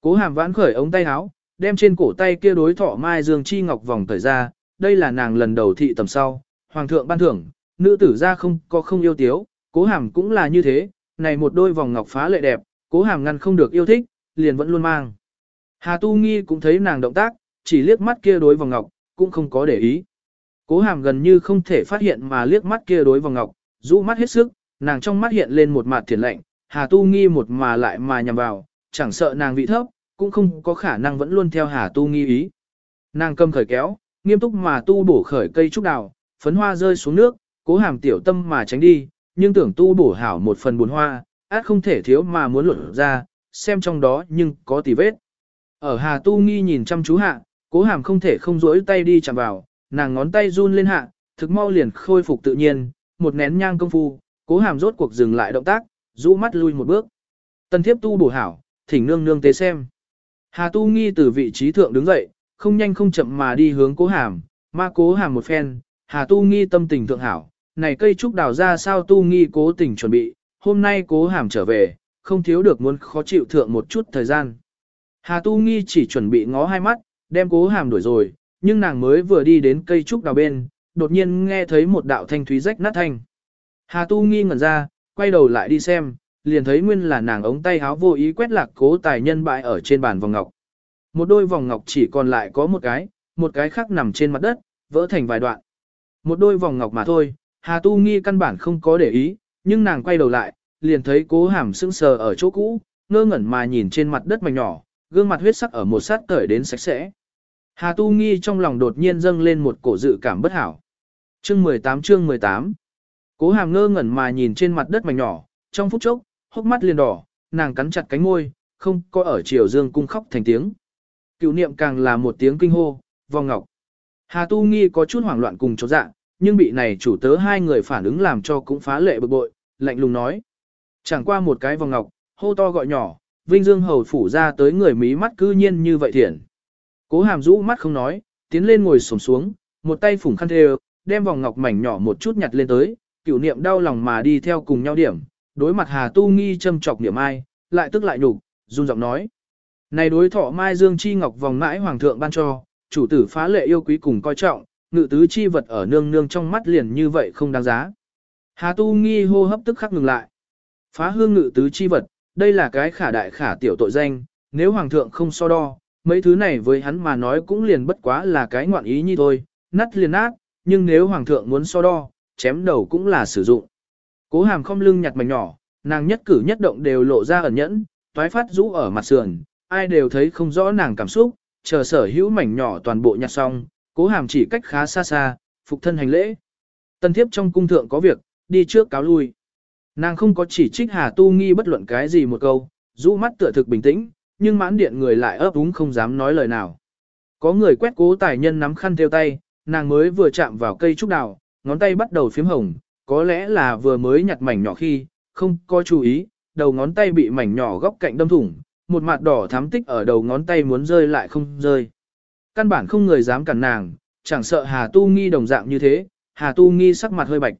Cố hàm vãn khởi ống tay áo, đem trên cổ tay kia đối thọ mai dương chi ngọc vòng thời ra, đây là nàng lần đầu thị tầm sau, hoàng thượng ban thưởng, nữ tử ra không có không yêu tiếu, cố hàm cũng là như thế, này một đôi vòng ngọc phá lệ đẹp, cố hàm ngăn không được yêu thích, liền vẫn luôn mang. Hà Tu Nghi cũng thấy nàng động tác, chỉ liếc mắt kia đối vòng ngọc, cũng không có để ý. Cố hàm gần như không thể phát hiện mà liếc mắt kia đối vòng ngọc, rũ mắt hết sức, nàng trong mắt hiện lên một mặt thiền lạnh, Hà Tu Nghi một mà lại mà nhằm vào, chẳng sợ nàng vị thấp, cũng không có khả năng vẫn luôn theo Hà Tu Nghi ý. Nàng cầm khởi kéo, nghiêm túc mà tu bổ khởi cây trúc đào, phấn hoa rơi xuống nước, cố hàm tiểu tâm mà tránh đi, nhưng tưởng tu bổ hảo một phần buồn hoa, át không thể thiếu mà muốn luận ra, xem trong đó nhưng có tì vết. Ở Hà Tu Nghi nhìn chăm chú hạ, cố hàm không thể không rỗi tay đi chạm vào, nàng ngón tay run lên hạ, thực mau liền khôi phục tự nhiên, một nén nhang công phu, cố hàm rốt cuộc dừng lại động tác, rũ mắt lui một bước. Tần thiếp tu bổ hảo, thỉnh nương nương tế xem. Hà Tu Nghi từ vị trí thượng đứng dậy, không nhanh không chậm mà đi hướng cố hàm, ma cố hàm một phen, Hà Tu Nghi tâm tình thượng hảo, này cây trúc đào ra sao Tu Nghi cố tình chuẩn bị, hôm nay cố hàm trở về, không thiếu được muốn khó chịu thượng một chút thời gian. Hà Tu Nghi chỉ chuẩn bị ngó hai mắt, đem cố hàm đuổi rồi, nhưng nàng mới vừa đi đến cây trúc đào bên, đột nhiên nghe thấy một đạo thanh thúy rách nát thanh. Hà Tu Nghi ngẩn ra, quay đầu lại đi xem, liền thấy nguyên là nàng ống tay háo vô ý quét lạc cố tài nhân bại ở trên bàn vòng ngọc. Một đôi vòng ngọc chỉ còn lại có một cái, một cái khác nằm trên mặt đất, vỡ thành vài đoạn. Một đôi vòng ngọc mà thôi, Hà Tu Nghi căn bản không có để ý, nhưng nàng quay đầu lại, liền thấy cố hàm sững sờ ở chỗ cũ, ngơ ngẩn mà nhìn trên mặt đất mảnh nhỏ, gương mặt huyết sắc ở một sát cởi đến sạch sẽ. Hà Tu Nghi trong lòng đột nhiên dâng lên một cổ dự cảm bất hảo. Chương 18 chương 18 Cố hàm ngơ ngẩn mà nhìn trên mặt đất mảnh nhỏ, trong phút chốc, hốc mắt liền đỏ, nàng cắn chặt cánh môi, không có ở chiều dương cung khóc thành tiếng. Cựu niệm càng là một tiếng kinh hô, vòng ngọc. Hà Tu Nghi có chút hoảng loạn cùng chỗ dạ, nhưng bị này chủ tớ hai người phản ứng làm cho cũng phá lệ bực bội, lạnh lùng nói. Chẳng qua một cái vòng ngọc, hô to gọi nhỏ, Vinh Dương Hầu phủ ra tới người mí mắt cư nhiên như vậy thiện. Cố hàm rũ mắt không nói, tiến lên ngồi sổm xuống, một tay phủng khăn thề, đem vòng ngọc mảnh nhỏ một chút nhặt lên tới, cửu niệm đau lòng mà đi theo cùng nhau điểm, đối mặt Hà Tu Nghi châm chọc niệm ai, lại tức lại nhục, run giọng nói. Này đối thọ mai dương chi ngọc vòng mãi hoàng thượng ban cho, chủ tử phá lệ yêu quý cùng coi trọng, ngự tứ chi vật ở nương nương trong mắt liền như vậy không đáng giá. Hà Tu Nghi hô hấp tức khắc ngừng lại. Phá hương ngự tứ chi vật, đây là cái khả đại khả tiểu tội danh, nếu hoàng thượng không so đo, mấy thứ này với hắn mà nói cũng liền bất quá là cái ngoạn ý như thôi, nát liền nát, nhưng nếu hoàng thượng muốn so đo, chém đầu cũng là sử dụng. Cố hàm không lưng nhặt mảnh nhỏ, nàng nhất cử nhất động đều lộ ra ẩn nhẫn, toái phát rũ ở mặt sườn, ai đều thấy không rõ nàng cảm xúc, chờ sở hữu mảnh nhỏ toàn bộ nhặt xong, cố hàm chỉ cách khá xa xa, phục thân hành lễ. Tân thiếp trong cung thượng có việc, đi trước cáo lui. Nàng không có chỉ trích Hà Tu Nghi bất luận cái gì một câu, rũ mắt tựa thực bình tĩnh, nhưng mãn điện người lại ấp úng không dám nói lời nào. Có người quét cố tài nhân nắm khăn theo tay, nàng mới vừa chạm vào cây trúc đào, ngón tay bắt đầu phím hồng, có lẽ là vừa mới nhặt mảnh nhỏ khi, không có chú ý, đầu ngón tay bị mảnh nhỏ góc cạnh đâm thủng, một mặt đỏ thắm tích ở đầu ngón tay muốn rơi lại không rơi. Căn bản không người dám cản nàng, chẳng sợ Hà Tu Nghi đồng dạng như thế, Hà Tu Nghi sắc mặt hơi bạch.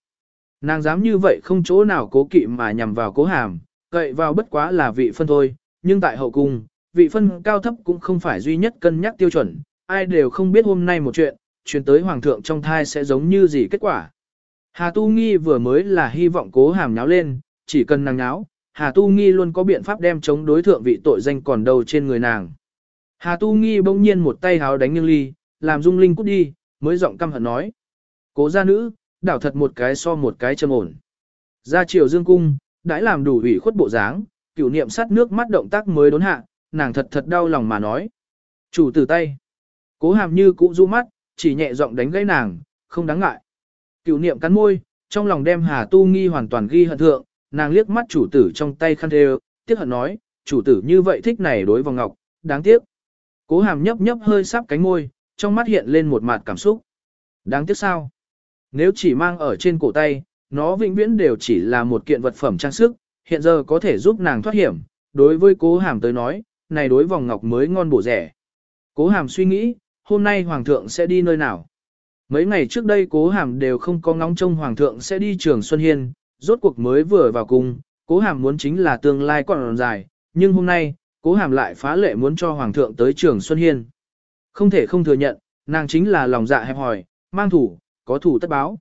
Nàng dám như vậy không chỗ nào cố kỵ mà nhằm vào cố hàm, cậy vào bất quá là vị phân thôi, nhưng tại hậu cung, vị phân cao thấp cũng không phải duy nhất cân nhắc tiêu chuẩn, ai đều không biết hôm nay một chuyện, chuyển tới hoàng thượng trong thai sẽ giống như gì kết quả. Hà Tu Nghi vừa mới là hy vọng cố hàm nháo lên, chỉ cần nàng nháo, Hà Tu Nghi luôn có biện pháp đem chống đối thượng vị tội danh còn đầu trên người nàng. Hà Tu Nghi bỗng nhiên một tay háo đánh nghiêng ly, làm dung linh cút đi, mới giọng căm hận nói. Cố gia nữ, đảo thật một cái so một cái châm ổn. Ra triều dương cung, đãi làm đủ ủy khuất bộ dáng, cửu niệm sát nước mắt động tác mới đốn hạ, nàng thật thật đau lòng mà nói. Chủ tử tay. Cố hàm như cũ du mắt, chỉ nhẹ giọng đánh gãy nàng, không đáng ngại cựu niệm cắn môi, trong lòng đem Hà Tu Nghi hoàn toàn ghi hận thượng, nàng liếc mắt chủ tử trong tay khăn thêu, tiếc hận nói, chủ tử như vậy thích này đối vào ngọc, đáng tiếc. Cố hàm nhấp nhấp hơi sắp cánh môi, trong mắt hiện lên một mặt cảm xúc. Đáng tiếc sao? Nếu chỉ mang ở trên cổ tay, nó vĩnh viễn đều chỉ là một kiện vật phẩm trang sức, hiện giờ có thể giúp nàng thoát hiểm. Đối với cố hàm tới nói, này đối vòng ngọc mới ngon bổ rẻ. Cố hàm suy nghĩ, hôm nay hoàng thượng sẽ đi nơi nào? Mấy ngày trước đây cố hàm đều không có ngóng trông hoàng thượng sẽ đi trường Xuân Hiên, rốt cuộc mới vừa vào cung, cố hàm muốn chính là tương lai còn dài, nhưng hôm nay, cố hàm lại phá lệ muốn cho hoàng thượng tới trường Xuân Hiên. Không thể không thừa nhận, nàng chính là lòng dạ hẹp hòi, mang thủ, có thủ tất báo.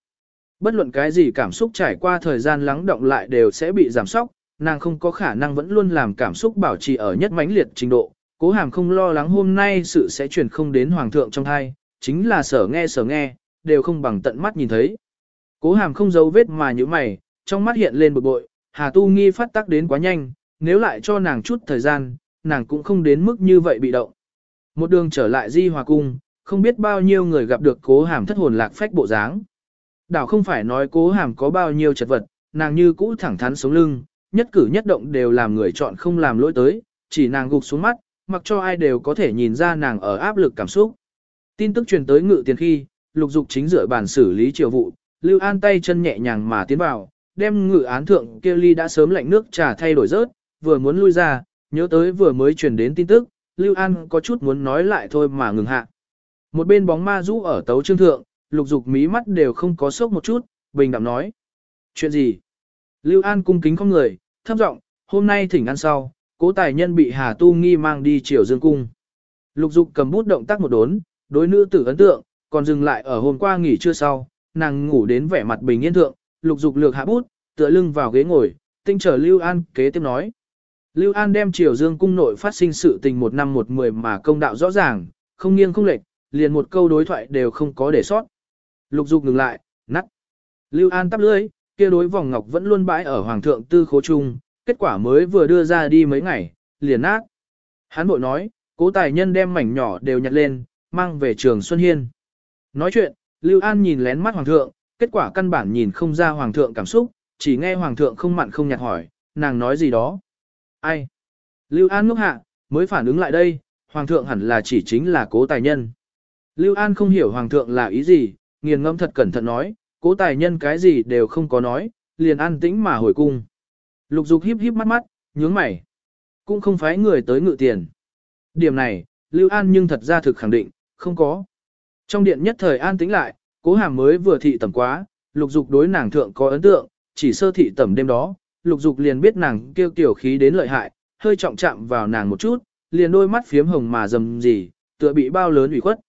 Bất luận cái gì cảm xúc trải qua thời gian lắng động lại đều sẽ bị giảm sóc, nàng không có khả năng vẫn luôn làm cảm xúc bảo trì ở nhất mãnh liệt trình độ. Cố hàm không lo lắng hôm nay sự sẽ truyền không đến hoàng thượng trong thai, chính là sở nghe sở nghe, đều không bằng tận mắt nhìn thấy. Cố hàm không giấu vết mà như mày, trong mắt hiện lên bực bội, Hà Tu Nghi phát tác đến quá nhanh, nếu lại cho nàng chút thời gian, nàng cũng không đến mức như vậy bị động. Một đường trở lại di hòa cung, không biết bao nhiêu người gặp được cố hàm thất hồn lạc phách bộ dáng. Đảo không phải nói cố hàm có bao nhiêu chật vật, nàng như cũ thẳng thắn sống lưng, nhất cử nhất động đều làm người chọn không làm lỗi tới, chỉ nàng gục xuống mắt, mặc cho ai đều có thể nhìn ra nàng ở áp lực cảm xúc. Tin tức truyền tới ngự tiền khi, lục dục chính dựa bàn xử lý triều vụ, Lưu An tay chân nhẹ nhàng mà tiến vào, đem ngự án thượng kia ly đã sớm lạnh nước trà thay đổi rớt, vừa muốn lui ra, nhớ tới vừa mới truyền đến tin tức, Lưu An có chút muốn nói lại thôi mà ngừng hạ. Một bên bóng ma rũ ở tấu trương thượng, lục dục mí mắt đều không có sốc một chút, bình đạm nói. Chuyện gì? Lưu An cung kính con người, thấp giọng, hôm nay thỉnh ăn sau, cố tài nhân bị Hà Tu Nghi mang đi triều dương cung. Lục dục cầm bút động tác một đốn, đối nữ tử ấn tượng, còn dừng lại ở hôm qua nghỉ trưa sau, nàng ngủ đến vẻ mặt bình yên thượng, lục dục lược hạ bút, tựa lưng vào ghế ngồi, tinh trở Lưu An kế tiếp nói. Lưu An đem triều dương cung nội phát sinh sự tình một năm một mười mà công đạo rõ ràng, không nghiêng không lệch, liền một câu đối thoại đều không có để sót. Lục dục ngừng lại, nắt. Lưu An tắp lưỡi, kia đối vòng ngọc vẫn luôn bãi ở hoàng thượng tư khố trung, kết quả mới vừa đưa ra đi mấy ngày, liền nát. Hắn bội nói, cố tài nhân đem mảnh nhỏ đều nhặt lên, mang về trường Xuân Hiên. Nói chuyện, Lưu An nhìn lén mắt hoàng thượng, kết quả căn bản nhìn không ra hoàng thượng cảm xúc, chỉ nghe hoàng thượng không mặn không nhạt hỏi, nàng nói gì đó. Ai? Lưu An ngốc hạ, mới phản ứng lại đây, hoàng thượng hẳn là chỉ chính là cố tài nhân. Lưu An không hiểu hoàng thượng là ý gì, nghiền ngẫm thật cẩn thận nói, cố tài nhân cái gì đều không có nói, liền an tĩnh mà hồi cung. Lục dục híp híp mắt mắt, nhướng mày. Cũng không phải người tới ngự tiền. Điểm này, Lưu An nhưng thật ra thực khẳng định, không có. Trong điện nhất thời an tĩnh lại, cố hàm mới vừa thị tẩm quá, lục dục đối nàng thượng có ấn tượng, chỉ sơ thị tẩm đêm đó, lục dục liền biết nàng kêu tiểu khí đến lợi hại, hơi trọng chạm vào nàng một chút, liền đôi mắt phiếm hồng mà dầm gì, tựa bị bao lớn ủy khuất.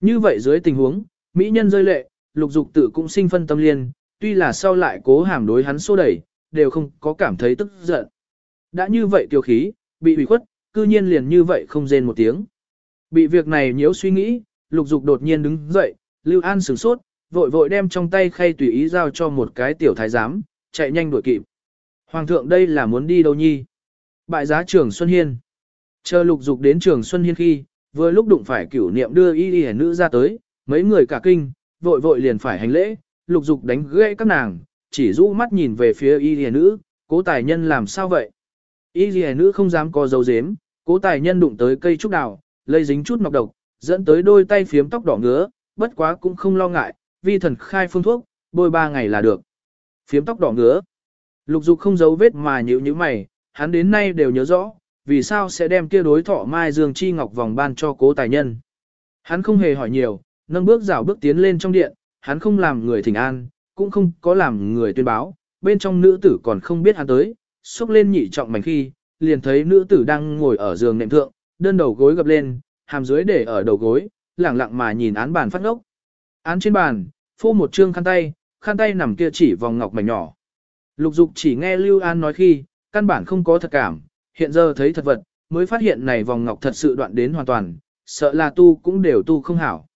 Như vậy dưới tình huống, mỹ nhân rơi lệ, lục dục tự cũng sinh phân tâm liên, tuy là sau lại cố hàm đối hắn xô đẩy, đều không có cảm thấy tức giận. Đã như vậy tiểu khí, bị ủy khuất, cư nhiên liền như vậy không rên một tiếng. Bị việc này nhiễu suy nghĩ, lục dục đột nhiên đứng dậy, Lưu An sửng sốt, vội vội đem trong tay khay tùy ý giao cho một cái tiểu thái giám, chạy nhanh đuổi kịp. Hoàng thượng đây là muốn đi đâu nhi? Bại giá trường Xuân Hiên. Chờ lục dục đến trường Xuân Hiên khi, vừa lúc đụng phải cửu niệm đưa y y nữ ra tới, mấy người cả kinh, vội vội liền phải hành lễ, lục dục đánh gãy các nàng, chỉ rũ mắt nhìn về phía y y nữ, cố tài nhân làm sao vậy? Y y nữ không dám có dấu dếm, cố tài nhân đụng tới cây trúc đào, lây dính chút nọc độc, dẫn tới đôi tay phiếm tóc đỏ ngứa, bất quá cũng không lo ngại, vi thần khai phương thuốc, bôi ba ngày là được. Phiếm tóc đỏ ngứa. Lục dục không giấu vết mà nhữ như mày, hắn đến nay đều nhớ rõ, vì sao sẽ đem kia đối thọ mai dương chi ngọc vòng ban cho cố tài nhân. Hắn không hề hỏi nhiều, nâng bước rảo bước tiến lên trong điện, hắn không làm người thỉnh an, cũng không có làm người tuyên báo, bên trong nữ tử còn không biết hắn tới, xúc lên nhị trọng mảnh khi, liền thấy nữ tử đang ngồi ở giường nệm thượng, đơn đầu gối gập lên, hàm dưới để ở đầu gối, lẳng lặng mà nhìn án bàn phát ngốc. Án trên bàn, phô một trương khăn tay, khăn tay nằm kia chỉ vòng ngọc mảnh nhỏ. Lục dục chỉ nghe Lưu An nói khi, căn bản không có thật cảm, hiện giờ thấy thật vật, mới phát hiện này vòng ngọc thật sự đoạn đến hoàn toàn, sợ là tu cũng đều tu không hảo.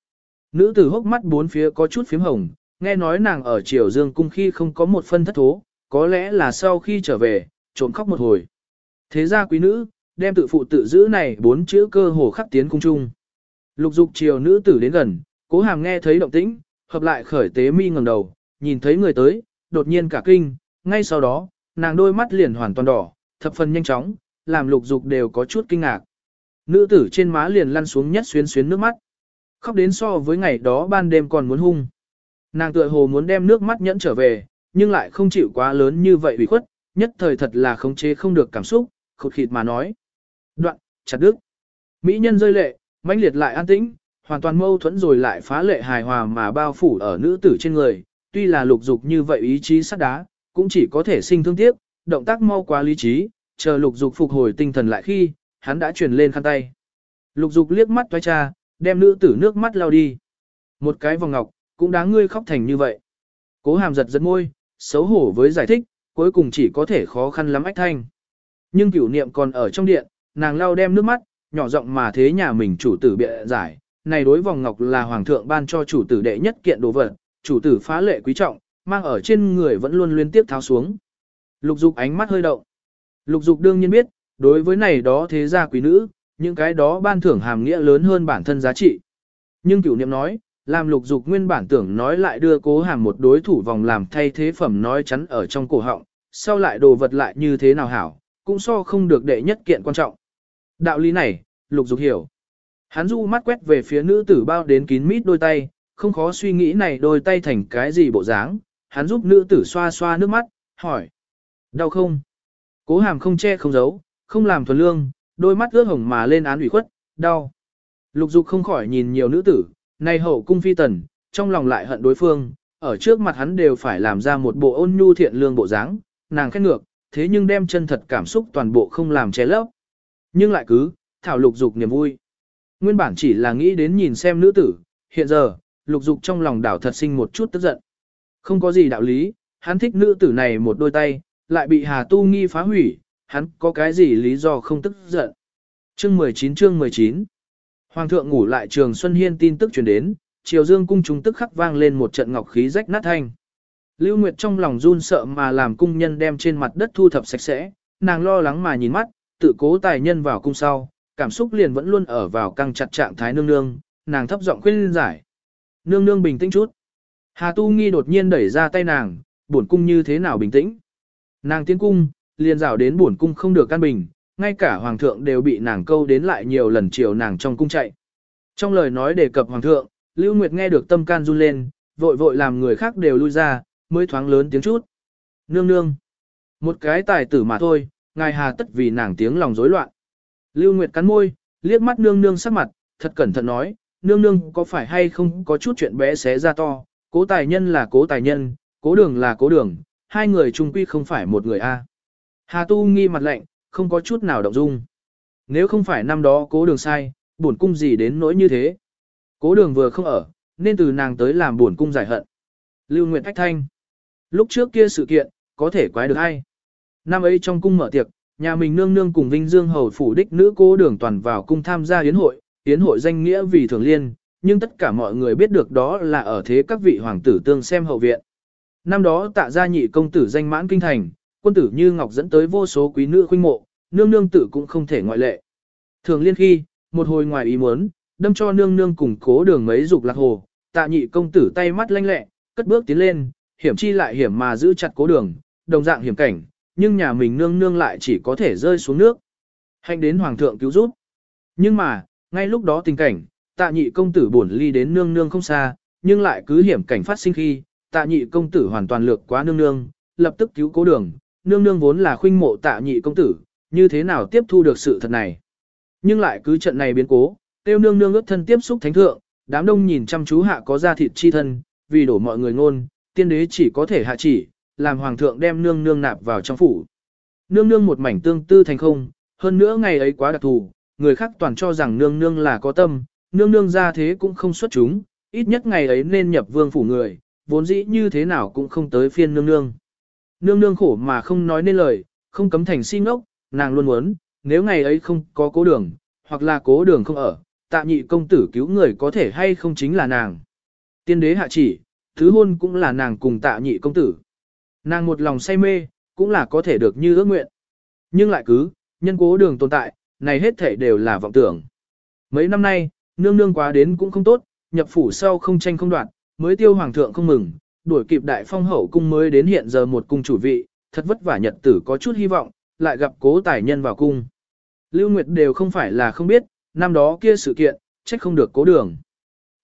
Nữ tử hốc mắt bốn phía có chút phím hồng, nghe nói nàng ở triều dương cung khi không có một phân thất thố, có lẽ là sau khi trở về, trốn khóc một hồi. Thế ra quý nữ, đem tự phụ tự giữ này bốn chữ cơ hồ khắc tiến cung trung. Lục dục triều nữ tử đến gần, cố hàm nghe thấy động tĩnh, hợp lại khởi tế mi ngẩng đầu, nhìn thấy người tới, đột nhiên cả kinh, ngay sau đó, nàng đôi mắt liền hoàn toàn đỏ, thập phần nhanh chóng, làm lục dục đều có chút kinh ngạc. Nữ tử trên má liền lăn xuống nhất xuyến xuyến nước mắt. Khóc đến so với ngày đó ban đêm còn muốn hung. Nàng tựa hồ muốn đem nước mắt nhẫn trở về, nhưng lại không chịu quá lớn như vậy ủy khuất, nhất thời thật là khống chế không được cảm xúc, khụt khịt mà nói. Đoạn, chặt đứt. Mỹ nhân rơi lệ, mãnh liệt lại an tĩnh, hoàn toàn mâu thuẫn rồi lại phá lệ hài hòa mà bao phủ ở nữ tử trên người, tuy là lục dục như vậy ý chí sắt đá, cũng chỉ có thể sinh thương tiếc, động tác mau quá lý trí, chờ lục dục phục hồi tinh thần lại khi, hắn đã truyền lên khăn tay. Lục dục liếc mắt toái cha, đem nữ tử nước mắt lao đi. Một cái vòng ngọc, cũng đáng ngươi khóc thành như vậy. Cố hàm giật giật môi, xấu hổ với giải thích, cuối cùng chỉ có thể khó khăn lắm ách thanh. Nhưng cửu niệm còn ở trong điện, nàng lau đem nước mắt, nhỏ giọng mà thế nhà mình chủ tử bịa giải. Này đối vòng ngọc là hoàng thượng ban cho chủ tử đệ nhất kiện đồ vật, chủ tử phá lệ quý trọng, mang ở trên người vẫn luôn liên tiếp tháo xuống. Lục dục ánh mắt hơi động. Lục dục đương nhiên biết, đối với này đó thế gia quý nữ, những cái đó ban thưởng hàm nghĩa lớn hơn bản thân giá trị. Nhưng cửu niệm nói, làm lục dục nguyên bản tưởng nói lại đưa cố hàm một đối thủ vòng làm thay thế phẩm nói chắn ở trong cổ họng, sau lại đồ vật lại như thế nào hảo, cũng so không được đệ nhất kiện quan trọng. Đạo lý này, lục dục hiểu. Hắn du mắt quét về phía nữ tử bao đến kín mít đôi tay, không khó suy nghĩ này đôi tay thành cái gì bộ dáng. Hắn giúp nữ tử xoa xoa nước mắt, hỏi. Đau không? Cố hàm không che không giấu, không làm thuần lương, đôi mắt ướt hồng mà lên án ủy khuất, đau. Lục dục không khỏi nhìn nhiều nữ tử, này hậu cung phi tần, trong lòng lại hận đối phương, ở trước mặt hắn đều phải làm ra một bộ ôn nhu thiện lương bộ dáng, nàng khét ngược, thế nhưng đem chân thật cảm xúc toàn bộ không làm che lấp. Nhưng lại cứ, thảo lục dục niềm vui. Nguyên bản chỉ là nghĩ đến nhìn xem nữ tử, hiện giờ, lục dục trong lòng đảo thật sinh một chút tức giận. Không có gì đạo lý, hắn thích nữ tử này một đôi tay, lại bị Hà Tu Nghi phá hủy, hắn có cái gì lý do không tức giận. Chương 19 chương 19 Hoàng thượng ngủ lại trường Xuân Hiên tin tức truyền đến, triều dương cung chúng tức khắc vang lên một trận ngọc khí rách nát thanh. Lưu Nguyệt trong lòng run sợ mà làm cung nhân đem trên mặt đất thu thập sạch sẽ, nàng lo lắng mà nhìn mắt, tự cố tài nhân vào cung sau, cảm xúc liền vẫn luôn ở vào căng chặt trạng thái nương nương, nàng thấp giọng khuyên giải. Nương nương bình tĩnh chút. Hà Tu Nghi đột nhiên đẩy ra tay nàng, buồn cung như thế nào bình tĩnh. Nàng tiến cung, liền rào đến buồn cung không được căn bình, ngay cả hoàng thượng đều bị nàng câu đến lại nhiều lần chiều nàng trong cung chạy. Trong lời nói đề cập hoàng thượng, Lưu Nguyệt nghe được tâm can run lên, vội vội làm người khác đều lui ra, mới thoáng lớn tiếng chút. Nương nương. Một cái tài tử mà thôi, ngài hà tất vì nàng tiếng lòng rối loạn. Lưu Nguyệt cắn môi, liếc mắt nương nương sắc mặt, thật cẩn thận nói, nương nương có phải hay không có chút chuyện bé xé ra to, cố tài nhân là cố tài nhân, cố đường là cố đường, hai người chung quy không phải một người a. Hà Tu nghi mặt lạnh, không có chút nào động dung. Nếu không phải năm đó cố đường sai, buồn cung gì đến nỗi như thế. Cố đường vừa không ở, nên từ nàng tới làm buồn cung giải hận. Lưu Nguyệt Ách Thanh. Lúc trước kia sự kiện, có thể quái được ai. Năm ấy trong cung mở tiệc, nhà mình nương nương cùng Vinh Dương Hầu phủ đích nữ cố đường toàn vào cung tham gia yến hội, yến hội danh nghĩa vì thường liên, nhưng tất cả mọi người biết được đó là ở thế các vị hoàng tử tương xem hậu viện. Năm đó tạ gia nhị công tử danh mãn kinh thành, quân tử như ngọc dẫn tới vô số quý nữ khuynh mộ, nương nương tử cũng không thể ngoại lệ. Thường liên khi, một hồi ngoài ý muốn, đâm cho nương nương cùng cố đường mấy dục lạc hồ, tạ nhị công tử tay mắt lanh lẹ, cất bước tiến lên, hiểm chi lại hiểm mà giữ chặt cố đường, đồng dạng hiểm cảnh, nhưng nhà mình nương nương lại chỉ có thể rơi xuống nước. Hạnh đến hoàng thượng cứu giúp. Nhưng mà, ngay lúc đó tình cảnh, tạ nhị công tử buồn ly đến nương nương không xa, nhưng lại cứ hiểm cảnh phát sinh khi, tạ nhị công tử hoàn toàn lược quá nương nương, lập tức cứu cố đường, nương nương vốn là khuynh mộ tạ nhị công tử, như thế nào tiếp thu được sự thật này. Nhưng lại cứ trận này biến cố, tiêu nương nương ước thân tiếp xúc thánh thượng, đám đông nhìn chăm chú hạ có ra thịt chi thân, vì đổ mọi người ngôn, tiên đế chỉ có thể hạ chỉ, làm hoàng thượng đem nương nương nạp vào trong phủ. Nương nương một mảnh tương tư thành không, hơn nữa ngày ấy quá đặc thù, người khác toàn cho rằng nương nương là có tâm, nương nương ra thế cũng không xuất chúng, ít nhất ngày ấy nên nhập vương phủ người, vốn dĩ như thế nào cũng không tới phiên nương nương. Nương nương khổ mà không nói nên lời, không cấm thành si ngốc, nàng luôn muốn, nếu ngày ấy không có cố đường, hoặc là cố đường không ở, tạ nhị công tử cứu người có thể hay không chính là nàng. Tiên đế hạ chỉ, thứ hôn cũng là nàng cùng tạ nhị công tử. Nàng một lòng say mê, cũng là có thể được như ước nguyện. Nhưng lại cứ, nhân cố đường tồn tại, này hết thể đều là vọng tưởng. Mấy năm nay, nương nương quá đến cũng không tốt, nhập phủ sau không tranh không đoạt, mới tiêu hoàng thượng không mừng, đuổi kịp đại phong hậu cung mới đến hiện giờ một cung chủ vị, thật vất vả nhật tử có chút hy vọng, lại gặp cố tài nhân vào cung. Lưu Nguyệt đều không phải là không biết, năm đó kia sự kiện, trách không được cố đường.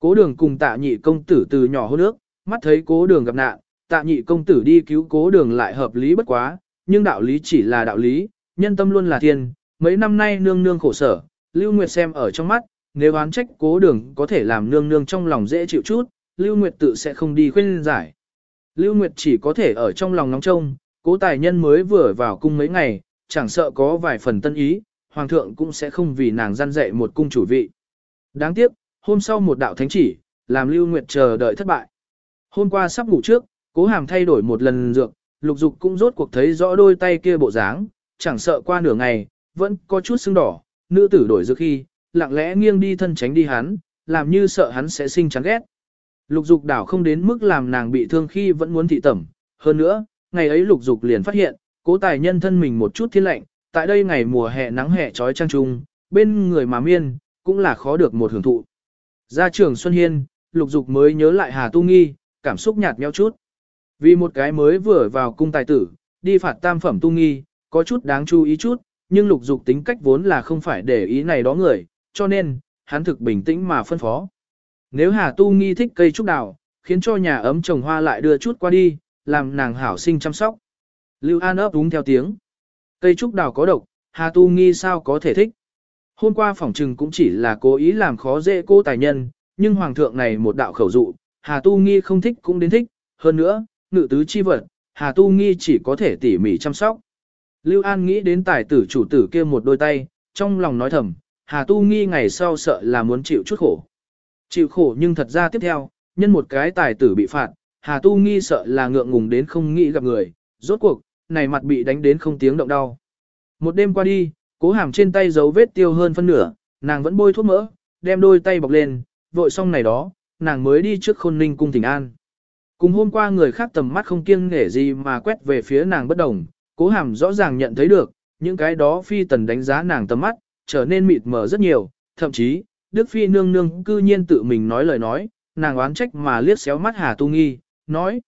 Cố đường cùng tạ nhị công tử từ nhỏ hôn nước, mắt thấy cố đường gặp nạn, tạ nhị công tử đi cứu cố đường lại hợp lý bất quá, nhưng đạo lý chỉ là đạo lý, nhân tâm luôn là thiên, mấy năm nay nương nương khổ sở, Lưu Nguyệt xem ở trong mắt, nếu oán trách cố đường có thể làm nương nương trong lòng dễ chịu chút, Lưu Nguyệt tự sẽ không đi khuyên giải. Lưu Nguyệt chỉ có thể ở trong lòng nóng trông, cố tài nhân mới vừa vào cung mấy ngày, chẳng sợ có vài phần tân ý, hoàng thượng cũng sẽ không vì nàng gian dạy một cung chủ vị. Đáng tiếc, hôm sau một đạo thánh chỉ, làm Lưu Nguyệt chờ đợi thất bại. Hôm qua sắp ngủ trước, cố hàm thay đổi một lần dược, lục dục cũng rốt cuộc thấy rõ đôi tay kia bộ dáng, chẳng sợ qua nửa ngày, vẫn có chút sưng đỏ, nữ tử đổi dược khi, lặng lẽ nghiêng đi thân tránh đi hắn, làm như sợ hắn sẽ sinh chán ghét. Lục dục đảo không đến mức làm nàng bị thương khi vẫn muốn thị tẩm, hơn nữa, ngày ấy lục dục liền phát hiện, cố tài nhân thân mình một chút thiên lạnh, tại đây ngày mùa hè nắng hè trói trang trung, bên người mà miên, cũng là khó được một hưởng thụ. Ra trường Xuân Hiên, lục dục mới nhớ lại Hà Tu Nghi, cảm xúc nhạt nhẽo chút. Vì một cái mới vừa vào cung tài tử, đi phạt tam phẩm Tu Nghi, có chút đáng chú ý chút, nhưng lục dục tính cách vốn là không phải để ý này đó người, cho nên, hắn thực bình tĩnh mà phân phó. Nếu Hà Tu Nghi thích cây trúc đào, khiến cho nhà ấm trồng hoa lại đưa chút qua đi, làm nàng hảo sinh chăm sóc. Lưu An ấp đúng theo tiếng. Cây trúc đào có độc, Hà Tu Nghi sao có thể thích. Hôm qua phỏng trừng cũng chỉ là cố ý làm khó dễ cô tài nhân, nhưng hoàng thượng này một đạo khẩu dụ, Hà Tu Nghi không thích cũng đến thích, hơn nữa, ngự tứ chi vật, Hà Tu Nghi chỉ có thể tỉ mỉ chăm sóc. Lưu An nghĩ đến tài tử chủ tử kia một đôi tay, trong lòng nói thầm, Hà Tu Nghi ngày sau sợ là muốn chịu chút khổ. Chịu khổ nhưng thật ra tiếp theo, nhân một cái tài tử bị phạt, Hà Tu Nghi sợ là ngượng ngùng đến không nghĩ gặp người, rốt cuộc, này mặt bị đánh đến không tiếng động đau. Một đêm qua đi, cố hàm trên tay dấu vết tiêu hơn phân nửa, nàng vẫn bôi thuốc mỡ, đem đôi tay bọc lên, vội xong này đó, nàng mới đi trước khôn ninh cung thỉnh an. Cùng hôm qua người khác tầm mắt không kiêng nể gì mà quét về phía nàng bất đồng, cố hàm rõ ràng nhận thấy được, những cái đó phi tần đánh giá nàng tầm mắt, trở nên mịt mờ rất nhiều, thậm chí, Đức Phi nương nương cư nhiên tự mình nói lời nói, nàng oán trách mà liếc xéo mắt Hà Tu Nghi, nói.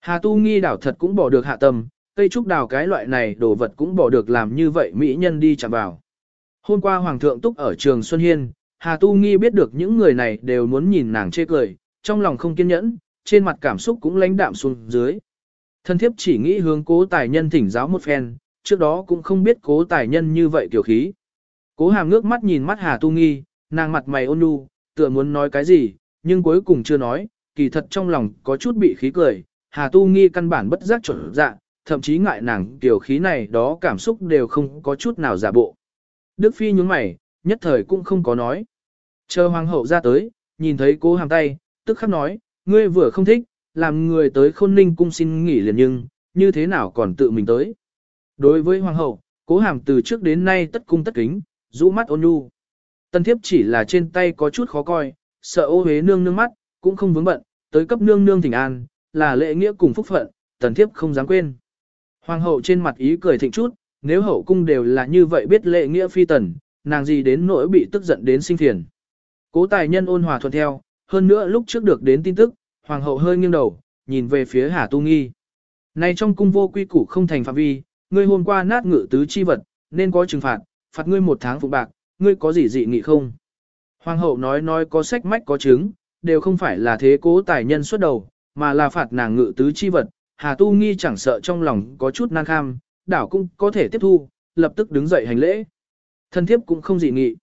Hà Tu Nghi đảo thật cũng bỏ được hạ tầm, cây trúc đào cái loại này đồ vật cũng bỏ được làm như vậy mỹ nhân đi chạm vào. Hôm qua Hoàng thượng túc ở trường Xuân Hiên, Hà Tu Nghi biết được những người này đều muốn nhìn nàng chê cười, trong lòng không kiên nhẫn, trên mặt cảm xúc cũng lãnh đạm xuống dưới. Thân thiếp chỉ nghĩ hướng cố tài nhân thỉnh giáo một phen, trước đó cũng không biết cố tài nhân như vậy tiểu khí. Cố hàm ngước mắt nhìn mắt Hà Tu Nghi, nàng mặt mày ôn nhu, tựa muốn nói cái gì, nhưng cuối cùng chưa nói, kỳ thật trong lòng có chút bị khí cười. Hà Tu Nghi căn bản bất giác chuẩn dạ, thậm chí ngại nàng tiểu khí này đó cảm xúc đều không có chút nào giả bộ. Đức Phi nhúng mày, nhất thời cũng không có nói. Chờ hoàng hậu ra tới, nhìn thấy cố hàm tay, tức khắc nói, ngươi vừa không thích, làm người tới khôn ninh cung xin nghỉ liền nhưng, như thế nào còn tự mình tới. Đối với hoàng hậu, cố hàm từ trước đến nay tất cung tất kính, rũ mắt ôn nhu. Tân thiếp chỉ là trên tay có chút khó coi, sợ ô hế nương nương mắt, cũng không vướng bận, tới cấp nương nương thỉnh an, là lệ nghĩa cùng phúc phận, tần thiếp không dám quên. Hoàng hậu trên mặt ý cười thịnh chút, nếu hậu cung đều là như vậy biết lệ nghĩa phi tần, nàng gì đến nỗi bị tức giận đến sinh phiền. Cố tài nhân ôn hòa thuận theo, hơn nữa lúc trước được đến tin tức, hoàng hậu hơi nghiêng đầu, nhìn về phía Hà Tu Nghi. Này trong cung vô quy củ không thành phạm vi, ngươi hôm qua nát ngự tứ chi vật, nên có trừng phạt, phạt ngươi một tháng phụ bạc, ngươi có gì dị nghị không? Hoàng hậu nói nói có sách mách có chứng, đều không phải là thế cố tài nhân xuất đầu, mà là phạt nàng ngự tứ chi vật, Hà Tu Nghi chẳng sợ trong lòng có chút nan kham, đảo cũng có thể tiếp thu, lập tức đứng dậy hành lễ. Thân thiếp cũng không dị nghị.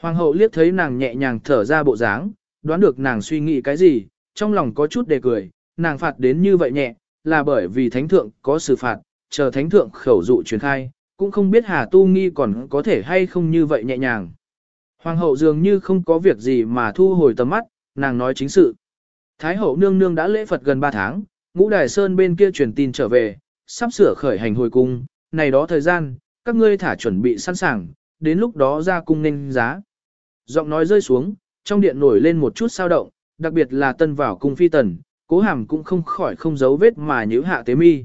Hoàng hậu liếc thấy nàng nhẹ nhàng thở ra bộ dáng, đoán được nàng suy nghĩ cái gì, trong lòng có chút đề cười, nàng phạt đến như vậy nhẹ, là bởi vì thánh thượng có xử phạt, chờ thánh thượng khẩu dụ truyền khai, cũng không biết Hà Tu Nghi còn có thể hay không như vậy nhẹ nhàng. Hoàng hậu dường như không có việc gì mà thu hồi tầm mắt, nàng nói chính sự. Thái hậu nương nương đã lễ Phật gần 3 tháng, ngũ đài sơn bên kia truyền tin trở về, sắp sửa khởi hành hồi cung, này đó thời gian, các ngươi thả chuẩn bị sẵn sàng, đến lúc đó ra cung nên giá. Giọng nói rơi xuống, trong điện nổi lên một chút sao động, đặc biệt là tân vào cung phi tần, cố hàm cũng không khỏi không giấu vết mà nhíu hạ tế mi.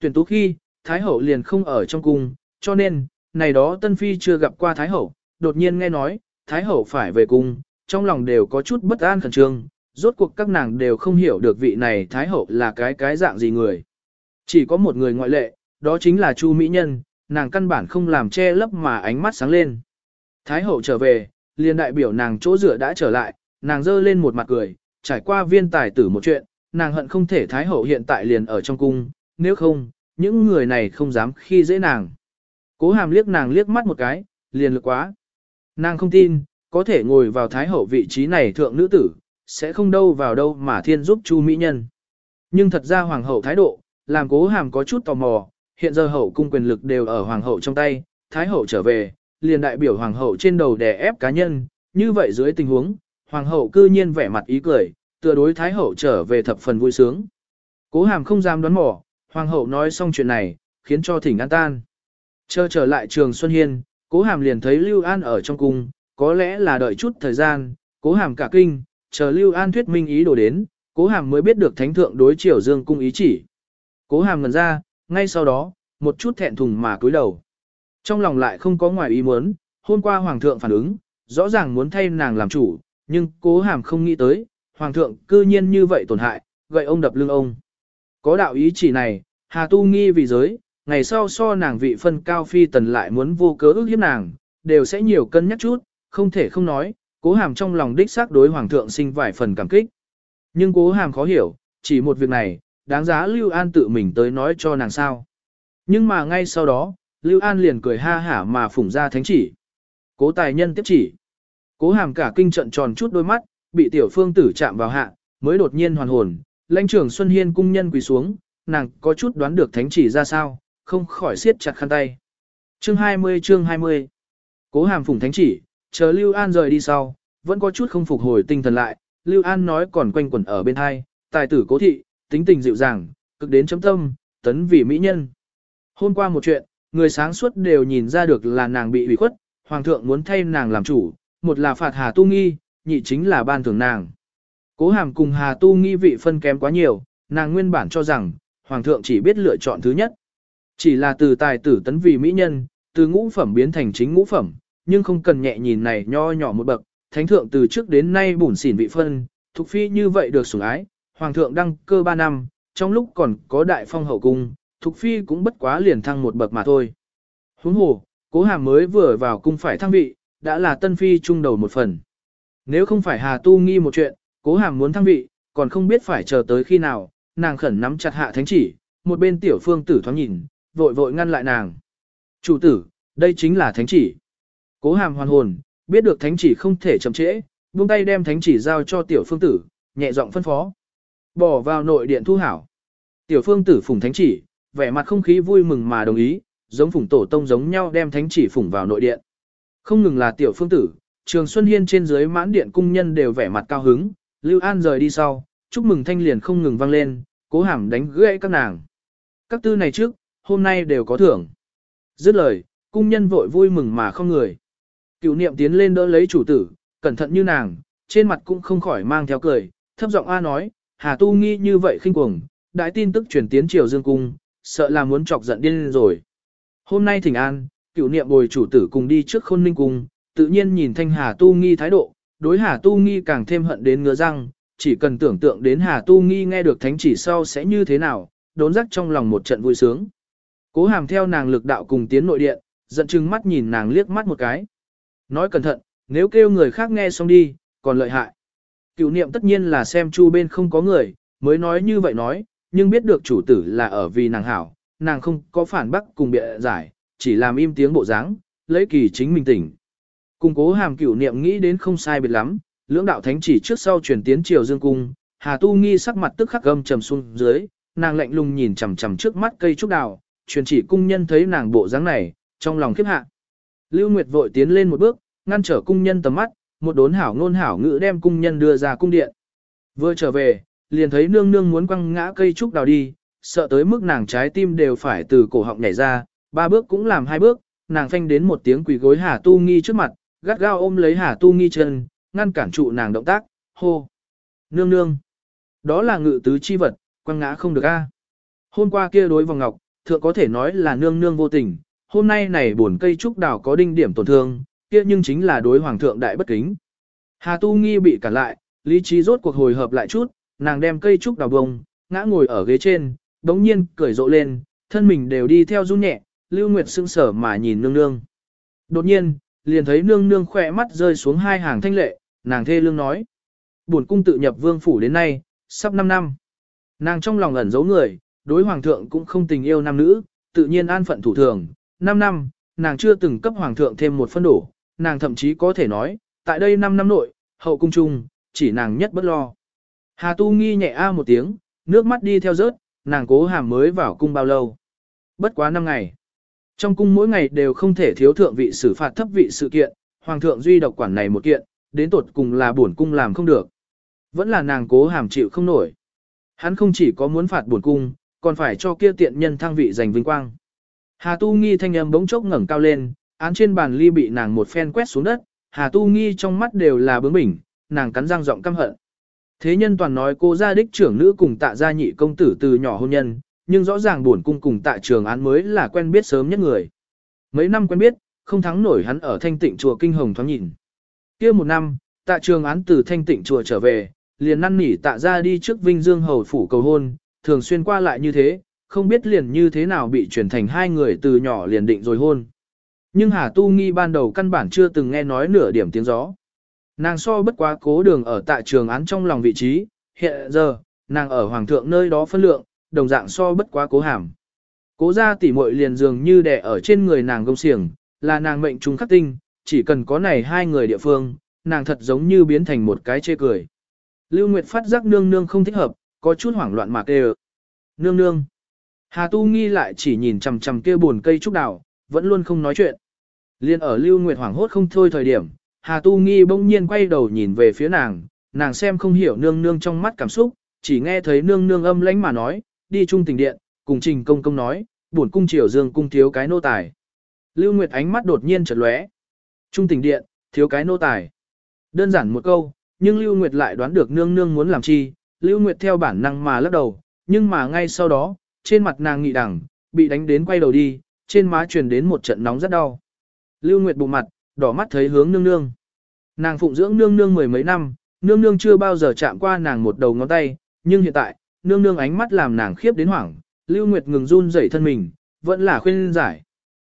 Tuyển tú khi, Thái hậu liền không ở trong cung, cho nên, này đó tân phi chưa gặp qua Thái hậu, đột nhiên nghe nói, Thái hậu phải về cung, trong lòng đều có chút bất an khẩn trương, rốt cuộc các nàng đều không hiểu được vị này Thái hậu là cái cái dạng gì người. Chỉ có một người ngoại lệ, đó chính là Chu Mỹ Nhân, nàng căn bản không làm che lấp mà ánh mắt sáng lên. Thái hậu trở về, liền đại biểu nàng chỗ rửa đã trở lại, nàng dơ lên một mặt cười, trải qua viên tài tử một chuyện, nàng hận không thể Thái hậu hiện tại liền ở trong cung, nếu không, những người này không dám khi dễ nàng. Cố hàm liếc nàng liếc mắt một cái, liền lực quá. Nàng không tin, có thể ngồi vào Thái hậu vị trí này thượng nữ tử, sẽ không đâu vào đâu mà thiên giúp Chu Mỹ Nhân. Nhưng thật ra hoàng hậu thái độ, làm cố hàm có chút tò mò, hiện giờ hậu cung quyền lực đều ở hoàng hậu trong tay, thái hậu trở về, liền đại biểu hoàng hậu trên đầu đè ép cá nhân, như vậy dưới tình huống, hoàng hậu cư nhiên vẻ mặt ý cười, tựa đối thái hậu trở về thập phần vui sướng. Cố hàm không dám đoán mò, hoàng hậu nói xong chuyện này, khiến cho thỉnh an tan. Chờ trở lại trường Xuân Hiên, cố hàm liền thấy Lưu An ở trong cung, có lẽ là đợi chút thời gian, cố hàm cả kinh, chờ Lưu An thuyết minh ý đồ đến, cố hàm mới biết được thánh thượng đối triều dương cung ý chỉ. Cố hàm ngần ra, ngay sau đó, một chút thẹn thùng mà cúi đầu. Trong lòng lại không có ngoài ý muốn, hôm qua hoàng thượng phản ứng, rõ ràng muốn thay nàng làm chủ, nhưng cố hàm không nghĩ tới, hoàng thượng cư nhiên như vậy tổn hại, gậy ông đập lưng ông. Có đạo ý chỉ này, Hà Tu nghi vì giới, ngày sau so nàng vị phân cao phi tần lại muốn vô cớ ước hiếp nàng, đều sẽ nhiều cân nhắc chút, không thể không nói, cố hàm trong lòng đích xác đối hoàng thượng sinh vài phần cảm kích. Nhưng cố hàm khó hiểu, chỉ một việc này, đáng giá Lưu An tự mình tới nói cho nàng sao. Nhưng mà ngay sau đó, Lưu An liền cười ha hả mà phủng ra thánh chỉ. Cố tài nhân tiếp chỉ. Cố hàm cả kinh trận tròn chút đôi mắt, bị tiểu phương tử chạm vào hạ, mới đột nhiên hoàn hồn. Lãnh trưởng Xuân Hiên cung nhân quỳ xuống, nàng có chút đoán được thánh chỉ ra sao, không khỏi siết chặt khăn tay. Chương 20 chương 20 Cố hàm phủng thánh chỉ, chờ Lưu An rời đi sau, vẫn có chút không phục hồi tinh thần lại, Lưu An nói còn quanh quẩn ở bên hai, tài tử cố thị, tính tình dịu dàng, cực đến chấm tâm, tấn vì mỹ nhân. Hôm qua một chuyện, người sáng suốt đều nhìn ra được là nàng bị ủy khuất, hoàng thượng muốn thay nàng làm chủ, một là phạt Hà Tu Nghi, nhị chính là ban thưởng nàng. Cố hàm cùng Hà Tu Nghi vị phân kém quá nhiều, nàng nguyên bản cho rằng, hoàng thượng chỉ biết lựa chọn thứ nhất. Chỉ là từ tài tử tấn vì mỹ nhân, từ ngũ phẩm biến thành chính ngũ phẩm, nhưng không cần nhẹ nhìn này nho nhỏ một bậc, thánh thượng từ trước đến nay bủn xỉn vị phân, thuộc phi như vậy được sủng ái, hoàng thượng đăng cơ 3 năm, trong lúc còn có đại phong hậu cung, thục phi cũng bất quá liền thăng một bậc mà thôi. Huống hồ, cố hàm mới vừa vào cung phải thăng vị, đã là tân phi trung đầu một phần. Nếu không phải hà tu nghi một chuyện, cố hàm muốn thăng vị, còn không biết phải chờ tới khi nào, nàng khẩn nắm chặt hạ thánh chỉ, một bên tiểu phương tử thoáng nhìn, vội vội ngăn lại nàng. Chủ tử, đây chính là thánh chỉ. Cố hàm hoàn hồn, biết được thánh chỉ không thể chậm trễ, buông tay đem thánh chỉ giao cho tiểu phương tử, nhẹ giọng phân phó. Bỏ vào nội điện thu hảo. Tiểu phương tử phùng thánh chỉ, vẻ mặt không khí vui mừng mà đồng ý, giống phủng tổ tông giống nhau đem thánh chỉ phủng vào nội điện. Không ngừng là tiểu phương tử, trường Xuân Hiên trên dưới mãn điện cung nhân đều vẻ mặt cao hứng, Lưu An rời đi sau, chúc mừng thanh liền không ngừng vang lên, cố hàm đánh gãy các nàng. Các tư này trước, hôm nay đều có thưởng. Dứt lời, cung nhân vội vui mừng mà không người. Cựu niệm tiến lên đỡ lấy chủ tử, cẩn thận như nàng, trên mặt cũng không khỏi mang theo cười, thấp giọng A nói, Hà Tu nghi như vậy khinh cuồng, đại tin tức truyền tiến triều dương cung, sợ là muốn chọc giận điên rồi. Hôm nay thỉnh an, cựu niệm bồi chủ tử cùng đi trước khôn ninh cung, tự nhiên nhìn thanh Hà Tu nghi thái độ, đối Hà Tu nghi càng thêm hận đến ngứa răng, chỉ cần tưởng tượng đến Hà Tu nghi nghe được thánh chỉ sau sẽ như thế nào, đốn rắc trong lòng một trận vui sướng. Cố hàm theo nàng lực đạo cùng tiến nội điện, giận chừng mắt nhìn nàng liếc mắt một cái. Nói cẩn thận, nếu kêu người khác nghe xong đi, còn lợi hại. Cựu niệm tất nhiên là xem chu bên không có người, mới nói như vậy nói, nhưng biết được chủ tử là ở vì nàng hảo, nàng không có phản bác cùng bịa giải, chỉ làm im tiếng bộ dáng, lấy kỳ chính mình tỉnh. Cùng cố hàm cửu niệm nghĩ đến không sai biệt lắm, lưỡng đạo thánh chỉ trước sau truyền tiến triều dương cung, Hà Tu Nghi sắc mặt tức khắc gầm trầm xuống dưới, nàng lạnh lùng nhìn chằm chằm trước mắt cây trúc đào, truyền chỉ cung nhân thấy nàng bộ dáng này, trong lòng khiếp hạ. Lưu Nguyệt vội tiến lên một bước, ngăn trở cung nhân tầm mắt, một đốn hảo ngôn hảo ngữ đem cung nhân đưa ra cung điện. Vừa trở về, liền thấy nương nương muốn quăng ngã cây trúc đào đi, sợ tới mức nàng trái tim đều phải từ cổ họng nhảy ra, ba bước cũng làm hai bước, nàng phanh đến một tiếng quỳ gối Hà Tu Nghi trước mặt, gắt gao ôm lấy Hà Tu Nghi chân, ngăn cản trụ nàng động tác, hô. Nương nương. Đó là ngự tứ chi vật, quăng ngã không được a. Hôm qua kia đối vòng ngọc, thượng có thể nói là nương nương vô tình, hôm nay này buồn cây trúc đào có đinh điểm tổn thương, kia nhưng chính là đối hoàng thượng đại bất kính. Hà Tu Nghi bị cản lại, lý trí rốt cuộc hồi hợp lại chút, nàng đem cây trúc đào bông, ngã ngồi ở ghế trên, đống nhiên cười rộ lên, thân mình đều đi theo run nhẹ, Lưu Nguyệt sững sở mà nhìn nương nương. Đột nhiên, liền thấy nương nương khỏe mắt rơi xuống hai hàng thanh lệ, nàng thê lương nói. Buồn cung tự nhập vương phủ đến nay, sắp 5 năm. Nàng trong lòng ẩn giấu người, đối hoàng thượng cũng không tình yêu nam nữ, tự nhiên an phận thủ thường. 5 năm, nàng chưa từng cấp hoàng thượng thêm một phân đổ, nàng thậm chí có thể nói, tại đây 5 năm nội, hậu cung trung, chỉ nàng nhất bất lo. Hà Tu nghi nhẹ a một tiếng, nước mắt đi theo rớt, nàng cố hàm mới vào cung bao lâu. Bất quá 5 ngày. Trong cung mỗi ngày đều không thể thiếu thượng vị xử phạt thấp vị sự kiện, hoàng thượng duy độc quản này một kiện, đến tột cùng là bổn cung làm không được. Vẫn là nàng cố hàm chịu không nổi. Hắn không chỉ có muốn phạt bổn cung, còn phải cho kia tiện nhân thăng vị giành vinh quang. Hà Tu Nghi thanh âm bỗng chốc ngẩng cao lên, án trên bàn ly bị nàng một phen quét xuống đất, Hà Tu Nghi trong mắt đều là bướng bỉnh, nàng cắn răng giọng căm hận. Thế nhân toàn nói cô gia đích trưởng nữ cùng tạ gia nhị công tử từ nhỏ hôn nhân, nhưng rõ ràng buồn cung cùng tạ trường án mới là quen biết sớm nhất người. Mấy năm quen biết, không thắng nổi hắn ở thanh tịnh chùa kinh hồng thoáng nhìn. kia một năm, tạ trường án từ thanh tịnh chùa trở về, liền năn nỉ tạ ra đi trước Vinh Dương Hầu phủ cầu hôn, thường xuyên qua lại như thế, không biết liền như thế nào bị chuyển thành hai người từ nhỏ liền định rồi hôn. Nhưng Hà Tu Nghi ban đầu căn bản chưa từng nghe nói nửa điểm tiếng gió. Nàng so bất quá cố đường ở tại trường án trong lòng vị trí, hiện giờ, nàng ở hoàng thượng nơi đó phân lượng, đồng dạng so bất quá cố hàm. Cố gia tỉ muội liền dường như đè ở trên người nàng gông xiềng, là nàng mệnh trung khắc tinh, chỉ cần có này hai người địa phương, nàng thật giống như biến thành một cái chê cười. Lưu Nguyệt phát giác nương nương không thích hợp, có chút hoảng loạn mà kêu. Nương nương. Hà Tu Nghi lại chỉ nhìn chằm chằm kia buồn cây trúc đào, vẫn luôn không nói chuyện. Liên ở Lưu Nguyệt hoảng hốt không thôi thời điểm, Hà Tu Nghi bỗng nhiên quay đầu nhìn về phía nàng, nàng xem không hiểu nương nương trong mắt cảm xúc, chỉ nghe thấy nương nương âm lãnh mà nói, đi trung tình điện, cùng trình công công nói, buồn cung triều dương cung thiếu cái nô tài. Lưu Nguyệt ánh mắt đột nhiên chợt lóe. Trung tình điện, thiếu cái nô tài. Đơn giản một câu, nhưng Lưu Nguyệt lại đoán được nương nương muốn làm chi, Lưu Nguyệt theo bản năng mà lắc đầu, nhưng mà ngay sau đó, trên mặt nàng nghị đẳng, bị đánh đến quay đầu đi, trên má truyền đến một trận nóng rất đau. Lưu Nguyệt bụng mặt, đỏ mắt thấy hướng nương nương. Nàng phụng dưỡng nương nương mười mấy năm, nương nương chưa bao giờ chạm qua nàng một đầu ngón tay, nhưng hiện tại, nương nương ánh mắt làm nàng khiếp đến hoảng, Lưu Nguyệt ngừng run rẩy thân mình, vẫn là khuyên giải.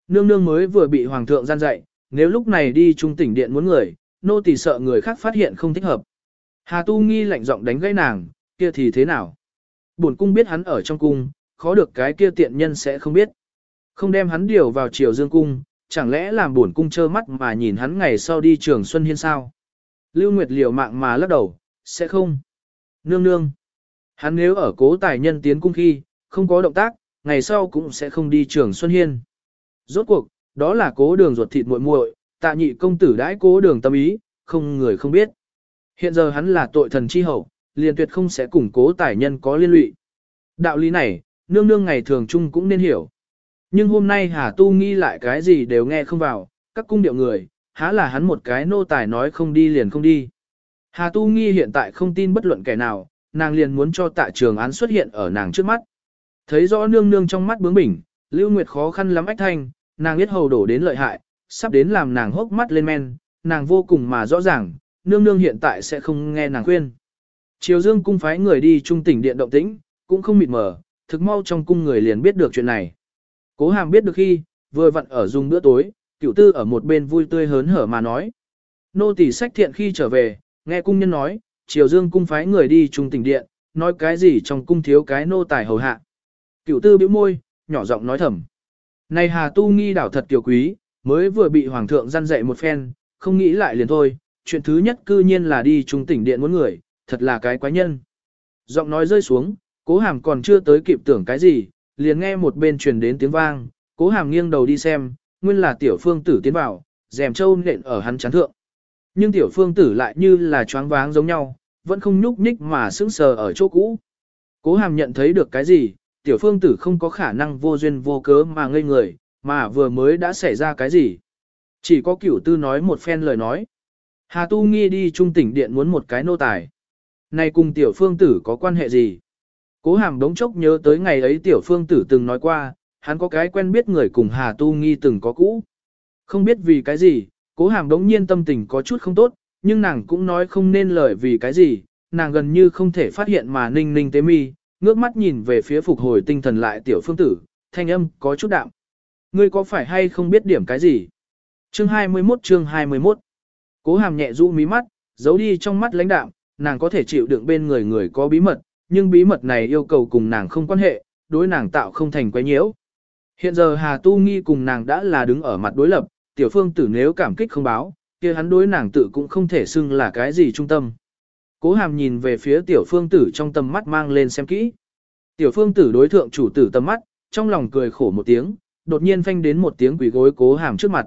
Nương nương mới vừa bị hoàng thượng gian dạy, nếu lúc này đi trung tỉnh điện muốn người, nô tỳ sợ người khác phát hiện không thích hợp. Hà Tu Nghi lạnh giọng đánh gãy nàng, kia thì thế nào? Bổn cung biết hắn ở trong cung, khó được cái kia tiện nhân sẽ không biết. Không đem hắn điều vào triều dương cung, chẳng lẽ làm buồn cung trơ mắt mà nhìn hắn ngày sau đi trường Xuân Hiên sao? Lưu Nguyệt liều mạng mà lắc đầu, sẽ không. Nương nương. Hắn nếu ở cố tài nhân tiến cung khi, không có động tác, ngày sau cũng sẽ không đi trường Xuân Hiên. Rốt cuộc, đó là cố đường ruột thịt muội muội, tạ nhị công tử đãi cố đường tâm ý, không người không biết. Hiện giờ hắn là tội thần chi hậu, liền tuyệt không sẽ củng cố tài nhân có liên lụy. Đạo lý này, nương nương ngày thường chung cũng nên hiểu. Nhưng hôm nay Hà Tu nghi lại cái gì đều nghe không vào, các cung điệu người, há là hắn một cái nô tài nói không đi liền không đi. Hà Tu nghi hiện tại không tin bất luận kẻ nào, nàng liền muốn cho tạ trường án xuất hiện ở nàng trước mắt. Thấy rõ nương nương trong mắt bướng bỉnh, Lưu Nguyệt khó khăn lắm ách thanh, nàng biết hầu đổ đến lợi hại, sắp đến làm nàng hốc mắt lên men, nàng vô cùng mà rõ ràng, nương nương hiện tại sẽ không nghe nàng khuyên. Triều Dương cung phái người đi trung tỉnh điện động tĩnh, cũng không mịt mờ, thực mau trong cung người liền biết được chuyện này. Cố hàm biết được khi, vừa vặn ở dùng bữa tối, cửu tư ở một bên vui tươi hớn hở mà nói. Nô tỳ sách thiện khi trở về, nghe cung nhân nói, Triều Dương cung phái người đi trung tỉnh điện, nói cái gì trong cung thiếu cái nô tài hầu hạ. Cửu tư bĩu môi, nhỏ giọng nói thầm. Này Hà Tu nghi đảo thật kiều quý, mới vừa bị hoàng thượng gian dạy một phen, không nghĩ lại liền thôi, chuyện thứ nhất cư nhiên là đi trung tỉnh điện muốn người, thật là cái quái nhân. Giọng nói rơi xuống, cố hàm còn chưa tới kịp tưởng cái gì, liền nghe một bên truyền đến tiếng vang, cố hàm nghiêng đầu đi xem, nguyên là tiểu phương tử tiến vào, dèm trâu nện ở hắn chán thượng. Nhưng tiểu phương tử lại như là choáng váng giống nhau, vẫn không nhúc nhích mà sững sờ ở chỗ cũ. Cố hàm nhận thấy được cái gì, tiểu phương tử không có khả năng vô duyên vô cớ mà ngây người, mà vừa mới đã xảy ra cái gì. Chỉ có cửu tư nói một phen lời nói. Hà tu nghi đi trung tỉnh điện muốn một cái nô tài. Này cùng tiểu phương tử có quan hệ gì? Cố hàm đống chốc nhớ tới ngày ấy tiểu phương tử từng nói qua, hắn có cái quen biết người cùng Hà Tu Nghi từng có cũ. Không biết vì cái gì, cố hàm đống nhiên tâm tình có chút không tốt, nhưng nàng cũng nói không nên lời vì cái gì, nàng gần như không thể phát hiện mà ninh ninh tế mi, ngước mắt nhìn về phía phục hồi tinh thần lại tiểu phương tử, thanh âm có chút đạm. Ngươi có phải hay không biết điểm cái gì? Chương 21 chương 21 Cố hàm nhẹ rũ mí mắt, giấu đi trong mắt lãnh đạm, nàng có thể chịu đựng bên người người có bí mật, nhưng bí mật này yêu cầu cùng nàng không quan hệ, đối nàng tạo không thành quấy nhiễu. Hiện giờ Hà Tu Nghi cùng nàng đã là đứng ở mặt đối lập, tiểu phương tử nếu cảm kích không báo, kia hắn đối nàng tự cũng không thể xưng là cái gì trung tâm. Cố hàm nhìn về phía tiểu phương tử trong tầm mắt mang lên xem kỹ. Tiểu phương tử đối thượng chủ tử tầm mắt, trong lòng cười khổ một tiếng, đột nhiên phanh đến một tiếng quỷ gối cố hàm trước mặt.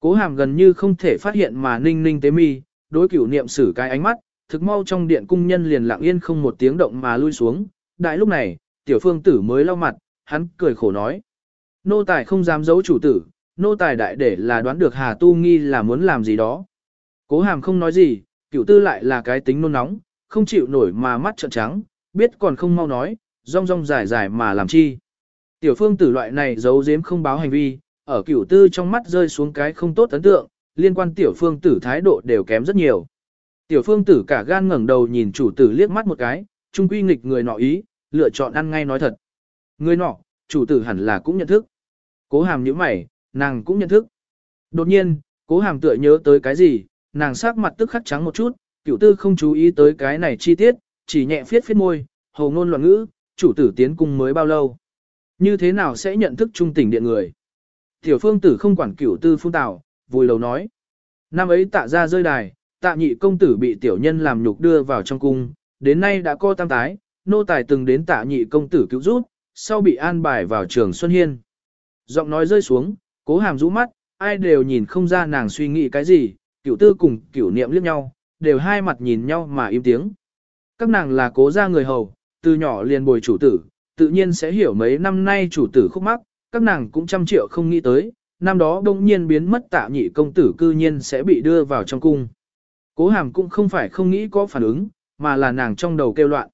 Cố hàm gần như không thể phát hiện mà ninh ninh tế mi, đối cửu niệm sử cái ánh mắt, thực mau trong điện cung nhân liền lặng yên không một tiếng động mà lui xuống. Đại lúc này, tiểu phương tử mới lau mặt, hắn cười khổ nói. Nô tài không dám giấu chủ tử, nô tài đại để là đoán được Hà Tu Nghi là muốn làm gì đó. Cố hàm không nói gì, cửu tư lại là cái tính nôn nóng, không chịu nổi mà mắt trợn trắng, biết còn không mau nói, rong rong dài dài mà làm chi. Tiểu phương tử loại này giấu giếm không báo hành vi, ở cửu tư trong mắt rơi xuống cái không tốt ấn tượng, liên quan tiểu phương tử thái độ đều kém rất nhiều. Tiểu phương tử cả gan ngẩng đầu nhìn chủ tử liếc mắt một cái, trung quy nghịch người nọ ý, lựa chọn ăn ngay nói thật. Người nọ, chủ tử hẳn là cũng nhận thức. Cố hàm nhíu mày, nàng cũng nhận thức. Đột nhiên, cố hàm tựa nhớ tới cái gì, nàng sắc mặt tức khắc trắng một chút, cửu tư không chú ý tới cái này chi tiết, chỉ nhẹ phiết phiết môi, hầu ngôn loạn ngữ, chủ tử tiến cung mới bao lâu. Như thế nào sẽ nhận thức trung tỉnh điện người? Tiểu phương tử không quản cửu tư phun tào, vùi lầu nói. Năm ấy tạ ra rơi đài, tạ nhị công tử bị tiểu nhân làm nhục đưa vào trong cung, đến nay đã co tam tái, nô tài từng đến tạ nhị công tử cứu giúp, sau bị an bài vào trường Xuân Hiên. Giọng nói rơi xuống, cố hàm rũ mắt, ai đều nhìn không ra nàng suy nghĩ cái gì, cửu tư cùng cửu niệm liếc nhau, đều hai mặt nhìn nhau mà im tiếng. Các nàng là cố gia người hầu, từ nhỏ liền bồi chủ tử, tự nhiên sẽ hiểu mấy năm nay chủ tử khúc mắc, các nàng cũng trăm triệu không nghĩ tới, năm đó đông nhiên biến mất tạ nhị công tử cư nhiên sẽ bị đưa vào trong cung. Cố hàm cũng không phải không nghĩ có phản ứng, mà là nàng trong đầu kêu loạn.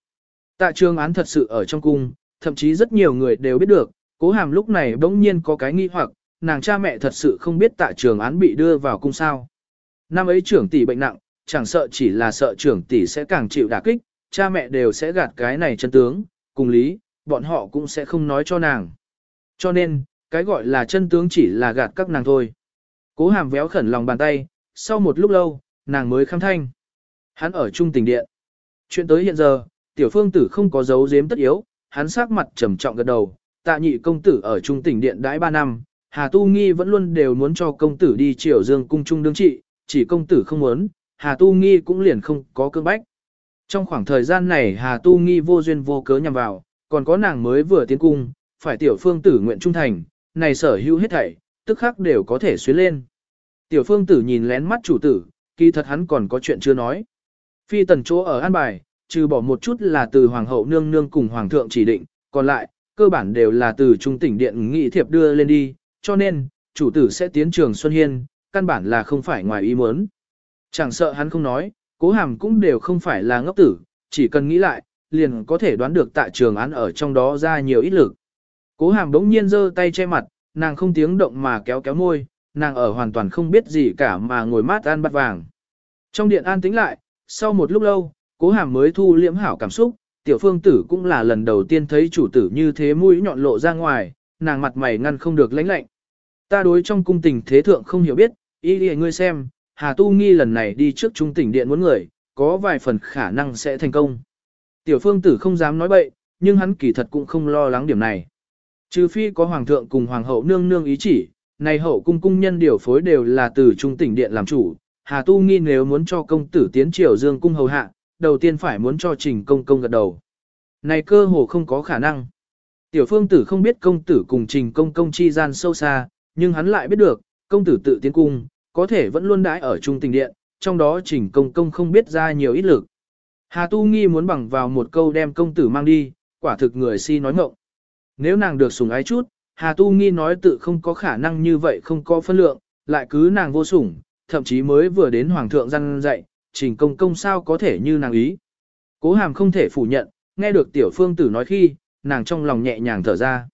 Tạ trường án thật sự ở trong cung, thậm chí rất nhiều người đều biết được, cố hàm lúc này bỗng nhiên có cái nghi hoặc, nàng cha mẹ thật sự không biết tạ trường án bị đưa vào cung sao. Năm ấy trưởng tỷ bệnh nặng, chẳng sợ chỉ là sợ trưởng tỷ sẽ càng chịu đả kích, cha mẹ đều sẽ gạt cái này chân tướng, cùng lý, bọn họ cũng sẽ không nói cho nàng. Cho nên, cái gọi là chân tướng chỉ là gạt các nàng thôi. Cố hàm véo khẩn lòng bàn tay, sau một lúc lâu, nàng mới khám thanh. Hắn ở trung tình điện. Chuyện tới hiện giờ, tiểu phương tử không có dấu giếm tất yếu, hắn sắc mặt trầm trọng gật đầu, tạ nhị công tử ở trung tỉnh điện đãi 3 năm, Hà Tu Nghi vẫn luôn đều muốn cho công tử đi triều dương cung trung đương trị, chỉ công tử không muốn, Hà Tu Nghi cũng liền không có cương bách. Trong khoảng thời gian này Hà Tu Nghi vô duyên vô cớ nhằm vào, còn có nàng mới vừa tiến cung, phải tiểu phương tử nguyện trung thành, này sở hữu hết thảy, tức khắc đều có thể xuyến lên. Tiểu phương tử nhìn lén mắt chủ tử, kỳ thật hắn còn có chuyện chưa nói. Phi tần chỗ ở an bài, trừ bỏ một chút là từ hoàng hậu nương nương cùng hoàng thượng chỉ định, còn lại, cơ bản đều là từ trung tỉnh điện nghị thiệp đưa lên đi, cho nên, chủ tử sẽ tiến trường Xuân Hiên, căn bản là không phải ngoài ý muốn. Chẳng sợ hắn không nói, cố hàm cũng đều không phải là ngốc tử, chỉ cần nghĩ lại, liền có thể đoán được tại trường án ở trong đó ra nhiều ít lực. Cố hàm đống nhiên giơ tay che mặt, nàng không tiếng động mà kéo kéo môi, nàng ở hoàn toàn không biết gì cả mà ngồi mát ăn bát vàng. Trong điện an tĩnh lại, sau một lúc lâu, cố hàm mới thu liễm hảo cảm xúc, tiểu phương tử cũng là lần đầu tiên thấy chủ tử như thế mũi nhọn lộ ra ngoài, nàng mặt mày ngăn không được lãnh lạnh. Ta đối trong cung tình thế thượng không hiểu biết, ý đi ngươi xem, Hà Tu Nghi lần này đi trước trung tỉnh điện muốn người, có vài phần khả năng sẽ thành công. Tiểu phương tử không dám nói bậy, nhưng hắn kỳ thật cũng không lo lắng điểm này. Trừ phi có hoàng thượng cùng hoàng hậu nương nương ý chỉ, này hậu cung cung nhân điều phối đều là từ trung tỉnh điện làm chủ. Hà Tu Nghi nếu muốn cho công tử tiến triều dương cung hầu hạ, đầu tiên phải muốn cho trình công công gật đầu. Này cơ hồ không có khả năng. Tiểu phương tử không biết công tử cùng trình công công chi gian sâu xa, nhưng hắn lại biết được, công tử tự tiến cung, có thể vẫn luôn đãi ở trung tình điện, trong đó trình công công không biết ra nhiều ít lực. Hà Tu Nghi muốn bằng vào một câu đem công tử mang đi, quả thực người si nói ngộng. Nếu nàng được sủng ái chút, Hà Tu Nghi nói tự không có khả năng như vậy không có phân lượng, lại cứ nàng vô sủng, thậm chí mới vừa đến Hoàng thượng răn dạy, trình công công sao có thể như nàng ý. Cố hàm không thể phủ nhận, nghe được tiểu phương tử nói khi, nàng trong lòng nhẹ nhàng thở ra.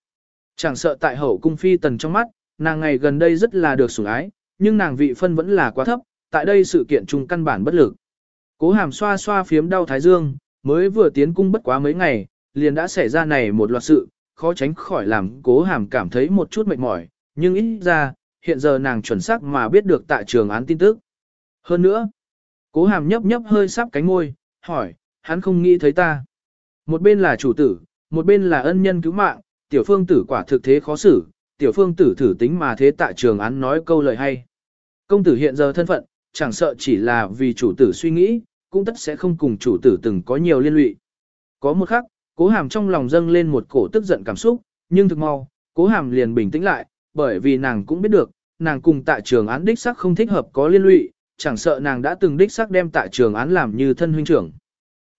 Chẳng sợ tại hậu cung phi tần trong mắt, nàng ngày gần đây rất là được sủng ái, nhưng nàng vị phân vẫn là quá thấp, tại đây sự kiện chung căn bản bất lực. Cố hàm xoa xoa phiếm đau thái dương, mới vừa tiến cung bất quá mấy ngày, liền đã xảy ra này một loạt sự, khó tránh khỏi làm cố hàm cảm thấy một chút mệt mỏi, nhưng ít ra, hiện giờ nàng chuẩn xác mà biết được tại trường án tin tức. Hơn nữa, cố hàm nhấp nhấp hơi sắp cánh môi, hỏi, hắn không nghĩ thấy ta. Một bên là chủ tử, một bên là ân nhân cứu mạng, tiểu phương tử quả thực thế khó xử, tiểu phương tử thử tính mà thế tại trường án nói câu lời hay. Công tử hiện giờ thân phận, chẳng sợ chỉ là vì chủ tử suy nghĩ, cũng tất sẽ không cùng chủ tử từng có nhiều liên lụy. Có một khắc, cố hàm trong lòng dâng lên một cổ tức giận cảm xúc, nhưng thực mau, cố hàm liền bình tĩnh lại, bởi vì nàng cũng biết được, nàng cùng tạ trường án đích sắc không thích hợp có liên lụy, chẳng sợ nàng đã từng đích sắc đem tạ trường án làm như thân huynh trưởng.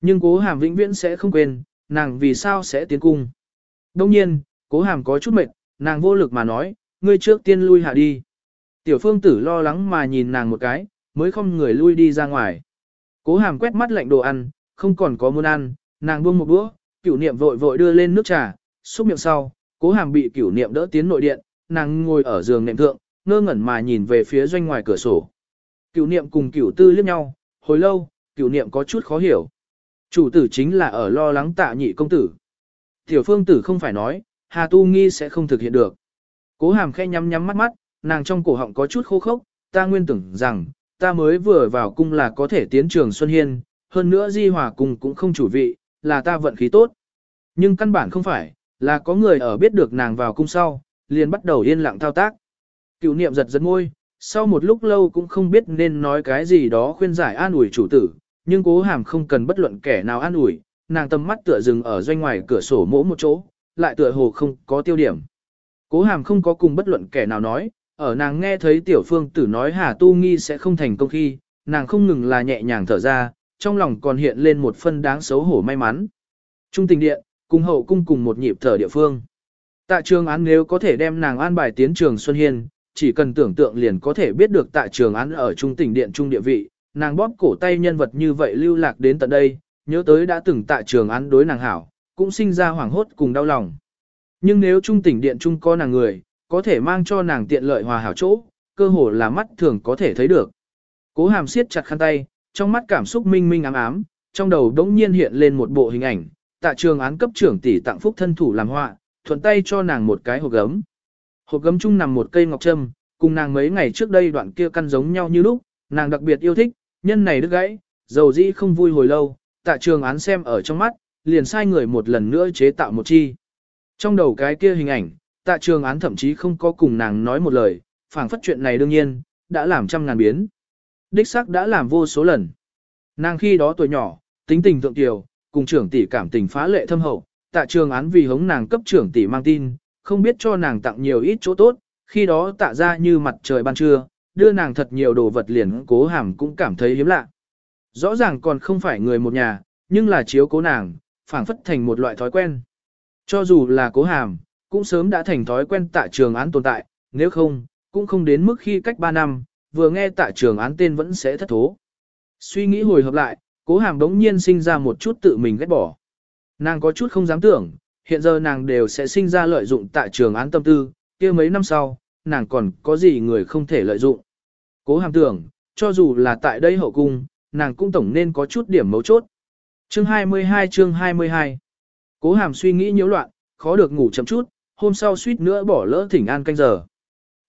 Nhưng cố hàm vĩnh viễn sẽ không quên, nàng vì sao sẽ tiến cung. Đông nhiên, cố hàm có chút mệt, nàng vô lực mà nói, ngươi trước tiên lui hạ đi. Tiểu phương tử lo lắng mà nhìn nàng một cái, mới không người lui đi ra ngoài. Cố hàm quét mắt lạnh đồ ăn, không còn có muốn ăn, nàng buông một bữa cửu niệm vội vội đưa lên nước trà, xúc miệng sau, cố hàm bị cửu niệm đỡ tiến nội điện, nàng ngồi ở giường nệm thượng, ngơ ngẩn mà nhìn về phía doanh ngoài cửa sổ. Cửu niệm cùng cửu tư liếc nhau, hồi lâu, cửu niệm có chút khó hiểu. Chủ tử chính là ở lo lắng tạ nhị công tử. Tiểu phương tử không phải nói, Hà Tu Nghi sẽ không thực hiện được. Cố hàm khẽ nhắm nhắm mắt mắt, nàng trong cổ họng có chút khô khốc, ta nguyên tưởng rằng, ta mới vừa vào cung là có thể tiến trường Xuân Hiên, hơn nữa di hòa cung cũng không chủ vị, là ta vận khí tốt. Nhưng căn bản không phải, là có người ở biết được nàng vào cung sau, liền bắt đầu yên lặng thao tác. Cựu niệm giật giật ngôi, sau một lúc lâu cũng không biết nên nói cái gì đó khuyên giải an ủi chủ tử, nhưng cố hàm không cần bất luận kẻ nào an ủi, nàng tầm mắt tựa dừng ở doanh ngoài cửa sổ mỗ một chỗ, lại tựa hồ không có tiêu điểm. Cố hàm không có cùng bất luận kẻ nào nói, ở nàng nghe thấy tiểu phương tử nói Hà Tu Nghi sẽ không thành công khi, nàng không ngừng là nhẹ nhàng thở ra, trong lòng còn hiện lên một phân đáng xấu hổ may mắn. Trung tình điện, cùng hậu cung cùng một nhịp thở địa phương. Tạ trường án nếu có thể đem nàng an bài tiến trường Xuân Hiên, chỉ cần tưởng tượng liền có thể biết được tạ trường án ở trung tỉnh điện trung địa vị, nàng bóp cổ tay nhân vật như vậy lưu lạc đến tận đây, nhớ tới đã từng tạ trường án đối nàng hảo, cũng sinh ra hoảng hốt cùng đau lòng. Nhưng nếu trung tỉnh điện trung có nàng người, có thể mang cho nàng tiện lợi hòa hảo chỗ, cơ hồ là mắt thường có thể thấy được. Cố hàm siết chặt khăn tay, trong mắt cảm xúc minh minh ám ám, trong đầu đống nhiên hiện lên một bộ hình ảnh, tạ trường án cấp trưởng tỷ tặng phúc thân thủ làm họa, thuận tay cho nàng một cái hộp gấm. Hộp gấm chung nằm một cây ngọc trâm, cùng nàng mấy ngày trước đây đoạn kia căn giống nhau như lúc, nàng đặc biệt yêu thích, nhân này đứt gãy, dầu dĩ không vui hồi lâu, tạ trường án xem ở trong mắt, liền sai người một lần nữa chế tạo một chi. Trong đầu cái kia hình ảnh, tạ trường án thậm chí không có cùng nàng nói một lời, phảng phất chuyện này đương nhiên, đã làm trăm ngàn biến. Đích xác đã làm vô số lần. Nàng khi đó tuổi nhỏ, tính tình thượng tiểu, cùng trưởng tỷ cảm tình phá lệ thâm hậu, tạ trường án vì hống nàng cấp trưởng tỷ mang tin, không biết cho nàng tặng nhiều ít chỗ tốt, khi đó tạ ra như mặt trời ban trưa, đưa nàng thật nhiều đồ vật liền cố hàm cũng cảm thấy hiếm lạ. Rõ ràng còn không phải người một nhà, nhưng là chiếu cố nàng, phảng phất thành một loại thói quen. Cho dù là cố hàm, cũng sớm đã thành thói quen tạ trường án tồn tại, nếu không, cũng không đến mức khi cách 3 năm, vừa nghe tạ trường án tên vẫn sẽ thất thố. Suy nghĩ hồi hợp lại, cố hàm đống nhiên sinh ra một chút tự mình ghét bỏ. Nàng có chút không dám tưởng, hiện giờ nàng đều sẽ sinh ra lợi dụng tại trường án tâm tư, kia mấy năm sau, nàng còn có gì người không thể lợi dụng. Cố hàm tưởng, cho dù là tại đây hậu cung, nàng cũng tổng nên có chút điểm mấu chốt. Chương 22 chương 22 Cố hàm suy nghĩ nhiễu loạn, khó được ngủ chậm chút, hôm sau suýt nữa bỏ lỡ thỉnh an canh giờ.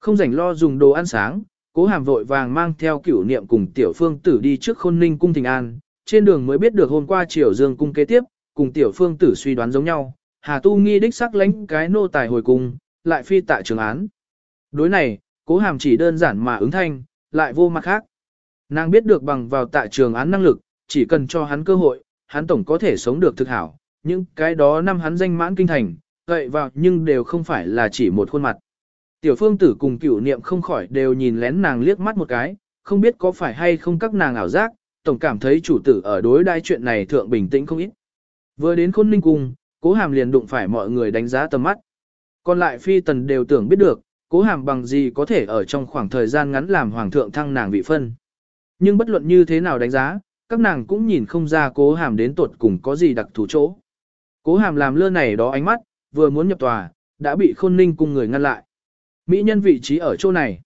Không rảnh lo dùng đồ ăn sáng, cố hàm vội vàng mang theo cửu niệm cùng tiểu phương tử đi trước khôn ninh cung thỉnh an, trên đường mới biết được hôm qua triều dương cung kế tiếp, cùng tiểu phương tử suy đoán giống nhau, Hà Tu nghi đích sắc lãnh cái nô tài hồi cung, lại phi tại trường án. Đối này, cố hàm chỉ đơn giản mà ứng thanh, lại vô mặt khác. Nàng biết được bằng vào tại trường án năng lực, chỉ cần cho hắn cơ hội, hắn tổng có thể sống được thực hảo, những cái đó năm hắn danh mãn kinh thành, gậy vào nhưng đều không phải là chỉ một khuôn mặt. Tiểu phương tử cùng cửu niệm không khỏi đều nhìn lén nàng liếc mắt một cái, không biết có phải hay không các nàng ảo giác, tổng cảm thấy chủ tử ở đối đai chuyện này thượng bình tĩnh không ít. Vừa đến khôn ninh cung, cố hàm liền đụng phải mọi người đánh giá tầm mắt. Còn lại phi tần đều tưởng biết được, cố hàm bằng gì có thể ở trong khoảng thời gian ngắn làm hoàng thượng thăng nàng vị phân. Nhưng bất luận như thế nào đánh giá, các nàng cũng nhìn không ra cố hàm đến tuột cùng có gì đặc thù chỗ. Cố hàm làm lơ này đó ánh mắt, vừa muốn nhập tòa, đã bị khôn ninh cung người ngăn lại. Mỹ nhân vị trí ở chỗ này.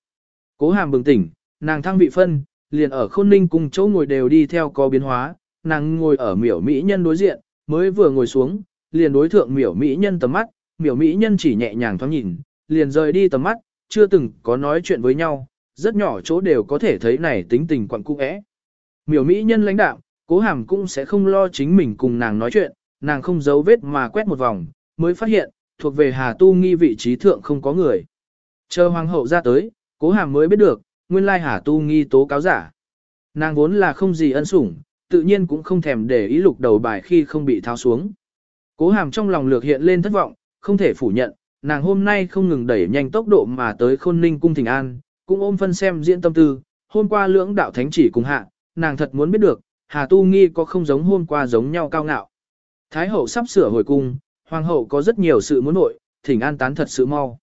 Cố hàm bừng tỉnh, nàng thăng vị phân, liền ở khôn ninh cùng chỗ ngồi đều đi theo có biến hóa, nàng ngồi ở miểu Mỹ nhân đối diện, mới vừa ngồi xuống, liền đối thượng miểu Mỹ nhân tầm mắt, miểu Mỹ nhân chỉ nhẹ nhàng thoáng nhìn, liền rời đi tầm mắt, chưa từng có nói chuyện với nhau, rất nhỏ chỗ đều có thể thấy này tính tình quặn cung ẽ. Miểu Mỹ nhân lãnh đạo, cố hàm cũng sẽ không lo chính mình cùng nàng nói chuyện, nàng không giấu vết mà quét một vòng, mới phát hiện, thuộc về Hà Tu Nghi vị trí thượng không có người. Chờ hoàng hậu ra tới, cố hàm mới biết được, nguyên lai Hà Tu Nghi tố cáo giả. Nàng vốn là không gì ân sủng, tự nhiên cũng không thèm để ý lục đầu bài khi không bị tháo xuống. Cố hàm trong lòng lược hiện lên thất vọng, không thể phủ nhận, nàng hôm nay không ngừng đẩy nhanh tốc độ mà tới khôn ninh cung thỉnh an, cũng ôm phân xem diễn tâm tư, hôm qua lưỡng đạo thánh chỉ cùng hạ, nàng thật muốn biết được, Hà Tu Nghi có không giống hôm qua giống nhau cao ngạo. Thái hậu sắp sửa hồi cung, hoàng hậu có rất nhiều sự muốn nội, thỉnh an tán thật sự mau.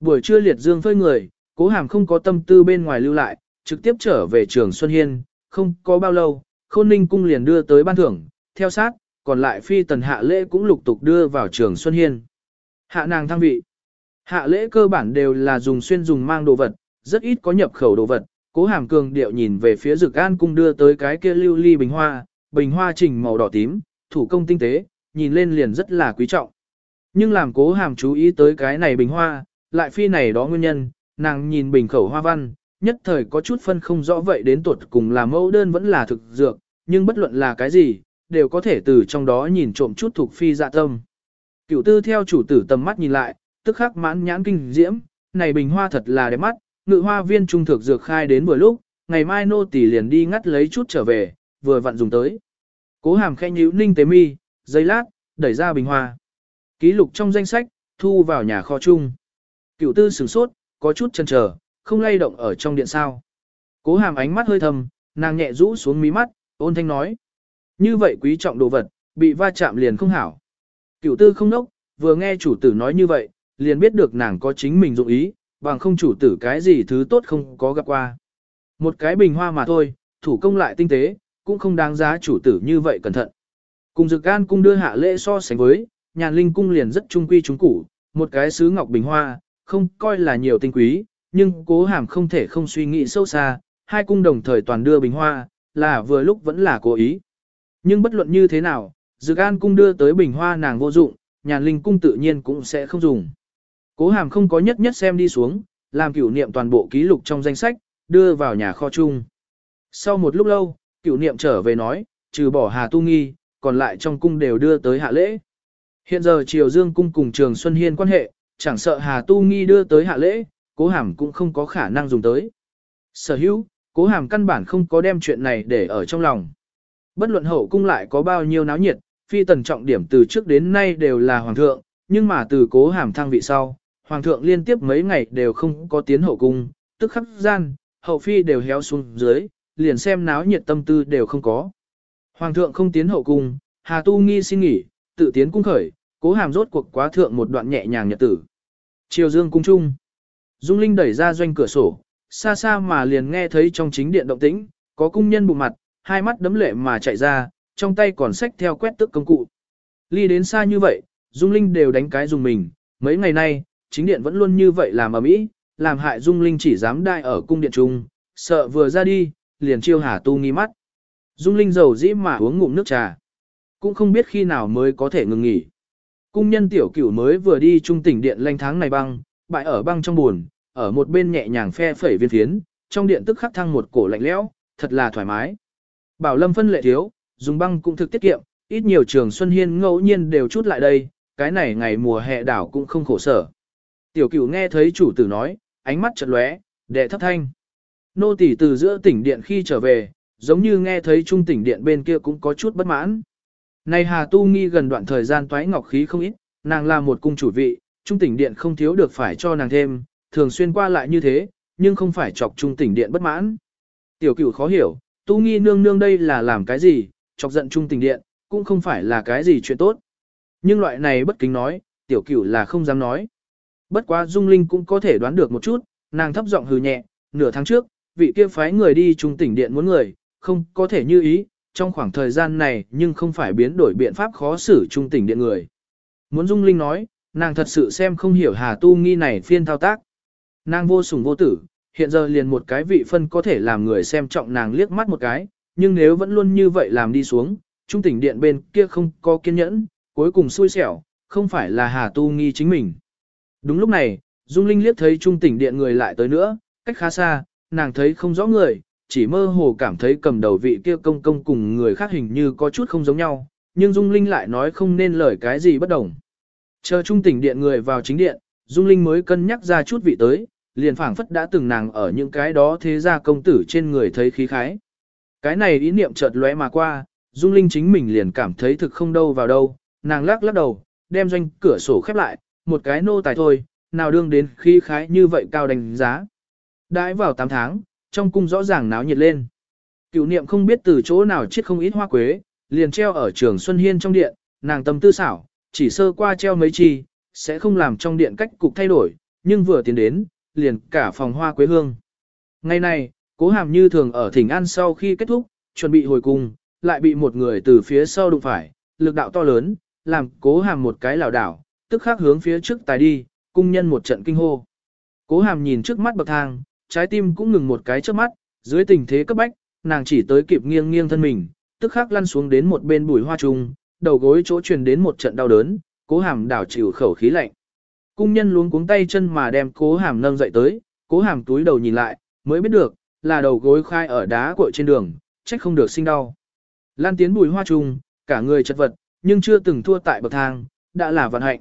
Buổi trưa liệt dương phơi người, cố hàm không có tâm tư bên ngoài lưu lại, trực tiếp trở về trường Xuân Hiên, không có bao lâu, khôn ninh cung liền đưa tới ban thưởng, theo sát, còn lại phi tần hạ lễ cũng lục tục đưa vào trường Xuân Hiên. Hạ nàng thăng vị. Hạ lễ cơ bản đều là dùng xuyên dùng mang đồ vật, rất ít có nhập khẩu đồ vật. Cố hàm cường điệu nhìn về phía rực an cung đưa tới cái kia lưu ly bình hoa, bình hoa chỉnh màu đỏ tím, thủ công tinh tế, nhìn lên liền rất là quý trọng. Nhưng làm cố hàm chú ý tới cái này bình hoa, lại phi này đó nguyên nhân, nàng nhìn bình khẩu hoa văn, nhất thời có chút phân không rõ vậy đến tuột cùng là mẫu đơn vẫn là thực dược, nhưng bất luận là cái gì, đều có thể từ trong đó nhìn trộm chút thuộc phi dạ tâm. Cửu tư theo chủ tử tầm mắt nhìn lại, tức khắc mãn nhãn kinh diễm, này bình hoa thật là đẹp mắt, ngự hoa viên trung thực dược khai đến vừa lúc, ngày mai nô tỷ liền đi ngắt lấy chút trở về, vừa vặn dùng tới. Cố hàm khẽ nhíu ninh tế mi, giây lát, đẩy ra bình hoa. Ký lục trong danh sách, thu vào nhà kho chung. Cửu tư sửng sốt, có chút chần chờ, không lay động ở trong điện sao. Cố hàm ánh mắt hơi thầm, nàng nhẹ rũ xuống mí mắt, ôn thanh nói. Như vậy quý trọng đồ vật, bị va chạm liền không hảo. Cửu tư không nốc, vừa nghe chủ tử nói như vậy, liền biết được nàng có chính mình dụng ý, bằng không chủ tử cái gì thứ tốt không có gặp qua. Một cái bình hoa mà thôi, thủ công lại tinh tế, cũng không đáng giá chủ tử như vậy cẩn thận. Cùng dực can cung đưa hạ lễ so sánh với, nhàn linh cung liền rất trung quy trung củ, một cái sứ ngọc bình hoa, không coi là nhiều tinh quý, nhưng cố hàm không thể không suy nghĩ sâu xa, hai cung đồng thời toàn đưa bình hoa, là vừa lúc vẫn là cố ý. Nhưng bất luận như thế nào, dự an cung đưa tới bình hoa nàng vô dụng, nhàn linh cung tự nhiên cũng sẽ không dùng. Cố hàm không có nhất nhất xem đi xuống, làm cửu niệm toàn bộ ký lục trong danh sách, đưa vào nhà kho chung. Sau một lúc lâu, cửu niệm trở về nói, trừ bỏ Hà Tu Nghi, còn lại trong cung đều đưa tới hạ lễ. Hiện giờ Triều Dương cung cùng Trường Xuân Hiên quan hệ, chẳng sợ Hà Tu Nghi đưa tới hạ lễ, cố hàm cũng không có khả năng dùng tới. Sở hữu, cố hàm căn bản không có đem chuyện này để ở trong lòng. Bất luận hậu cung lại có bao nhiêu náo nhiệt, phi tần trọng điểm từ trước đến nay đều là hoàng thượng, nhưng mà từ cố hàm thăng vị sau, hoàng thượng liên tiếp mấy ngày đều không có tiến hậu cung, tức khắc gian, hậu phi đều héo xuống dưới, liền xem náo nhiệt tâm tư đều không có. Hoàng thượng không tiến hậu cung, Hà Tu Nghi xin nghỉ, tự tiến cung khởi, cố hàm rốt cuộc quá thượng một đoạn nhẹ nhàng nhật tử. Triều Dương cung trung. Dung Linh đẩy ra doanh cửa sổ, xa xa mà liền nghe thấy trong chính điện động tĩnh, có cung nhân bụng mặt, hai mắt đấm lệ mà chạy ra, trong tay còn xách theo quét tức công cụ. Ly đến xa như vậy, Dung Linh đều đánh cái dùng mình, mấy ngày nay, chính điện vẫn luôn như vậy làm ở mỹ, làm hại Dung Linh chỉ dám đai ở cung điện trung, sợ vừa ra đi, liền chiêu Hà Tu nghi mắt. Dung Linh giàu dĩ mà uống ngụm nước trà, cũng không biết khi nào mới có thể ngừng nghỉ. Cung nhân tiểu cửu mới vừa đi trung tỉnh điện lanh tháng này băng, bại ở băng trong buồn, ở một bên nhẹ nhàng phe phẩy viên phiến, trong điện tức khắc thăng một cổ lạnh lẽo, thật là thoải mái. Bảo Lâm phân lệ thiếu, dùng băng cũng thực tiết kiệm, ít nhiều trường Xuân Hiên ngẫu nhiên đều chút lại đây, cái này ngày mùa hè đảo cũng không khổ sở. Tiểu cửu nghe thấy chủ tử nói, ánh mắt chật lóe, đệ thấp thanh. Nô tỳ từ giữa tỉnh điện khi trở về, giống như nghe thấy trung tỉnh điện bên kia cũng có chút bất mãn. Này Hà Tu Nghi gần đoạn thời gian toái ngọc khí không ít, nàng là một cung chủ vị, trung tỉnh điện không thiếu được phải cho nàng thêm, thường xuyên qua lại như thế, nhưng không phải chọc trung tỉnh điện bất mãn. Tiểu cửu khó hiểu, Tu Nghi nương nương đây là làm cái gì, chọc giận trung tỉnh điện, cũng không phải là cái gì chuyện tốt. Nhưng loại này bất kính nói, tiểu cửu là không dám nói. Bất quá Dung Linh cũng có thể đoán được một chút, nàng thấp giọng hừ nhẹ, nửa tháng trước, vị kia phái người đi trung tỉnh điện muốn người, không có thể như ý, trong khoảng thời gian này nhưng không phải biến đổi biện pháp khó xử trung tỉnh điện người. Muốn Dung Linh nói, nàng thật sự xem không hiểu Hà Tu Nghi này phiên thao tác. Nàng vô sủng vô tử, hiện giờ liền một cái vị phân có thể làm người xem trọng nàng liếc mắt một cái, nhưng nếu vẫn luôn như vậy làm đi xuống, trung tỉnh điện bên kia không có kiên nhẫn, cuối cùng xui xẻo, không phải là Hà Tu Nghi chính mình. Đúng lúc này, Dung Linh liếc thấy trung tỉnh điện người lại tới nữa, cách khá xa, nàng thấy không rõ người, chỉ mơ hồ cảm thấy cầm đầu vị kia công công cùng người khác hình như có chút không giống nhau, nhưng Dung Linh lại nói không nên lời cái gì bất đồng. Chờ trung tỉnh điện người vào chính điện, Dung Linh mới cân nhắc ra chút vị tới, liền phảng phất đã từng nàng ở những cái đó thế gia công tử trên người thấy khí khái. Cái này ý niệm chợt lóe mà qua, Dung Linh chính mình liền cảm thấy thực không đâu vào đâu, nàng lắc lắc đầu, đem doanh cửa sổ khép lại, một cái nô tài thôi, nào đương đến khí khái như vậy cao đánh giá. Đãi vào 8 tháng, trong cung rõ ràng náo nhiệt lên. Cựu niệm không biết từ chỗ nào chiết không ít hoa quế, liền treo ở trường Xuân Hiên trong điện, nàng tâm tư xảo, chỉ sơ qua treo mấy chi, sẽ không làm trong điện cách cục thay đổi, nhưng vừa tiến đến, liền cả phòng hoa quế hương. Ngày này, cố hàm như thường ở thỉnh an sau khi kết thúc, chuẩn bị hồi cung, lại bị một người từ phía sau đụng phải, lực đạo to lớn, làm cố hàm một cái lảo đảo, tức khắc hướng phía trước tài đi, cung nhân một trận kinh hô. Cố hàm nhìn trước mắt bậc thang, trái tim cũng ngừng một cái trước mắt, dưới tình thế cấp bách, nàng chỉ tới kịp nghiêng nghiêng thân mình, tức khắc lăn xuống đến một bên bụi hoa trung, đầu gối chỗ truyền đến một trận đau đớn, cố hàm đảo chịu khẩu khí lạnh. Cung nhân luống cuống tay chân mà đem cố hàm nâng dậy tới, cố hàm túi đầu nhìn lại, mới biết được, là đầu gối khai ở đá cội trên đường, trách không được sinh đau. Lan tiến bùi hoa trùng, cả người chật vật, nhưng chưa từng thua tại bậc thang, đã là vận hạnh.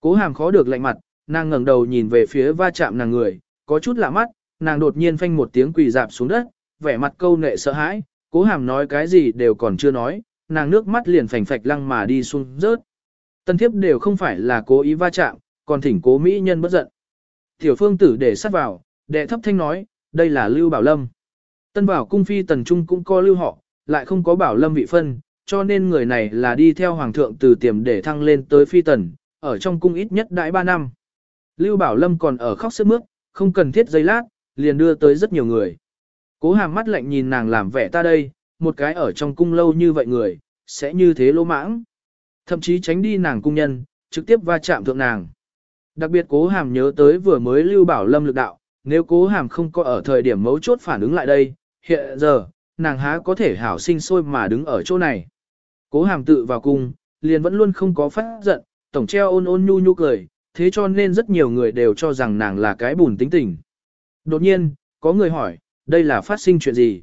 Cố hàm khó được lạnh mặt, nàng ngẩng đầu nhìn về phía va chạm nàng người, có chút lạ mắt, nàng đột nhiên phanh một tiếng quỳ dạp xuống đất, vẻ mặt câu nệ sợ hãi, cố hàm nói cái gì đều còn chưa nói, nàng nước mắt liền phành phạch lăng mà đi xuống rớt. Tân thiếp đều không phải là cố ý va chạm, còn thỉnh cố mỹ nhân bất giận. Tiểu phương tử để sát vào, đệ thấp thanh nói, đây là Lưu Bảo Lâm. Tân bảo cung phi tần trung cũng có lưu họ, lại không có Bảo Lâm vị phân, cho nên người này là đi theo hoàng thượng từ tiềm để thăng lên tới phi tần, ở trong cung ít nhất đại 3 năm. Lưu Bảo Lâm còn ở khóc sức mướt, không cần thiết giây lát, liền đưa tới rất nhiều người. Cố hàm mắt lạnh nhìn nàng làm vẻ ta đây, một cái ở trong cung lâu như vậy người, sẽ như thế lỗ mãng. Thậm chí tránh đi nàng cung nhân, trực tiếp va chạm thượng nàng. Đặc biệt cố hàm nhớ tới vừa mới lưu bảo lâm lực đạo, nếu cố hàm không có ở thời điểm mấu chốt phản ứng lại đây, hiện giờ, nàng há có thể hảo sinh sôi mà đứng ở chỗ này. Cố hàm tự vào cung, liền vẫn luôn không có phát giận, tổng treo ôn ôn nhu nhu cười, thế cho nên rất nhiều người đều cho rằng nàng là cái bùn tính tình. Đột nhiên, có người hỏi, đây là phát sinh chuyện gì?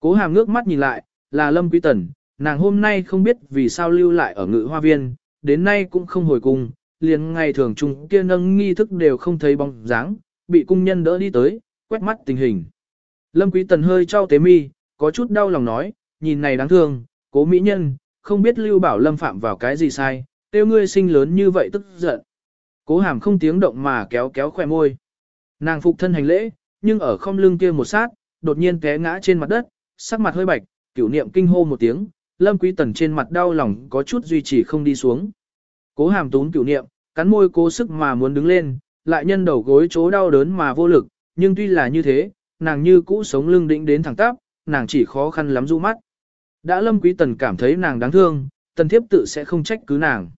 Cố hàm ngước mắt nhìn lại, là Lâm Quý Tần, nàng hôm nay không biết vì sao lưu lại ở ngự hoa viên, đến nay cũng không hồi cung, liền ngày thường chung kia nâng nghi thức đều không thấy bóng dáng, bị cung nhân đỡ đi tới, quét mắt tình hình. Lâm Quý Tần hơi trao tế mi, có chút đau lòng nói, nhìn này đáng thương, cố mỹ nhân, không biết lưu bảo lâm phạm vào cái gì sai, tiêu ngươi sinh lớn như vậy tức giận. Cố hàm không tiếng động mà kéo kéo khỏe môi. Nàng phục thân hành lễ, nhưng ở không lưng kia một sát, đột nhiên té ngã trên mặt đất, sắc mặt hơi bạch, cửu niệm kinh hô một tiếng, lâm quý tần trên mặt đau lòng có chút duy trì không đi xuống. Cố hàm tún cửu niệm, cắn môi cố sức mà muốn đứng lên, lại nhân đầu gối chỗ đau đớn mà vô lực, nhưng tuy là như thế, nàng như cũ sống lưng đĩnh đến thẳng tắp, nàng chỉ khó khăn lắm du mắt. Đã Lâm Quý Tần cảm thấy nàng đáng thương, Tần Thiếp tự sẽ không trách cứ nàng.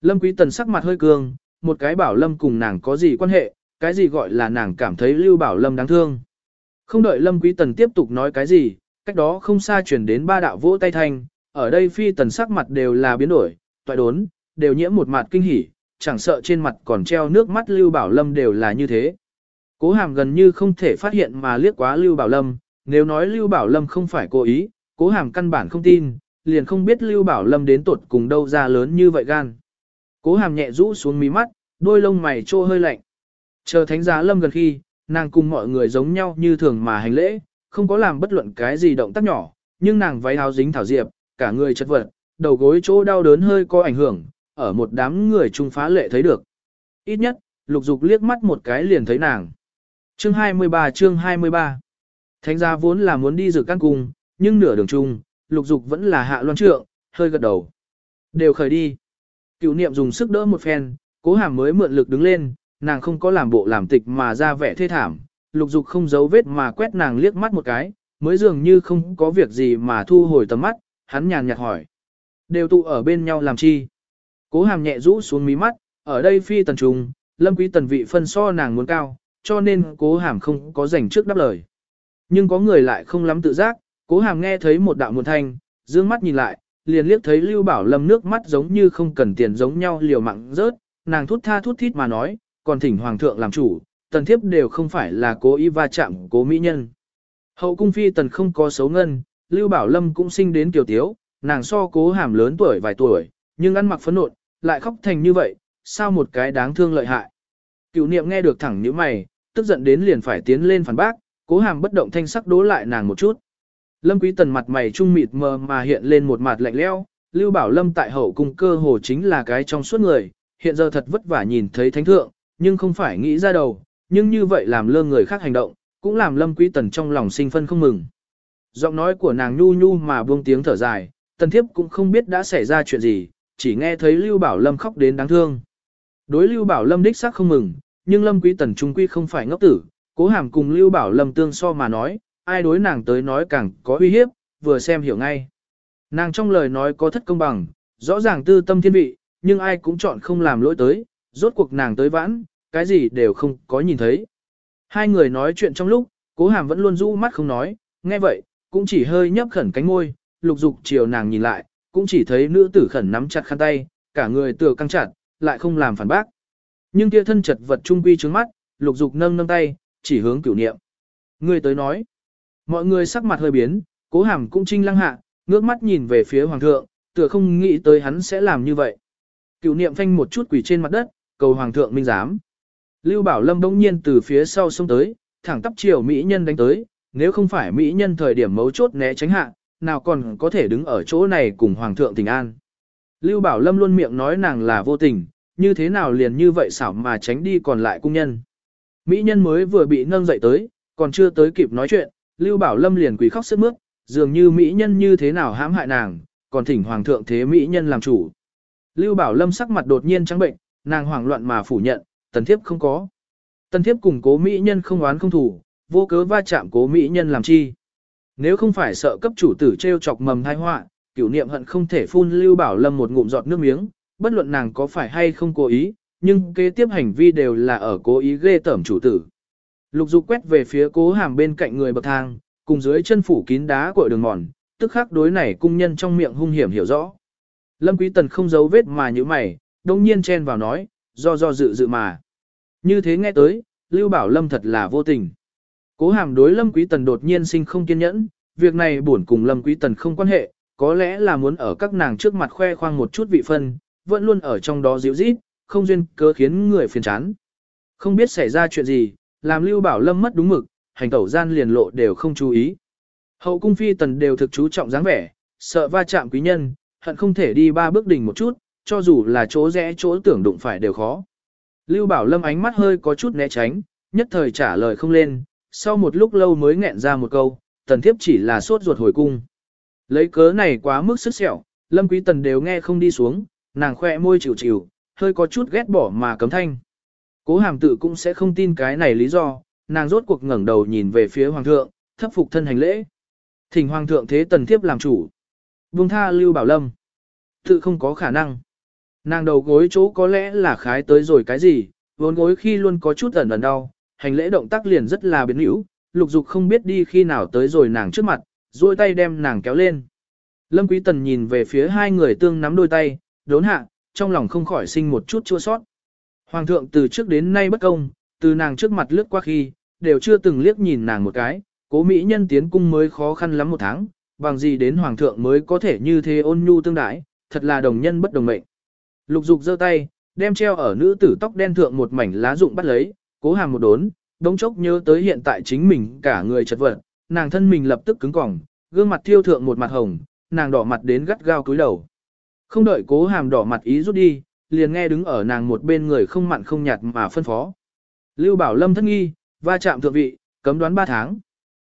Lâm Quý Tần sắc mặt hơi cương, một cái bảo Lâm cùng nàng có gì quan hệ, cái gì gọi là nàng cảm thấy Lưu Bảo Lâm đáng thương. Không đợi Lâm Quý Tần tiếp tục nói cái gì, cách đó không xa chuyển đến ba đạo vỗ tay thanh, ở đây phi tần sắc mặt đều là biến đổi, toại đốn, đều nhiễm một mặt kinh hỉ, chẳng sợ trên mặt còn treo nước mắt Lưu Bảo Lâm đều là như thế. Cố hàm gần như không thể phát hiện mà liếc quá Lưu Bảo Lâm, nếu nói Lưu Bảo Lâm không phải cố ý, cố hàm căn bản không tin, liền không biết Lưu Bảo Lâm đến tuột cùng đâu ra lớn như vậy gan. Cố hàm nhẹ rũ xuống mí mắt, đôi lông mày trô hơi lạnh. Chờ thánh giá Lâm gần khi, nàng cùng mọi người giống nhau như thường mà hành lễ, không có làm bất luận cái gì động tác nhỏ, nhưng nàng váy áo dính thảo diệp, cả người chất vật, đầu gối chỗ đau đớn hơi có ảnh hưởng, ở một đám người trung phá lệ thấy được. Ít nhất, lục dục liếc mắt một cái liền thấy nàng. Chương 23 chương 23 Thánh gia vốn là muốn đi dự căn cung, nhưng nửa đường chung, lục dục vẫn là hạ loan trượng, hơi gật đầu. Đều khởi đi. Cựu niệm dùng sức đỡ một phen, cố hàm mới mượn lực đứng lên, nàng không có làm bộ làm tịch mà ra vẻ thê thảm, lục dục không giấu vết mà quét nàng liếc mắt một cái, mới dường như không có việc gì mà thu hồi tầm mắt, hắn nhàn nhạt hỏi. Đều tụ ở bên nhau làm chi? Cố hàm nhẹ rũ xuống mí mắt, ở đây phi tần trùng, lâm quý tần vị phân so nàng muốn cao, cho nên cố hàm không có dành trước đáp lời. Nhưng có người lại không lắm tự giác, cố hàm nghe thấy một đạo muôn thanh, dương mắt nhìn lại, liền liếc thấy lưu bảo lâm nước mắt giống như không cần tiền giống nhau liều mạng rớt, nàng thút tha thút thít mà nói, còn thỉnh hoàng thượng làm chủ, tần thiếp đều không phải là cố ý va chạm cố mỹ nhân. Hậu cung phi tần không có xấu ngân, lưu bảo lâm cũng sinh đến tiểu tiếu, nàng so cố hàm lớn tuổi vài tuổi, nhưng ăn mặc phấn nộn, lại khóc thành như vậy, sao một cái đáng thương lợi hại. Cựu niệm nghe được thẳng như mày, tức giận đến liền phải tiến lên phản bác, cố hàm bất động thanh sắc đố lại nàng một chút. Lâm quý tần mặt mày trung mịt mờ mà hiện lên một mặt lạnh lẽo, lưu bảo lâm tại hậu cung cơ hồ chính là cái trong suốt người, hiện giờ thật vất vả nhìn thấy thánh thượng, nhưng không phải nghĩ ra đầu, nhưng như vậy làm lơ người khác hành động, cũng làm Lâm Quý Tần trong lòng sinh phân không mừng. Giọng nói của nàng nhu nhu mà buông tiếng thở dài, Tần Thiếp cũng không biết đã xảy ra chuyện gì, chỉ nghe thấy Lưu Bảo Lâm khóc đến đáng thương. Đối Lưu Bảo Lâm đích xác không mừng, nhưng Lâm Quý Tần trung quy không phải ngốc tử, cố hàm cùng Lưu Bảo Lâm tương so mà nói, ai đối nàng tới nói càng có uy hiếp, vừa xem hiểu ngay. Nàng trong lời nói có thất công bằng, rõ ràng tư tâm thiên vị, nhưng ai cũng chọn không làm lỗi tới, rốt cuộc nàng tới vãn, cái gì đều không có nhìn thấy. Hai người nói chuyện trong lúc, cố hàm vẫn luôn rũ mắt không nói, nghe vậy, cũng chỉ hơi nhấp khẩn cánh môi, lục dục chiều nàng nhìn lại, cũng chỉ thấy nữ tử khẩn nắm chặt khăn tay, cả người tựa căng chặt, lại không làm phản bác. Nhưng kia thân chật vật trung quy trướng mắt, lục dục nâng nâng tay, chỉ hướng cửu niệm. Người tới nói, mọi người sắc mặt hơi biến, cố hàm cũng trinh lăng hạ, ngước mắt nhìn về phía hoàng thượng, tựa không nghĩ tới hắn sẽ làm như vậy. Cửu niệm phanh một chút quỷ trên mặt đất, cầu hoàng thượng minh giám. Lưu Bảo Lâm bỗng nhiên từ phía sau xông tới, thẳng tắp chiều mỹ nhân đánh tới, nếu không phải mỹ nhân thời điểm mấu chốt né tránh hạ, nào còn có thể đứng ở chỗ này cùng hoàng thượng tình an. Lưu Bảo Lâm luôn miệng nói nàng là vô tình, như thế nào liền như vậy xảo mà tránh đi còn lại cung nhân. Mỹ nhân mới vừa bị nâng dậy tới, còn chưa tới kịp nói chuyện, Lưu Bảo Lâm liền quỳ khóc sướt mướt, dường như Mỹ nhân như thế nào hãm hại nàng, còn thỉnh hoàng thượng thế Mỹ nhân làm chủ. Lưu Bảo Lâm sắc mặt đột nhiên trắng bệnh, nàng hoảng loạn mà phủ nhận, tần thiếp không có. Tần thiếp cùng cố Mỹ nhân không oán không thủ, vô cớ va chạm cố Mỹ nhân làm chi. Nếu không phải sợ cấp chủ tử treo chọc mầm thai họa, cửu niệm hận không thể phun Lưu Bảo Lâm một ngụm giọt nước miếng, bất luận nàng có phải hay không cố ý, nhưng kế tiếp hành vi đều là ở cố ý ghê tởm chủ tử. Lục dục quét về phía cố hàm bên cạnh người bậc thang, cùng dưới chân phủ kín đá của đường mòn, tức khắc đối này cung nhân trong miệng hung hiểm hiểu rõ. Lâm Quý Tần không giấu vết mà như mày, đông nhiên chen vào nói, do do dự dự mà. Như thế nghe tới, Lưu Bảo Lâm thật là vô tình. Cố hàm đối Lâm Quý Tần đột nhiên sinh không kiên nhẫn, việc này buồn cùng Lâm Quý Tần không quan hệ, có lẽ là muốn ở các nàng trước mặt khoe khoang một chút vị phân, vẫn luôn ở trong đó dịu rít, không duyên cớ khiến người phiền chán. Không biết xảy ra chuyện gì, làm Lưu Bảo Lâm mất đúng mực, hành tẩu gian liền lộ đều không chú ý. Hậu cung phi tần đều thực chú trọng dáng vẻ, sợ va chạm quý nhân, hận không thể đi ba bước đỉnh một chút, cho dù là chỗ rẽ chỗ tưởng đụng phải đều khó. Lưu Bảo Lâm ánh mắt hơi có chút né tránh, nhất thời trả lời không lên, sau một lúc lâu mới nghẹn ra một câu, tần thiếp chỉ là sốt ruột hồi cung. Lấy cớ này quá mức sức sẹo, Lâm Quý Tần đều nghe không đi xuống, nàng khoe môi chịu chịu, hơi có chút ghét bỏ mà cấm thanh. Cố hàm tự cũng sẽ không tin cái này lý do, nàng rốt cuộc ngẩng đầu nhìn về phía hoàng thượng, thấp phục thân hành lễ. Thỉnh hoàng thượng thế tần thiếp làm chủ. Vương tha Lưu Bảo Lâm. Tự không có khả năng. Nàng đầu gối chỗ có lẽ là khái tới rồi cái gì, vốn gối khi luôn có chút ẩn ẩn đau, hành lễ động tác liền rất là biến hữu, lục dục không biết đi khi nào tới rồi nàng trước mặt, duỗi tay đem nàng kéo lên. Lâm Quý Tần nhìn về phía hai người tương nắm đôi tay, đốn hạ, trong lòng không khỏi sinh một chút chua sót. Hoàng thượng từ trước đến nay bất công, từ nàng trước mặt lướt qua khi, đều chưa từng liếc nhìn nàng một cái, cố mỹ nhân tiến cung mới khó khăn lắm một tháng, bằng gì đến hoàng thượng mới có thể như thế ôn nhu tương đãi, thật là đồng nhân bất đồng mệnh. Lục dục giơ tay, đem treo ở nữ tử tóc đen thượng một mảnh lá rụng bắt lấy, cố hàm một đốn, đống chốc nhớ tới hiện tại chính mình cả người chật vật, nàng thân mình lập tức cứng cỏng, gương mặt thiêu thượng một mặt hồng, nàng đỏ mặt đến gắt gao cúi đầu. Không đợi cố hàm đỏ mặt ý rút đi, liền nghe đứng ở nàng một bên người không mặn không nhạt mà phân phó. Lưu Bảo Lâm thất nghi, va chạm thượng vị, cấm đoán 3 tháng.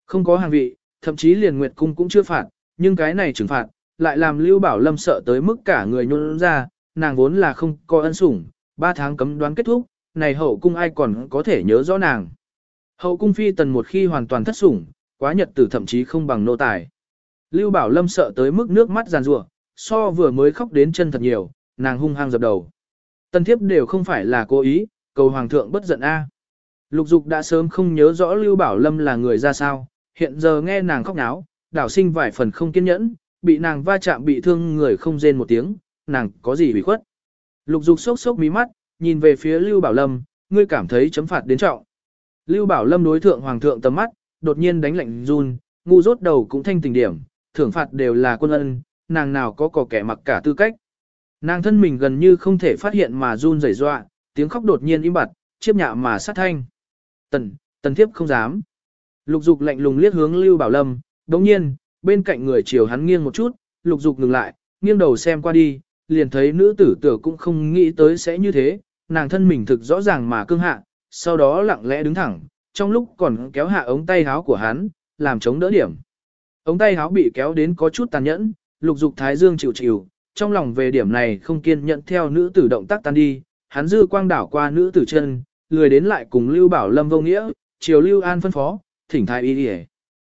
Không có hàng vị, thậm chí liền Nguyệt Cung cũng chưa phạt, nhưng cái này trừng phạt, lại làm Lưu Bảo Lâm sợ tới mức cả người nhôn ra, nàng vốn là không có ân sủng, 3 tháng cấm đoán kết thúc, này hậu cung ai còn có thể nhớ rõ nàng. Hậu cung phi tần một khi hoàn toàn thất sủng, quá nhật tử thậm chí không bằng nô tài. Lưu Bảo Lâm sợ tới mức nước mắt giàn rủa, so vừa mới khóc đến chân thật nhiều, nàng hung hăng dập đầu. Tần thiếp đều không phải là cố ý, cầu hoàng thượng bất giận a. Lục dục đã sớm không nhớ rõ Lưu Bảo Lâm là người ra sao, hiện giờ nghe nàng khóc náo, đảo sinh vài phần không kiên nhẫn, bị nàng va chạm bị thương người không rên một tiếng, nàng có gì bị khuất. Lục dục sốc sốc mí mắt, nhìn về phía Lưu Bảo Lâm, ngươi cảm thấy chấm phạt đến trọng. Lưu Bảo Lâm đối thượng hoàng thượng tầm mắt, đột nhiên đánh lạnh run, ngu rốt đầu cũng thanh tình điểm, thưởng phạt đều là quân ân, nàng nào có có kẻ mặc cả tư cách. Nàng thân mình gần như không thể phát hiện mà run rẩy dọa, tiếng khóc đột nhiên im bặt, chiếp nhạ mà sát thanh. Tần, tần thiếp không dám. Lục dục lạnh lùng liếc hướng Lưu Bảo Lâm, đồng nhiên, bên cạnh người chiều hắn nghiêng một chút, lục dục ngừng lại, nghiêng đầu xem qua đi, liền thấy nữ tử tử cũng không nghĩ tới sẽ như thế, nàng thân mình thực rõ ràng mà cương hạ, sau đó lặng lẽ đứng thẳng, trong lúc còn kéo hạ ống tay háo của hắn, làm chống đỡ điểm. Ống tay háo bị kéo đến có chút tàn nhẫn, lục dục thái dương chịu chịu, trong lòng về điểm này không kiên nhẫn theo nữ tử động tác tan đi, hắn dư quang đảo qua nữ tử chân, lười đến lại cùng Lưu Bảo Lâm vô nghĩa, chiều Lưu An phân phó, thỉnh thái y đi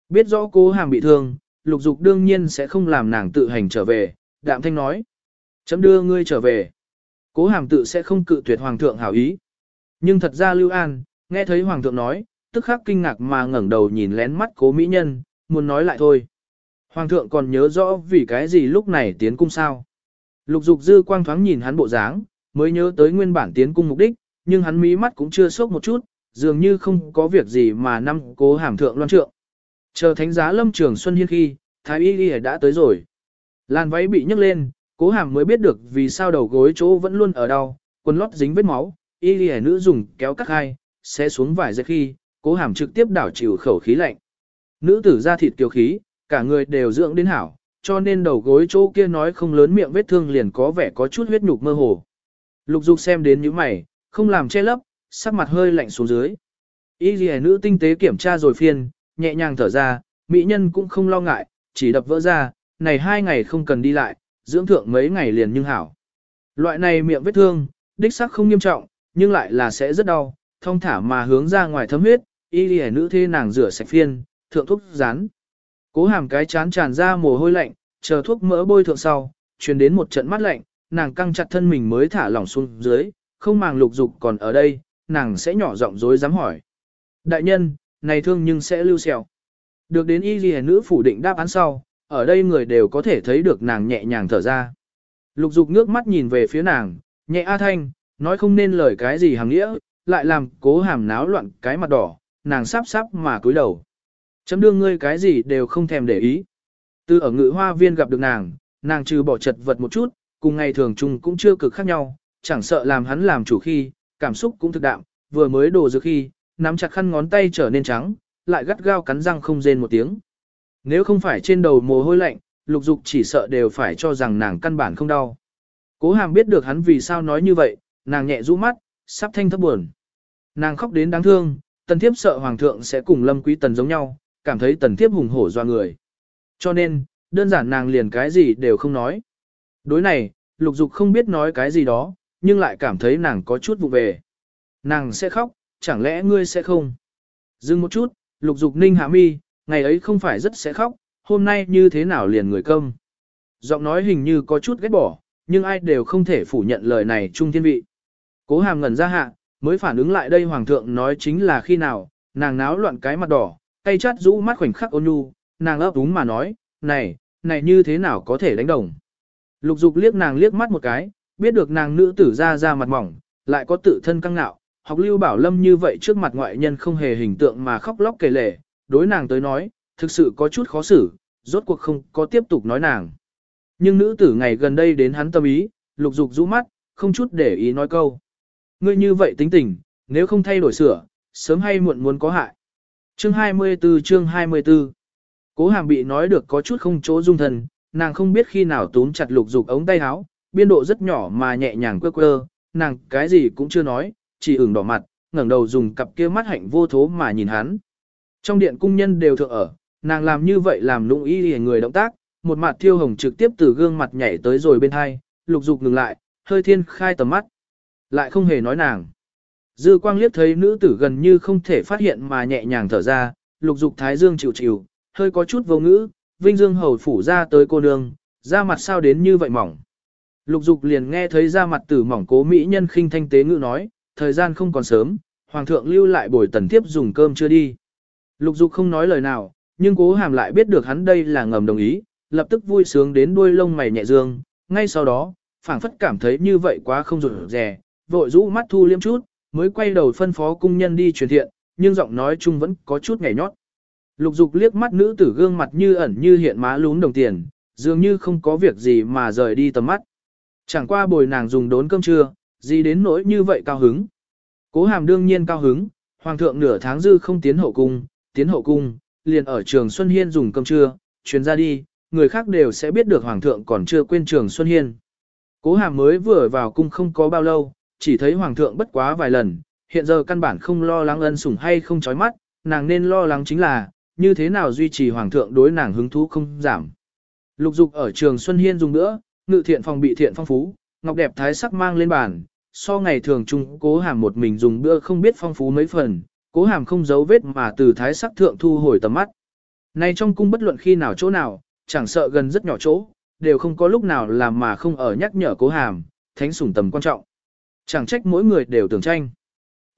Biết rõ cố hàng bị thương, lục dục đương nhiên sẽ không làm nàng tự hành trở về, đạm thanh nói. Chấm đưa ngươi trở về. Cố hàm tự sẽ không cự tuyệt hoàng thượng hảo ý. Nhưng thật ra Lưu An, nghe thấy hoàng thượng nói, tức khắc kinh ngạc mà ngẩng đầu nhìn lén mắt cố mỹ nhân, muốn nói lại thôi. Hoàng thượng còn nhớ rõ vì cái gì lúc này tiến cung sao. Lục dục dư quang thoáng nhìn hắn bộ dáng, mới nhớ tới nguyên bản tiến cung mục đích, nhưng hắn mí mắt cũng chưa sốc một chút, dường như không có việc gì mà năm cố hàm thượng loan trượng. Chờ thánh giá lâm trường Xuân Hiên khi, Thái Y Y đã tới rồi. Làn váy bị nhấc lên, cố hàm mới biết được vì sao đầu gối chỗ vẫn luôn ở đau, quần lót dính vết máu, Y lì nữ dùng kéo cắt hai, sẽ xuống vài giây khi, cố hàm trực tiếp đảo chịu khẩu khí lạnh. Nữ tử ra thịt kiều khí, cả người đều dưỡng đến hảo, cho nên đầu gối chỗ kia nói không lớn miệng vết thương liền có vẻ có chút huyết nhục mơ hồ. Lục dục xem đến những mày, không làm che lấp, sắc mặt hơi lạnh xuống dưới. Y lì nữ tinh tế kiểm tra rồi phiên, nhẹ nhàng thở ra, mỹ nhân cũng không lo ngại, chỉ đập vỡ ra, này hai ngày không cần đi lại, dưỡng thượng mấy ngày liền nhưng hảo. Loại này miệng vết thương, đích xác không nghiêm trọng, nhưng lại là sẽ rất đau, thông thả mà hướng ra ngoài thấm huyết, y lì nữ thê nàng rửa sạch phiên, thượng thuốc rán. Cố hàm cái chán tràn ra mồ hôi lạnh, chờ thuốc mỡ bôi thượng sau, truyền đến một trận mắt lạnh, nàng căng chặt thân mình mới thả lỏng xuống dưới, không màng lục dục còn ở đây, nàng sẽ nhỏ giọng dối dám hỏi. Đại nhân, này thương nhưng sẽ lưu sẹo. Được đến y lì nữ phủ định đáp án sau, ở đây người đều có thể thấy được nàng nhẹ nhàng thở ra. Lục dục nước mắt nhìn về phía nàng, nhẹ a thanh, nói không nên lời cái gì hàng nghĩa, lại làm cố hàm náo loạn cái mặt đỏ, nàng sắp sắp mà cúi đầu. Chấm đương ngươi cái gì đều không thèm để ý. Từ ở ngự hoa viên gặp được nàng, nàng trừ bỏ chật vật một chút, cùng ngày thường chung cũng chưa cực khác nhau, chẳng sợ làm hắn làm chủ khi, cảm xúc cũng thực đạm, vừa mới đổ dược khi, nắm chặt khăn ngón tay trở nên trắng, lại gắt gao cắn răng không rên một tiếng. Nếu không phải trên đầu mồ hôi lạnh, lục dục chỉ sợ đều phải cho rằng nàng căn bản không đau. Cố hàm biết được hắn vì sao nói như vậy, nàng nhẹ rũ mắt, sắp thanh thấp buồn. Nàng khóc đến đáng thương, tần thiếp sợ hoàng thượng sẽ cùng lâm quý tần giống nhau, cảm thấy tần thiếp hùng hổ doa người. Cho nên, đơn giản nàng liền cái gì đều không nói. Đối này, lục dục không biết nói cái gì đó, nhưng lại cảm thấy nàng có chút vụ về. Nàng sẽ khóc, chẳng lẽ ngươi sẽ không? Dừng một chút, lục dục ninh hạ mi, ngày ấy không phải rất sẽ khóc, hôm nay như thế nào liền người công. Giọng nói hình như có chút ghét bỏ, nhưng ai đều không thể phủ nhận lời này trung thiên vị. Cố hàm ngẩn ra hạ, mới phản ứng lại đây hoàng thượng nói chính là khi nào, nàng náo loạn cái mặt đỏ, tay chát rũ mắt khoảnh khắc ôn nhu, nàng ấp úng mà nói, này, này như thế nào có thể đánh đồng. Lục dục liếc nàng liếc mắt một cái, biết được nàng nữ tử ra ra mặt mỏng, lại có tự thân căng ngạo, học lưu bảo lâm như vậy trước mặt ngoại nhân không hề hình tượng mà khóc lóc kể lể, đối nàng tới nói, thực sự có chút khó xử, rốt cuộc không có tiếp tục nói nàng. Nhưng nữ tử ngày gần đây đến hắn tâm ý, lục dục rũ mắt, không chút để ý nói câu. Ngươi như vậy tính tình, nếu không thay đổi sửa, sớm hay muộn muốn có hại. Chương 24 chương 24 Cố hàm bị nói được có chút không chỗ dung thần, nàng không biết khi nào túm chặt lục dục ống tay áo, biên độ rất nhỏ mà nhẹ nhàng quơ quơ, nàng cái gì cũng chưa nói, chỉ ửng đỏ mặt, ngẩng đầu dùng cặp kia mắt hạnh vô thố mà nhìn hắn. Trong điện cung nhân đều thượng ở, nàng làm như vậy làm lũng y hề người động tác, một mặt thiêu hồng trực tiếp từ gương mặt nhảy tới rồi bên hai, lục dục ngừng lại, hơi thiên khai tầm mắt. Lại không hề nói nàng. Dư quang liếc thấy nữ tử gần như không thể phát hiện mà nhẹ nhàng thở ra, lục dục thái dương chịu chịu, hơi có chút vô ngữ, vinh dương hầu phủ ra tới cô nương, da mặt sao đến như vậy mỏng. Lục dục liền nghe thấy da mặt tử mỏng cố mỹ nhân khinh thanh tế ngữ nói, thời gian không còn sớm, hoàng thượng lưu lại bồi tần tiếp dùng cơm chưa đi. Lục dục không nói lời nào, nhưng cố hàm lại biết được hắn đây là ngầm đồng ý, lập tức vui sướng đến đuôi lông mày nhẹ dương, ngay sau đó, phảng phất cảm thấy như vậy quá không rụt rè, vội rũ mắt thu liêm chút, mới quay đầu phân phó cung nhân đi truyền thiện, nhưng giọng nói chung vẫn có chút nhảy nhót. Lục dục liếc mắt nữ tử gương mặt như ẩn như hiện má lún đồng tiền, dường như không có việc gì mà rời đi tầm mắt. Chẳng qua bồi nàng dùng đốn cơm trưa, gì đến nỗi như vậy cao hứng. Cố hàm đương nhiên cao hứng, hoàng thượng nửa tháng dư không tiến hậu cung, tiến hậu cung, liền ở trường Xuân Hiên dùng cơm trưa, chuyến ra đi, người khác đều sẽ biết được hoàng thượng còn chưa quên trường Xuân Hiên. Cố hàm mới vừa vào cung không có bao lâu, chỉ thấy hoàng thượng bất quá vài lần, hiện giờ căn bản không lo lắng ân sủng hay không chói mắt, nàng nên lo lắng chính là, như thế nào duy trì hoàng thượng đối nàng hứng thú không giảm. Lục dục ở trường Xuân Hiên dùng nữa, ngự thiện phòng bị thiện phong phú, ngọc đẹp thái sắc mang lên bàn, so ngày thường chung cố hàm một mình dùng bữa không biết phong phú mấy phần, cố hàm không giấu vết mà từ thái sắc thượng thu hồi tầm mắt. Nay trong cung bất luận khi nào chỗ nào, chẳng sợ gần rất nhỏ chỗ, đều không có lúc nào làm mà không ở nhắc nhở cố hàm, thánh sủng tầm quan trọng. Chẳng trách mỗi người đều tưởng tranh.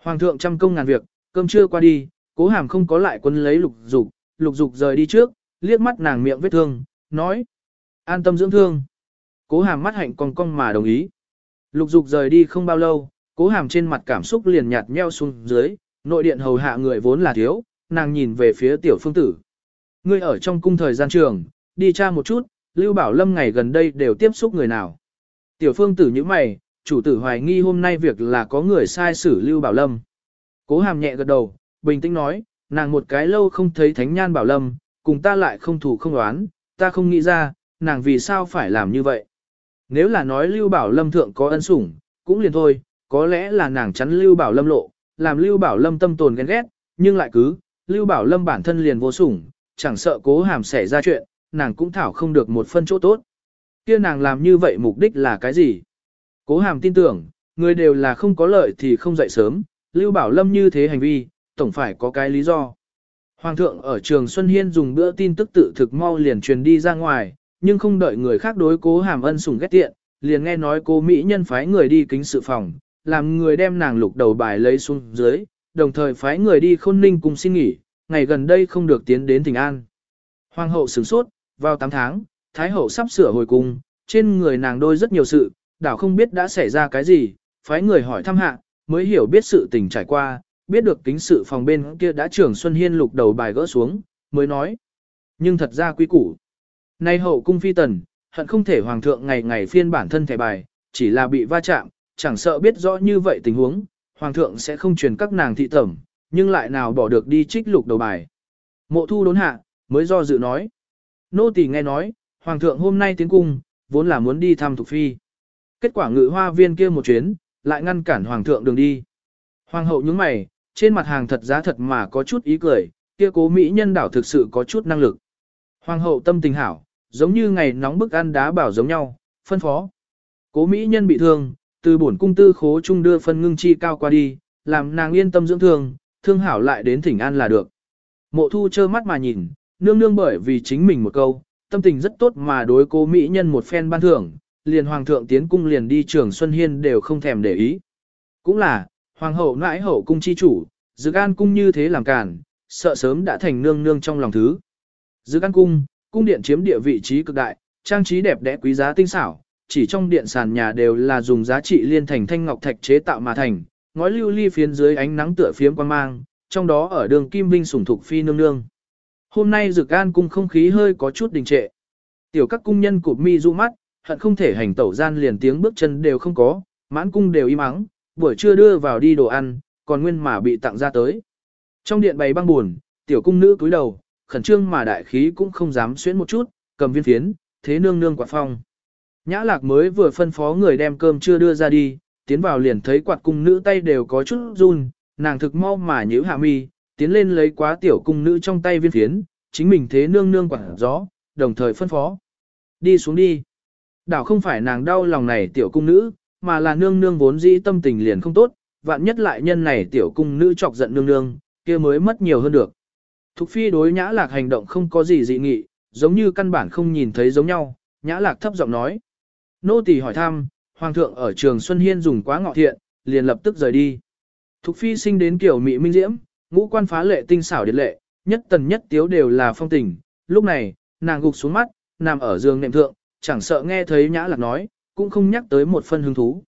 Hoàng thượng trăm công ngàn việc, cơm trưa qua đi, cố hàm không có lại quân lấy lục dục, lục dục rời đi trước, liếc mắt nàng miệng vết thương, nói. An tâm dưỡng thương. Cố hàm mắt hạnh cong cong mà đồng ý. Lục dục rời đi không bao lâu, cố hàm trên mặt cảm xúc liền nhạt nheo xuống dưới, nội điện hầu hạ người vốn là thiếu, nàng nhìn về phía tiểu phương tử. Ngươi ở trong cung thời gian trường, đi tra một chút, Lưu Bảo Lâm ngày gần đây đều tiếp xúc người nào. Tiểu phương tử như mày, chủ tử hoài nghi hôm nay việc là có người sai xử Lưu Bảo Lâm. Cố hàm nhẹ gật đầu, bình tĩnh nói, nàng một cái lâu không thấy thánh nhan Bảo Lâm, cùng ta lại không thủ không đoán, ta không nghĩ ra, nàng vì sao phải làm như vậy. Nếu là nói Lưu Bảo Lâm thượng có ân sủng, cũng liền thôi, có lẽ là nàng chắn Lưu Bảo Lâm lộ, làm Lưu Bảo Lâm tâm tồn ghen ghét, nhưng lại cứ, Lưu Bảo Lâm bản thân liền vô sủng, chẳng sợ cố hàm xảy ra chuyện, nàng cũng thảo không được một phân chỗ tốt. kia nàng làm như vậy mục đích là cái gì? Cố hàm tin tưởng, người đều là không có lợi thì không dậy sớm, Lưu Bảo Lâm như thế hành vi, tổng phải có cái lý do. Hoàng thượng ở trường Xuân Hiên dùng bữa tin tức tự thực mau liền truyền đi ra ngoài, nhưng không đợi người khác đối cố hàm ân sủng ghét tiện, liền nghe nói cô Mỹ nhân phái người đi kính sự phòng, làm người đem nàng lục đầu bài lấy xuống dưới, đồng thời phái người đi khôn ninh cùng xin nghỉ, ngày gần đây không được tiến đến Thịnh an. Hoàng hậu sửng sốt, vào 8 tháng, Thái hậu sắp sửa hồi cung, trên người nàng đôi rất nhiều sự, đảo không biết đã xảy ra cái gì, phái người hỏi thăm hạ, mới hiểu biết sự tình trải qua, biết được kính sự phòng bên kia đã trưởng Xuân Hiên lục đầu bài gỡ xuống, mới nói. Nhưng thật ra quý củ. Nay hậu cung phi tần, hận không thể hoàng thượng ngày ngày phiên bản thân thẻ bài, chỉ là bị va chạm, chẳng sợ biết rõ như vậy tình huống, hoàng thượng sẽ không truyền các nàng thị tẩm, nhưng lại nào bỏ được đi trích lục đầu bài. Mộ thu đốn hạ, mới do dự nói. Nô tỳ nghe nói, hoàng thượng hôm nay tiến cung, vốn là muốn đi thăm Thục phi. Kết quả ngự hoa viên kia một chuyến, lại ngăn cản hoàng thượng đường đi. Hoàng hậu nhướng mày, trên mặt hàng thật giá thật mà có chút ý cười, kia cố mỹ nhân đảo thực sự có chút năng lực. Hoàng hậu tâm tình hảo, giống như ngày nóng bức ăn đá bảo giống nhau, phân phó. Cố mỹ nhân bị thương, từ bổn cung tư khố trung đưa phân ngưng chi cao qua đi, làm nàng yên tâm dưỡng thương, thương hảo lại đến thỉnh an là được. Mộ thu trơ mắt mà nhìn, nương nương bởi vì chính mình một câu, tâm tình rất tốt mà đối cố mỹ nhân một phen ban thưởng, liền hoàng thượng tiến cung liền đi trường Xuân Hiên đều không thèm để ý. Cũng là, hoàng hậu nãi hậu cung chi chủ, dự an cung như thế làm cản, sợ sớm đã thành nương nương trong lòng thứ. Dự an cung, cung điện chiếm địa vị trí cực đại, trang trí đẹp đẽ quý giá tinh xảo, chỉ trong điện sàn nhà đều là dùng giá trị liên thành thanh ngọc thạch chế tạo mà thành, ngói lưu ly phiến dưới ánh nắng tựa phiếm quan mang, trong đó ở đường kim vinh sủng thục phi nương nương. Hôm nay dược an cung không khí hơi có chút đình trệ. Tiểu các cung nhân cụp mi du mắt, hận không thể hành tẩu gian liền tiếng bước chân đều không có, mãn cung đều im ắng, buổi trưa đưa vào đi đồ ăn, còn nguyên mà bị tặng ra tới. Trong điện bày băng buồn, tiểu cung nữ cúi đầu, khẩn trương mà đại khí cũng không dám xuyến một chút, cầm viên phiến, thế nương nương quạt phong. Nhã lạc mới vừa phân phó người đem cơm chưa đưa ra đi, tiến vào liền thấy quạt cung nữ tay đều có chút run, nàng thực mau mà nhíu hạ mi, tiến lên lấy quá tiểu cung nữ trong tay viên phiến, chính mình thế nương nương quạt gió, đồng thời phân phó. Đi xuống đi. Đảo không phải nàng đau lòng này tiểu cung nữ, mà là nương nương vốn dĩ tâm tình liền không tốt, vạn nhất lại nhân này tiểu cung nữ chọc giận nương nương, kia mới mất nhiều hơn được. Thục phi đối nhã lạc hành động không có gì dị nghị, giống như căn bản không nhìn thấy giống nhau, nhã lạc thấp giọng nói. Nô tỳ hỏi thăm, hoàng thượng ở trường Xuân Hiên dùng quá ngọ thiện, liền lập tức rời đi. Thục phi sinh đến kiểu mỹ minh diễm, ngũ quan phá lệ tinh xảo điệt lệ, nhất tần nhất tiếu đều là phong tình. Lúc này, nàng gục xuống mắt, nằm ở giường nệm thượng, chẳng sợ nghe thấy nhã lạc nói, cũng không nhắc tới một phân hứng thú.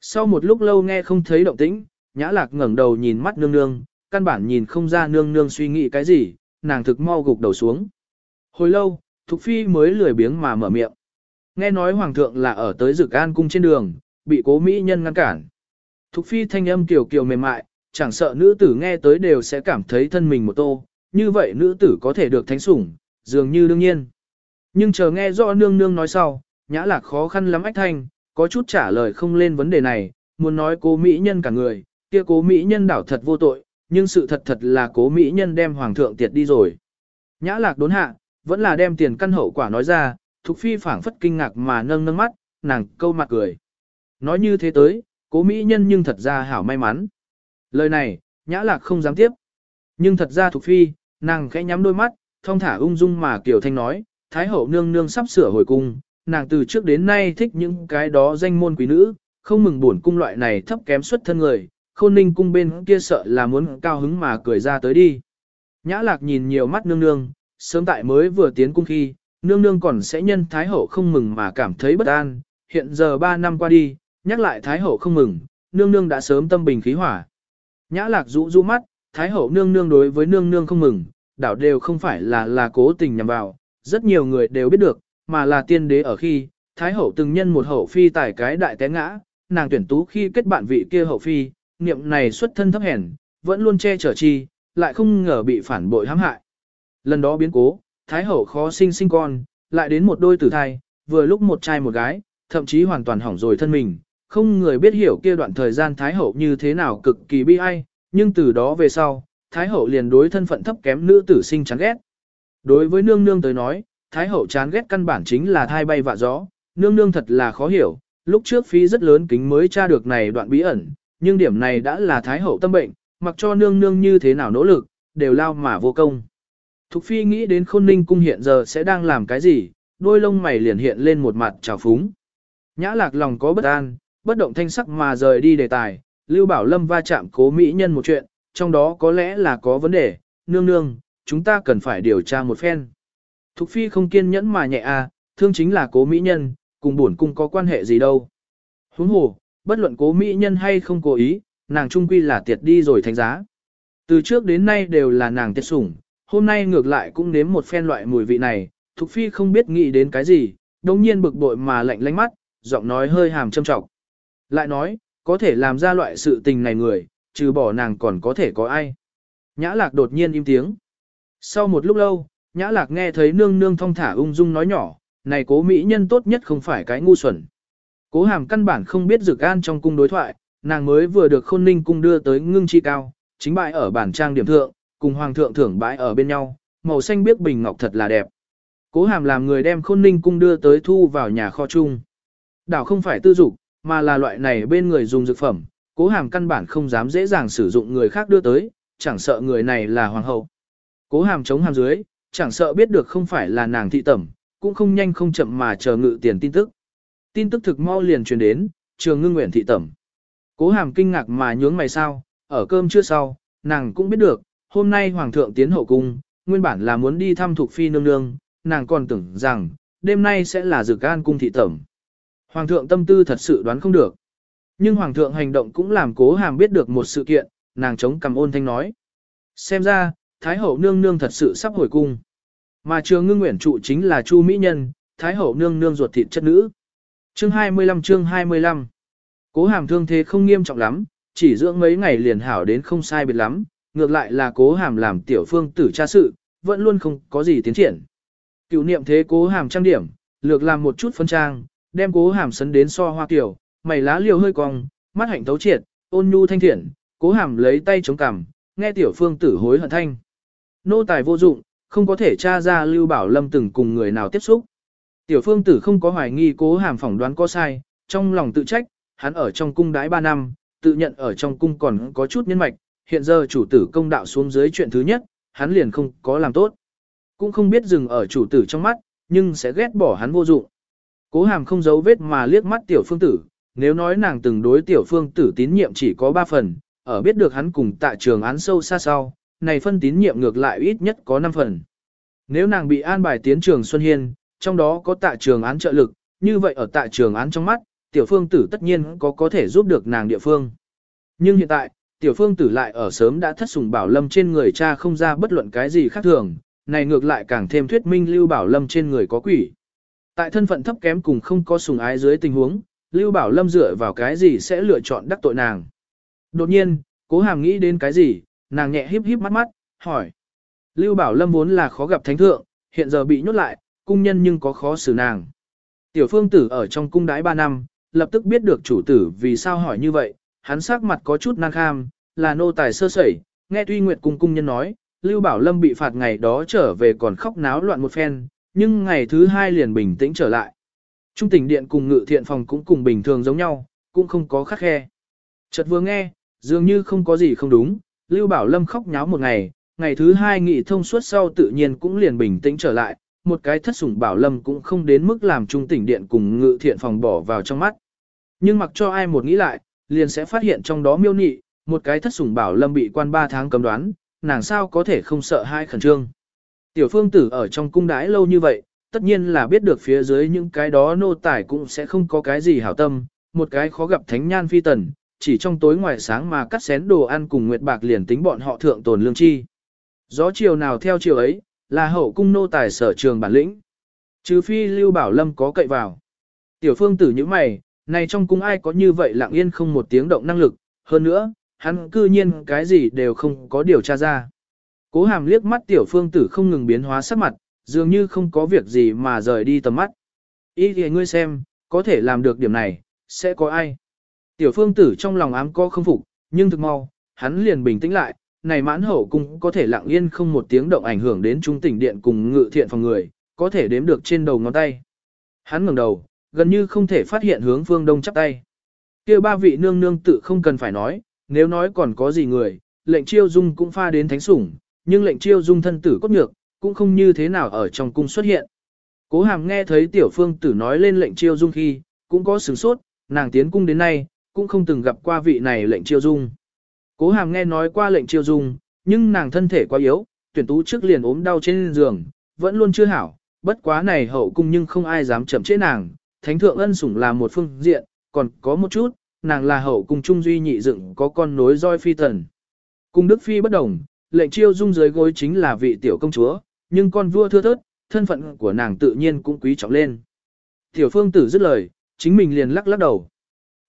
Sau một lúc lâu nghe không thấy động tĩnh, nhã lạc ngẩng đầu nhìn mắt nương nương, căn bản nhìn không ra nương nương suy nghĩ cái gì, nàng thực mau gục đầu xuống. Hồi lâu, Thục Phi mới lười biếng mà mở miệng. Nghe nói Hoàng thượng là ở tới Dực An cung trên đường, bị cố Mỹ nhân ngăn cản. Thục Phi thanh âm kiều kiều mềm mại, chẳng sợ nữ tử nghe tới đều sẽ cảm thấy thân mình một tô, như vậy nữ tử có thể được thánh sủng, dường như đương nhiên. Nhưng chờ nghe rõ nương nương nói sau, nhã lạc khó khăn lắm ách thanh, có chút trả lời không lên vấn đề này, muốn nói cố mỹ nhân cả người, kia cố mỹ nhân đảo thật vô tội, nhưng sự thật thật là cố mỹ nhân đem hoàng thượng tiệt đi rồi. Nhã lạc đốn hạ, vẫn là đem tiền căn hậu quả nói ra, Thục Phi phảng phất kinh ngạc mà nâng nâng mắt, nàng câu mặt cười. Nói như thế tới, cố mỹ nhân nhưng thật ra hảo may mắn. Lời này, nhã lạc không dám tiếp. Nhưng thật ra Thục Phi, nàng khẽ nhắm đôi mắt, thông thả ung dung mà Kiều Thanh nói, Thái hậu nương nương sắp sửa hồi cung, nàng từ trước đến nay thích những cái đó danh môn quý nữ, không mừng buồn cung loại này thấp kém xuất thân người, khôn ninh cung bên kia sợ là muốn cao hứng mà cười ra tới đi. Nhã lạc nhìn nhiều mắt nương nương, sớm tại mới vừa tiến cung khi, nương nương còn sẽ nhân Thái hậu không mừng mà cảm thấy bất an, hiện giờ 3 năm qua đi, nhắc lại Thái hậu không mừng, nương nương đã sớm tâm bình khí hỏa. Nhã lạc rũ rũ mắt, Thái hậu nương nương đối với nương nương không mừng, đảo đều không phải là là cố tình nhằm vào, rất nhiều người đều biết được, mà là tiên đế ở khi, Thái hậu từng nhân một hậu phi tải cái đại té ngã, nàng tuyển tú khi kết bạn vị kia hậu phi, niệm này xuất thân thấp hèn, vẫn luôn che chở chi, lại không ngờ bị phản bội hãm hại. Lần đó biến cố, Thái hậu khó sinh sinh con, lại đến một đôi tử thai, vừa lúc một trai một gái, thậm chí hoàn toàn hỏng rồi thân mình, không người biết hiểu kia đoạn thời gian Thái hậu như thế nào cực kỳ bi ai, nhưng từ đó về sau, Thái hậu liền đối thân phận thấp kém nữ tử sinh chán ghét. Đối với nương nương tới nói, Thái hậu chán ghét căn bản chính là thai bay vạ gió, nương nương thật là khó hiểu, lúc trước phí rất lớn kính mới tra được này đoạn bí ẩn, nhưng điểm này đã là Thái hậu tâm bệnh, mặc cho nương nương như thế nào nỗ lực, đều lao mà vô công. Thục phi nghĩ đến khôn ninh cung hiện giờ sẽ đang làm cái gì, đôi lông mày liền hiện lên một mặt trào phúng. Nhã lạc lòng có bất an, bất động thanh sắc mà rời đi đề tài, Lưu Bảo Lâm va chạm cố mỹ nhân một chuyện, trong đó có lẽ là có vấn đề, nương nương, chúng ta cần phải điều tra một phen. Thục phi không kiên nhẫn mà nhẹ à, thương chính là cố mỹ nhân, cùng bổn cung có quan hệ gì đâu. Huống hồ, bất luận cố mỹ nhân hay không cố ý, nàng trung quy là tiệt đi rồi thánh giá. Từ trước đến nay đều là nàng tiệt sủng, hôm nay ngược lại cũng nếm một phen loại mùi vị này, Thục Phi không biết nghĩ đến cái gì, đồng nhiên bực bội mà lạnh lánh mắt, giọng nói hơi hàm châm trọng. Lại nói, có thể làm ra loại sự tình này người, trừ bỏ nàng còn có thể có ai. Nhã lạc đột nhiên im tiếng. Sau một lúc lâu, Nhã lạc nghe thấy nương nương thong thả ung dung nói nhỏ, này cố mỹ nhân tốt nhất không phải cái ngu xuẩn. Cố hàm căn bản không biết dược an trong cung đối thoại, nàng mới vừa được khôn ninh cung đưa tới ngưng chi cao, chính bại ở bản trang điểm thượng, cùng hoàng thượng thưởng bãi ở bên nhau, màu xanh biếc bình ngọc thật là đẹp. Cố hàm làm người đem khôn ninh cung đưa tới thu vào nhà kho chung. Đảo không phải tư dục, mà là loại này bên người dùng dược phẩm, cố hàm căn bản không dám dễ dàng sử dụng người khác đưa tới, chẳng sợ người này là hoàng hậu. Cố hàm chống hàm dưới, chẳng sợ biết được không phải là nàng thị tẩm, cũng không nhanh không chậm mà chờ ngự tiền tin tức. Tin tức thực mau liền truyền đến, trường ngưng nguyện thị tẩm. Cố hàm kinh ngạc mà nhướng mày sao, ở cơm chưa sau, nàng cũng biết được, hôm nay hoàng thượng tiến hậu cung, nguyên bản là muốn đi thăm thuộc phi nương nương, nàng còn tưởng rằng, đêm nay sẽ là dược an cung thị tẩm. Hoàng thượng tâm tư thật sự đoán không được. Nhưng hoàng thượng hành động cũng làm cố hàm biết được một sự kiện, nàng chống cầm ôn thanh nói. Xem ra, Thái hậu nương nương thật sự sắp hồi cung. Mà trường ngưng nguyện trụ chính là Chu Mỹ Nhân, Thái hậu nương nương ruột thịt chất nữ. Chương 25 chương 25 Cố hàm thương thế không nghiêm trọng lắm, chỉ dưỡng mấy ngày liền hảo đến không sai biệt lắm, ngược lại là cố hàm làm tiểu phương tử tra sự, vẫn luôn không có gì tiến triển. Cựu niệm thế cố hàm trang điểm, lược làm một chút phân trang, đem cố hàm sấn đến so hoa kiểu, mày lá liều hơi cong, mắt hạnh tấu triệt, ôn nhu thanh thiện, cố hàm lấy tay chống cằm, nghe tiểu phương tử hối hận thanh. Nô tài vô dụng, không có thể tra ra Lưu Bảo Lâm từng cùng người nào tiếp xúc. Tiểu phương tử không có hoài nghi cố hàm phỏng đoán có sai, trong lòng tự trách, hắn ở trong cung đái 3 năm, tự nhận ở trong cung còn có chút nhân mạch, hiện giờ chủ tử công đạo xuống dưới chuyện thứ nhất, hắn liền không có làm tốt. Cũng không biết dừng ở chủ tử trong mắt, nhưng sẽ ghét bỏ hắn vô dụng. Cố hàm không giấu vết mà liếc mắt tiểu phương tử, nếu nói nàng từng đối tiểu phương tử tín nhiệm chỉ có 3 phần, ở biết được hắn cùng tại trường án sâu xa sau, này phân tín nhiệm ngược lại ít nhất có 5 phần. Nếu nàng bị an bài tiến trường Xuân Hiên, trong đó có tại trường án trợ lực, như vậy ở tại trường án trong mắt, tiểu phương tử tất nhiên có có thể giúp được nàng địa phương. Nhưng hiện tại, tiểu phương tử lại ở sớm đã thất sùng bảo lâm trên người cha không ra bất luận cái gì khác thường, này ngược lại càng thêm thuyết minh lưu bảo lâm trên người có quỷ. Tại thân phận thấp kém cùng không có sùng ái dưới tình huống, lưu bảo lâm dựa vào cái gì sẽ lựa chọn đắc tội nàng. Đột nhiên, cố hàm nghĩ đến cái gì, nàng nhẹ híp híp mắt mắt, hỏi. Lưu Bảo Lâm vốn là khó gặp thánh thượng, hiện giờ bị nhốt lại, cung nhân nhưng có khó xử nàng. Tiểu phương tử ở trong cung đái 3 năm, lập tức biết được chủ tử vì sao hỏi như vậy, hắn sắc mặt có chút năng kham, là nô tài sơ sẩy, nghe Tuy Nguyệt cung cung nhân nói, Lưu Bảo Lâm bị phạt ngày đó trở về còn khóc náo loạn một phen, nhưng ngày thứ hai liền bình tĩnh trở lại. Trung tỉnh điện cùng ngự thiện phòng cũng cùng bình thường giống nhau, cũng không có khắc khe. Chợt vừa nghe, dường như không có gì không đúng, Lưu Bảo Lâm khóc nháo một ngày, ngày thứ hai nghị thông suốt sau tự nhiên cũng liền bình tĩnh trở lại, một cái thất sủng Bảo Lâm cũng không đến mức làm trung tỉnh điện cùng ngự thiện phòng bỏ vào trong mắt. Nhưng mặc cho ai một nghĩ lại, liền sẽ phát hiện trong đó miêu nị, một cái thất sủng Bảo Lâm bị quan ba tháng cấm đoán, nàng sao có thể không sợ hai khẩn trương. Tiểu phương tử ở trong cung đái lâu như vậy, tất nhiên là biết được phía dưới những cái đó nô tài cũng sẽ không có cái gì hảo tâm, một cái khó gặp thánh nhan phi tần, chỉ trong tối ngoài sáng mà cắt xén đồ ăn cùng Nguyệt Bạc liền tính bọn họ thượng tồn lương chi. Gió chiều nào theo chiều ấy, là hậu cung nô tài sở trường bản lĩnh. Trừ phi Lưu Bảo Lâm có cậy vào. Tiểu phương tử như mày, này trong cung ai có như vậy lặng yên không một tiếng động năng lực, hơn nữa, hắn cư nhiên cái gì đều không có điều tra ra. Cố hàm liếc mắt tiểu phương tử không ngừng biến hóa sắc mặt, dường như không có việc gì mà rời đi tầm mắt. Ý thì ngươi xem, có thể làm được điểm này, sẽ có ai? Tiểu phương tử trong lòng ám có không phục, nhưng thực mau, hắn liền bình tĩnh lại, này mãn hậu cung có thể lặng yên không một tiếng động ảnh hưởng đến trung tỉnh điện cùng ngự thiện phòng người, có thể đếm được trên đầu ngón tay. Hắn ngẩng đầu, gần như không thể phát hiện hướng phương đông chắp tay. kia ba vị nương nương tự không cần phải nói, nếu nói còn có gì người, lệnh chiêu dung cũng pha đến thánh sủng, nhưng lệnh chiêu dung thân tử cốt nhược, cũng không như thế nào ở trong cung xuất hiện. Cố hàm nghe thấy tiểu phương tử nói lên lệnh chiêu dung khi, cũng có sửng sốt, nàng tiến cung đến nay, cũng không từng gặp qua vị này lệnh chiêu dung. Cố hàm nghe nói qua lệnh chiêu dung, nhưng nàng thân thể quá yếu, tuyển tú trước liền ốm đau trên giường, vẫn luôn chưa hảo, bất quá này hậu cung nhưng không ai dám chậm chế nàng, thánh thượng ân sủng là một phương diện, còn có một chút, nàng là hậu cung trung duy nhị dựng có con nối roi phi tần. Cung đức phi bất đồng, lệnh chiêu dung dưới gối chính là vị tiểu công chúa, nhưng con vua thưa thớt, thân phận của nàng tự nhiên cũng quý trọng lên. Tiểu phương tử dứt lời, chính mình liền lắc lắc đầu.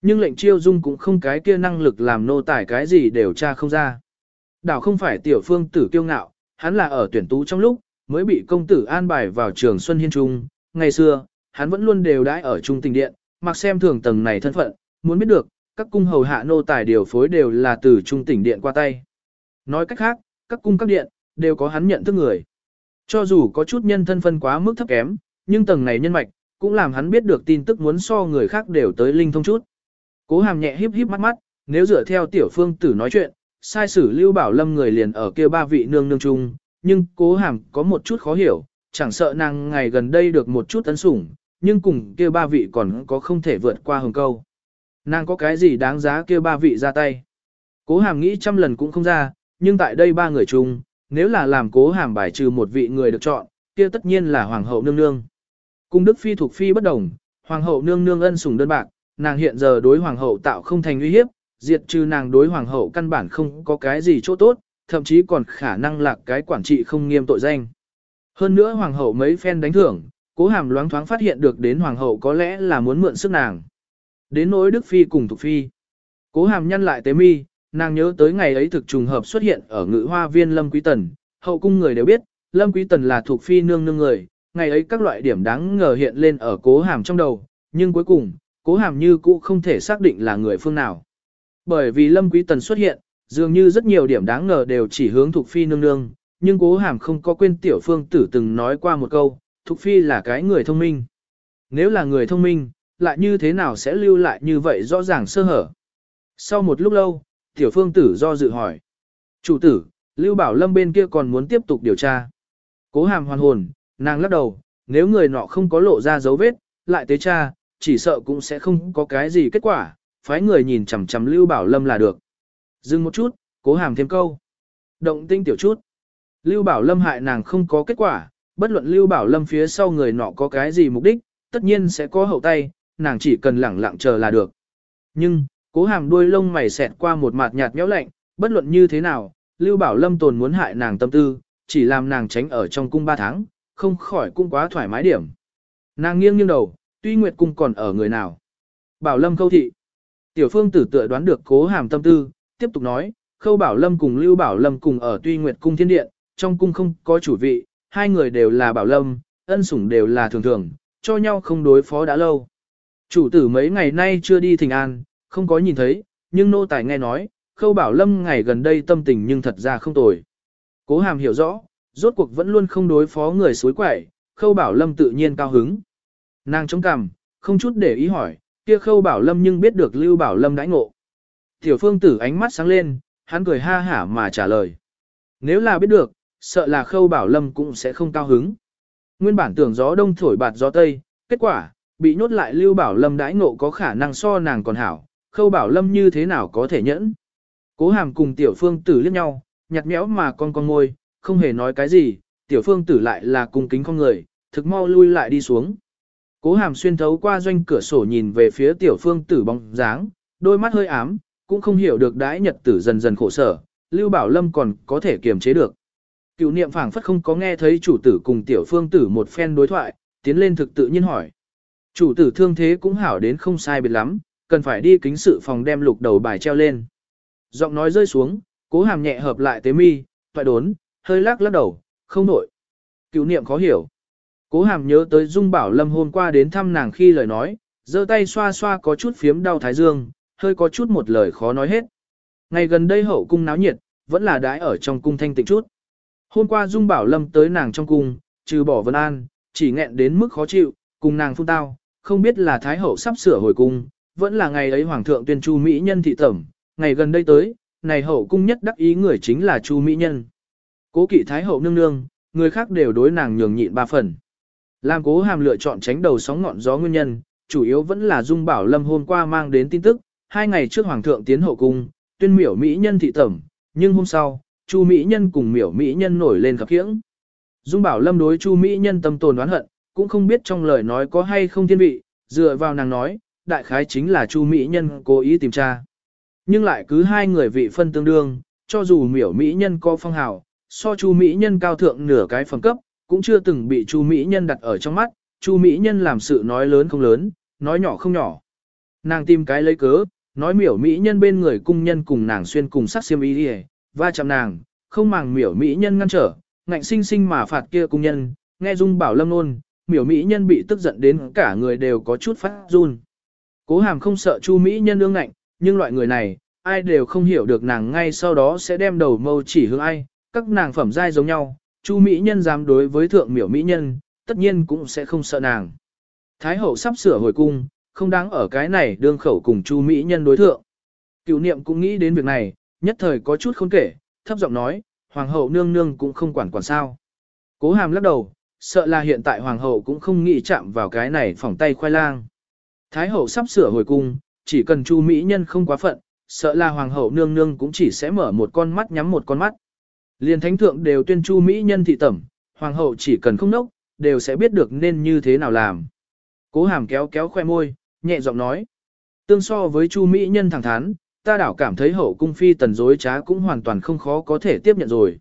Nhưng lệnh chiêu dung cũng không cái kia năng lực làm nô tải cái gì đều tra không ra. Đảo không phải tiểu phương tử kiêu ngạo, hắn là ở tuyển tú trong lúc, mới bị công tử an bài vào trường Xuân Hiên Trung. Ngày xưa, hắn vẫn luôn đều đãi ở trung tình điện, mặc xem thường tầng này thân phận, muốn biết được, các cung hầu hạ nô tài điều phối đều là từ trung tỉnh điện qua tay. Nói cách khác, các cung các điện, đều có hắn nhận thức người. Cho dù có chút nhân thân phân quá mức thấp kém, nhưng tầng này nhân mạch, cũng làm hắn biết được tin tức muốn so người khác đều tới linh thông chút. Cố hàm nhẹ híp híp mắt mắt, nếu dựa theo tiểu phương tử nói chuyện, sai sử lưu bảo lâm người liền ở kia ba vị nương nương chung, nhưng cố hàm có một chút khó hiểu, chẳng sợ nàng ngày gần đây được một chút tấn sủng, nhưng cùng kia ba vị còn có không thể vượt qua hồng câu. Nàng có cái gì đáng giá kia ba vị ra tay. Cố hàm nghĩ trăm lần cũng không ra, nhưng tại đây ba người chung, nếu là làm cố hàm bài trừ một vị người được chọn, kia tất nhiên là hoàng hậu nương nương. Cung đức phi thuộc phi bất đồng, hoàng hậu nương nương ân sủng đơn bạc, nàng hiện giờ đối hoàng hậu tạo không thành uy hiếp, diệt trừ nàng đối hoàng hậu căn bản không có cái gì chỗ tốt, thậm chí còn khả năng là cái quản trị không nghiêm tội danh. Hơn nữa hoàng hậu mấy phen đánh thưởng, cố hàm loáng thoáng phát hiện được đến hoàng hậu có lẽ là muốn mượn sức nàng. Đến nỗi đức phi cùng Thục phi. Cố hàm nhăn lại tế mi, nàng nhớ tới ngày ấy thực trùng hợp xuất hiện ở ngự hoa viên Lâm Quý Tần, hậu cung người đều biết, Lâm Quý Tần là Thục phi nương nương người, ngày ấy các loại điểm đáng ngờ hiện lên ở cố hàm trong đầu, nhưng cuối cùng, cố hàm như cũ không thể xác định là người phương nào. Bởi vì Lâm Quý Tần xuất hiện, dường như rất nhiều điểm đáng ngờ đều chỉ hướng Thục Phi nương nương, nhưng cố hàm không có quên tiểu phương tử từng nói qua một câu, Thục Phi là cái người thông minh. Nếu là người thông minh, lại như thế nào sẽ lưu lại như vậy rõ ràng sơ hở. Sau một lúc lâu, tiểu phương tử do dự hỏi. Chủ tử, Lưu Bảo Lâm bên kia còn muốn tiếp tục điều tra. Cố hàm hoàn hồn, nàng lắc đầu, nếu người nọ không có lộ ra dấu vết, lại tế tra, chỉ sợ cũng sẽ không có cái gì kết quả, phái người nhìn chằm chằm Lưu Bảo Lâm là được. Dừng một chút, cố hàm thêm câu. Động tinh tiểu chút. Lưu Bảo Lâm hại nàng không có kết quả, bất luận Lưu Bảo Lâm phía sau người nọ có cái gì mục đích, tất nhiên sẽ có hậu tay, nàng chỉ cần lẳng lặng chờ là được. Nhưng, cố hàm đuôi lông mày xẹt qua một mặt nhạt nhẽo lạnh, bất luận như thế nào, Lưu Bảo Lâm tồn muốn hại nàng tâm tư, chỉ làm nàng tránh ở trong cung ba tháng, không khỏi cung quá thoải mái điểm. Nàng nghiêng nghiêng đầu, tuy Nguyệt cung còn ở người nào. Bảo Lâm khâu thị. Tiểu phương tử tựa đoán được cố hàm tâm tư, tiếp tục nói, khâu Bảo Lâm cùng Lưu Bảo Lâm cùng ở tuy Nguyệt cung thiên điện, trong cung không có chủ vị, hai người đều là Bảo Lâm, ân sủng đều là thường thường, cho nhau không đối phó đã lâu. Chủ tử mấy ngày nay chưa đi thình an, không có nhìn thấy, nhưng nô tài nghe nói, khâu bảo lâm ngày gần đây tâm tình nhưng thật ra không tồi. Cố hàm hiểu rõ, rốt cuộc vẫn luôn không đối phó người suối quẩy, khâu bảo lâm tự nhiên cao hứng. Nàng chống cằm, không chút để ý hỏi, kia khâu bảo lâm nhưng biết được lưu bảo lâm đãi ngộ. Tiểu phương tử ánh mắt sáng lên, hắn cười ha hả mà trả lời. Nếu là biết được, sợ là khâu bảo lâm cũng sẽ không cao hứng. Nguyên bản tưởng gió đông thổi bạt gió tây, kết quả, bị nhốt lại lưu bảo lâm đãi ngộ có khả năng so nàng còn hảo, khâu bảo lâm như thế nào có thể nhẫn. Cố hàm cùng tiểu phương tử liếc nhau, nhặt méo mà con con ngôi, không hề nói cái gì, tiểu phương tử lại là cung kính con người, thực mau lui lại đi xuống. Cố hàm xuyên thấu qua doanh cửa sổ nhìn về phía tiểu phương tử bóng dáng, đôi mắt hơi ám, cũng không hiểu được đãi nhật tử dần dần khổ sở, Lưu Bảo Lâm còn có thể kiềm chế được. Cựu niệm phảng phất không có nghe thấy chủ tử cùng tiểu phương tử một phen đối thoại, tiến lên thực tự nhiên hỏi. Chủ tử thương thế cũng hảo đến không sai biệt lắm, cần phải đi kính sự phòng đem lục đầu bài treo lên. Giọng nói rơi xuống, cố hàm nhẹ hợp lại tế mi, toại đốn, hơi lắc lắc đầu, không nổi. Cựu niệm khó hiểu. Cố hàm nhớ tới Dung Bảo Lâm hôm qua đến thăm nàng khi lời nói, giơ tay xoa xoa có chút phiếm đau thái dương, hơi có chút một lời khó nói hết. Ngày gần đây hậu cung náo nhiệt, vẫn là đái ở trong cung thanh tịnh chút. Hôm qua Dung Bảo Lâm tới nàng trong cung, trừ bỏ Vân An, chỉ nghẹn đến mức khó chịu, cùng nàng phun tao, không biết là Thái Hậu sắp sửa hồi cung, vẫn là ngày ấy Hoàng thượng tuyên chu Mỹ nhân thị tẩm, ngày gần đây tới, này hậu cung nhất đắc ý người chính là chu Mỹ nhân. Cố kỵ Thái Hậu nương nương, người khác đều đối nàng nhường nhịn ba phần. Làm cố hàm lựa chọn tránh đầu sóng ngọn gió nguyên nhân, chủ yếu vẫn là Dung Bảo Lâm hôm qua mang đến tin tức, hai ngày trước Hoàng thượng tiến hậu cung, tuyên miểu Mỹ nhân thị tẩm, nhưng hôm sau, Chu Mỹ nhân cùng miểu Mỹ nhân nổi lên khập khiễng. Dung Bảo Lâm đối Chu Mỹ nhân tâm tồn oán hận, cũng không biết trong lời nói có hay không thiên vị, dựa vào nàng nói, đại khái chính là Chu Mỹ nhân cố ý tìm tra. Nhưng lại cứ hai người vị phân tương đương, cho dù miểu Mỹ nhân có phong hào, so Chu Mỹ nhân cao thượng nửa cái phẩm cấp, cũng chưa từng bị Chu Mỹ nhân đặt ở trong mắt, Chu Mỹ nhân làm sự nói lớn không lớn, nói nhỏ không nhỏ. Nàng tìm cái lấy cớ, nói miểu Mỹ nhân bên người cung nhân cùng nàng xuyên cùng sắc xiêm y đi va chạm nàng, không màng miểu Mỹ nhân ngăn trở, ngạnh sinh sinh mà phạt kia cung nhân, nghe Dung bảo lâm nôn, miểu Mỹ nhân bị tức giận đến cả người đều có chút phát run. Cố hàm không sợ Chu Mỹ nhân ương ngạnh, nhưng loại người này, ai đều không hiểu được nàng ngay sau đó sẽ đem đầu mâu chỉ hướng ai, các nàng phẩm giai giống nhau, Chu Mỹ Nhân dám đối với thượng miểu Mỹ Nhân, tất nhiên cũng sẽ không sợ nàng. Thái hậu sắp sửa hồi cung, không đáng ở cái này đương khẩu cùng Chu Mỹ Nhân đối thượng. Cựu niệm cũng nghĩ đến việc này, nhất thời có chút khôn kể, thấp giọng nói, hoàng hậu nương nương cũng không quản quản sao. Cố hàm lắc đầu, sợ là hiện tại hoàng hậu cũng không nghĩ chạm vào cái này phỏng tay khoai lang. Thái hậu sắp sửa hồi cung, chỉ cần Chu Mỹ Nhân không quá phận, sợ là hoàng hậu nương nương cũng chỉ sẽ mở một con mắt nhắm một con mắt. Liên thánh thượng đều tuyên chu Mỹ nhân thị tẩm, hoàng hậu chỉ cần không nốc, đều sẽ biết được nên như thế nào làm. Cố hàm kéo kéo khoe môi, nhẹ giọng nói. Tương so với chu Mỹ nhân thẳng thắn, ta đảo cảm thấy hậu cung phi tần dối trá cũng hoàn toàn không khó có thể tiếp nhận rồi.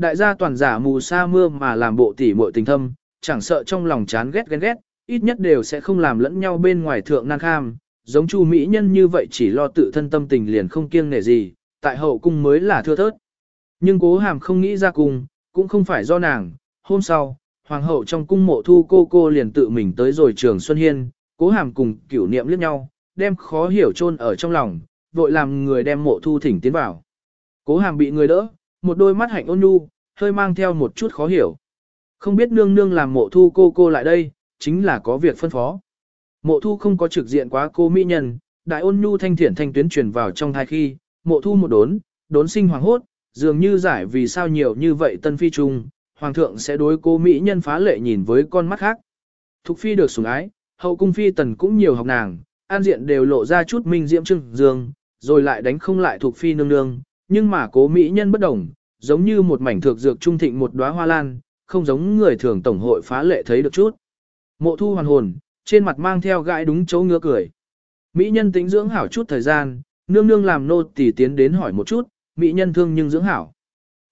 Đại gia toàn giả mù sa mưa mà làm bộ tỉ muội tình thâm, chẳng sợ trong lòng chán ghét ghen ghét, ít nhất đều sẽ không làm lẫn nhau bên ngoài thượng nan kham, giống chu Mỹ nhân như vậy chỉ lo tự thân tâm tình liền không kiêng nể gì, tại hậu cung mới là thưa thớt. Nhưng cố hàm không nghĩ ra cung, cũng không phải do nàng. Hôm sau, hoàng hậu trong cung mộ thu cô cô liền tự mình tới rồi trường Xuân Hiên, cố hàm cùng cửu niệm liếc nhau, đem khó hiểu chôn ở trong lòng, vội làm người đem mộ thu thỉnh tiến vào. Cố hàm bị người đỡ, một đôi mắt hạnh ôn nhu, hơi mang theo một chút khó hiểu. Không biết nương nương làm mộ thu cô cô lại đây, chính là có việc phân phó. Mộ thu không có trực diện quá cô mỹ nhân, đại ôn nhu thanh thiển thanh tuyến truyền vào trong thai khi, mộ thu một đốn, đốn sinh hoàng hốt, dường như giải vì sao nhiều như vậy tân phi trung, hoàng thượng sẽ đối cô mỹ nhân phá lệ nhìn với con mắt khác. Thục phi được sủng ái, hậu cung phi tần cũng nhiều học nàng, an diện đều lộ ra chút minh diễm trưng dương, rồi lại đánh không lại thuộc phi nương nương, nhưng mà cố mỹ nhân bất đồng, giống như một mảnh thược dược trung thịnh một đóa hoa lan, không giống người thường tổng hội phá lệ thấy được chút. Mộ thu hoàn hồn, trên mặt mang theo gãi đúng chỗ ngứa cười. Mỹ nhân tính dưỡng hảo chút thời gian, nương nương làm nô tỳ tiến đến hỏi một chút, mỹ nhân thương nhưng dưỡng hảo.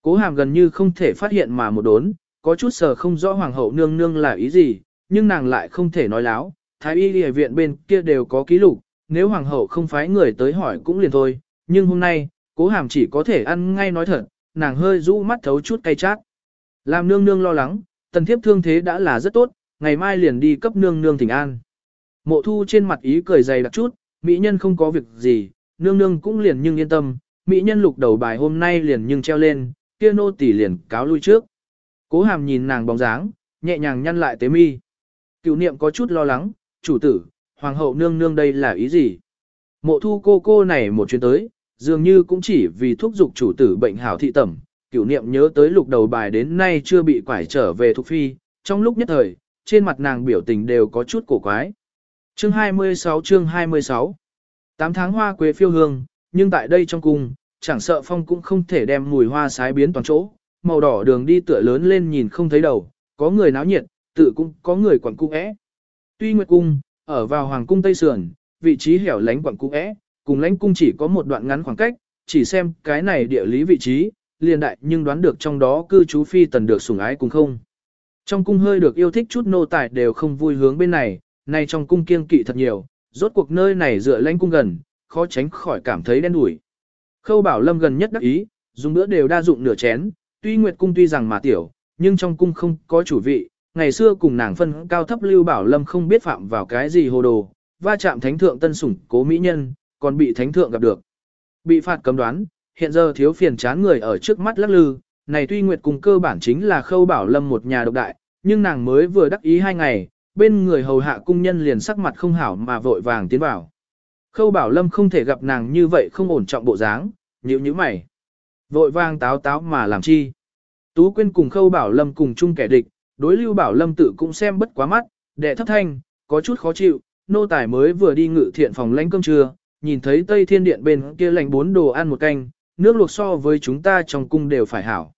Cố hàm gần như không thể phát hiện mà một đốn, có chút sờ không rõ hoàng hậu nương nương là ý gì, nhưng nàng lại không thể nói láo, thái y y viện bên kia đều có ký lục, nếu hoàng hậu không phái người tới hỏi cũng liền thôi, nhưng hôm nay, cố hàm chỉ có thể ăn ngay nói thật, nàng hơi rũ mắt thấu chút cay chát. Làm nương nương lo lắng, tần thiếp thương thế đã là rất tốt, ngày mai liền đi cấp nương nương thỉnh an. Mộ thu trên mặt ý cười dày đặc chút, mỹ nhân không có việc gì, nương nương cũng liền nhưng yên tâm, mỹ nhân lục đầu bài hôm nay liền nhưng treo lên, kia nô tỷ liền cáo lui trước. Cố hàm nhìn nàng bóng dáng, nhẹ nhàng nhăn lại tế mi. Cựu niệm có chút lo lắng, chủ tử, hoàng hậu nương nương đây là ý gì? Mộ thu cô cô này một chuyến tới, dường như cũng chỉ vì thúc giục chủ tử bệnh hảo thị tẩm, cửu niệm nhớ tới lục đầu bài đến nay chưa bị quải trở về thuộc phi, trong lúc nhất thời, trên mặt nàng biểu tình đều có chút cổ quái. Chương 26 chương 26 Tám tháng hoa quế phiêu hương, nhưng tại đây trong cung, chẳng sợ phong cũng không thể đem mùi hoa sái biến toàn chỗ, màu đỏ đường đi tựa lớn lên nhìn không thấy đầu, có người náo nhiệt, tự cũng có người quẩn cung ẽ. Tuy Nguyệt Cung, ở vào Hoàng Cung Tây Sườn, vị trí hẻo lánh quẩn cung ẽ, cùng lãnh cung chỉ có một đoạn ngắn khoảng cách, chỉ xem cái này địa lý vị trí, liền đại nhưng đoán được trong đó cư trú phi tần được sủng ái cùng không. Trong cung hơi được yêu thích chút nô tài đều không vui hướng bên này, nay trong cung kiêng kỵ thật nhiều, rốt cuộc nơi này dựa lãnh cung gần, khó tránh khỏi cảm thấy đen đủi. Khâu Bảo Lâm gần nhất đắc ý, dùng bữa đều đa dụng nửa chén, tuy Nguyệt cung tuy rằng mà tiểu, nhưng trong cung không có chủ vị, ngày xưa cùng nàng phân cao thấp Lưu Bảo Lâm không biết phạm vào cái gì hồ đồ, va chạm thánh thượng tân sủng cố mỹ nhân, còn bị thánh thượng gặp được. Bị phạt cấm đoán, hiện giờ thiếu phiền chán người ở trước mắt lắc lư, này tuy Nguyệt cung cơ bản chính là Khâu Bảo Lâm một nhà độc đại, nhưng nàng mới vừa đắc ý hai ngày, bên người hầu hạ cung nhân liền sắc mặt không hảo mà vội vàng tiến vào. Khâu Bảo Lâm không thể gặp nàng như vậy không ổn trọng bộ dáng, nhíu nhíu mày. Vội vàng táo táo mà làm chi. Tú Quyên cùng Khâu Bảo Lâm cùng chung kẻ địch, đối Lưu Bảo Lâm tự cũng xem bất quá mắt, đệ thấp thanh, có chút khó chịu, nô tài mới vừa đi ngự thiện phòng lãnh cơm trưa, nhìn thấy Tây Thiên Điện bên kia lành bốn đồ ăn một canh, nước luộc so với chúng ta trong cung đều phải hảo.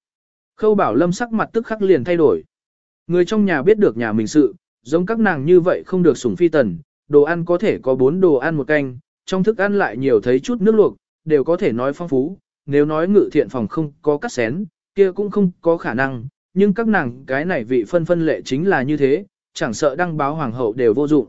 Khâu Bảo Lâm sắc mặt tức khắc liền thay đổi. Người trong nhà biết được nhà mình sự, giống các nàng như vậy không được sủng phi tần, đồ ăn có thể có bốn đồ ăn một canh, trong thức ăn lại nhiều thấy chút nước luộc, đều có thể nói phong phú, nếu nói ngự thiện phòng không có cắt xén, kia cũng không có khả năng, nhưng các nàng cái này vị phân phân lệ chính là như thế, chẳng sợ đăng báo hoàng hậu đều vô dụng.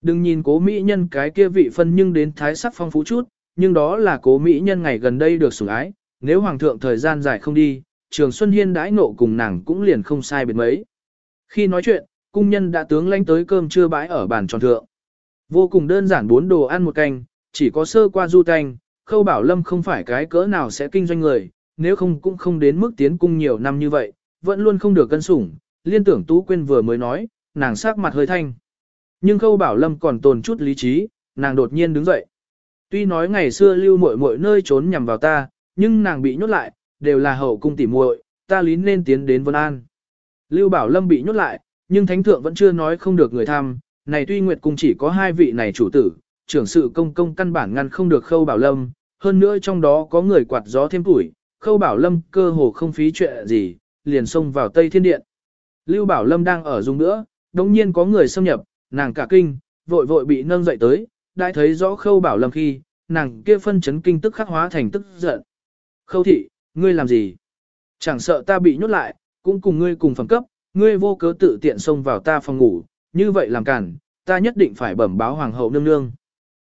Đừng nhìn cố mỹ nhân cái kia vị phân nhưng đến thái sắc phong phú chút, nhưng đó là cố mỹ nhân ngày gần đây được sủng ái, nếu hoàng thượng thời gian dài không đi, trường Xuân Hiên đãi nộ cùng nàng cũng liền không sai biệt mấy. Khi nói chuyện, cung nhân đã tướng lãnh tới cơm trưa bãi ở bàn tròn thượng. Vô cùng đơn giản bốn đồ ăn một canh, chỉ có sơ qua du canh, khâu bảo lâm không phải cái cỡ nào sẽ kinh doanh người, nếu không cũng không đến mức tiến cung nhiều năm như vậy, vẫn luôn không được cân sủng, liên tưởng tú quên vừa mới nói, nàng sắc mặt hơi thanh. Nhưng khâu bảo lâm còn tồn chút lý trí, nàng đột nhiên đứng dậy. Tuy nói ngày xưa lưu muội muội nơi trốn nhằm vào ta, nhưng nàng bị nhốt lại, đều là hậu cung tỉ muội, ta lý nên tiến đến Vân An. Lưu Bảo Lâm bị nhốt lại, nhưng thánh thượng vẫn chưa nói không được người thăm, này tuy Nguyệt cung chỉ có hai vị này chủ tử, trưởng sự công công căn bản ngăn không được Khâu Bảo Lâm, hơn nữa trong đó có người quạt gió thêm tuổi, Khâu Bảo Lâm cơ hồ không phí chuyện gì, liền xông vào Tây Thiên Điện. Lưu Bảo Lâm đang ở dùng nữa, đồng nhiên có người xâm nhập, nàng cả kinh, vội vội bị nâng dậy tới, đã thấy rõ Khâu Bảo Lâm khi, nàng kia phân chấn kinh tức khắc hóa thành tức giận. Khâu thị, ngươi làm gì? Chẳng sợ ta bị nhốt lại, cũng cùng ngươi cùng phẩm cấp, ngươi vô cớ tự tiện xông vào ta phòng ngủ, như vậy làm cản, ta nhất định phải bẩm báo hoàng hậu nương nương.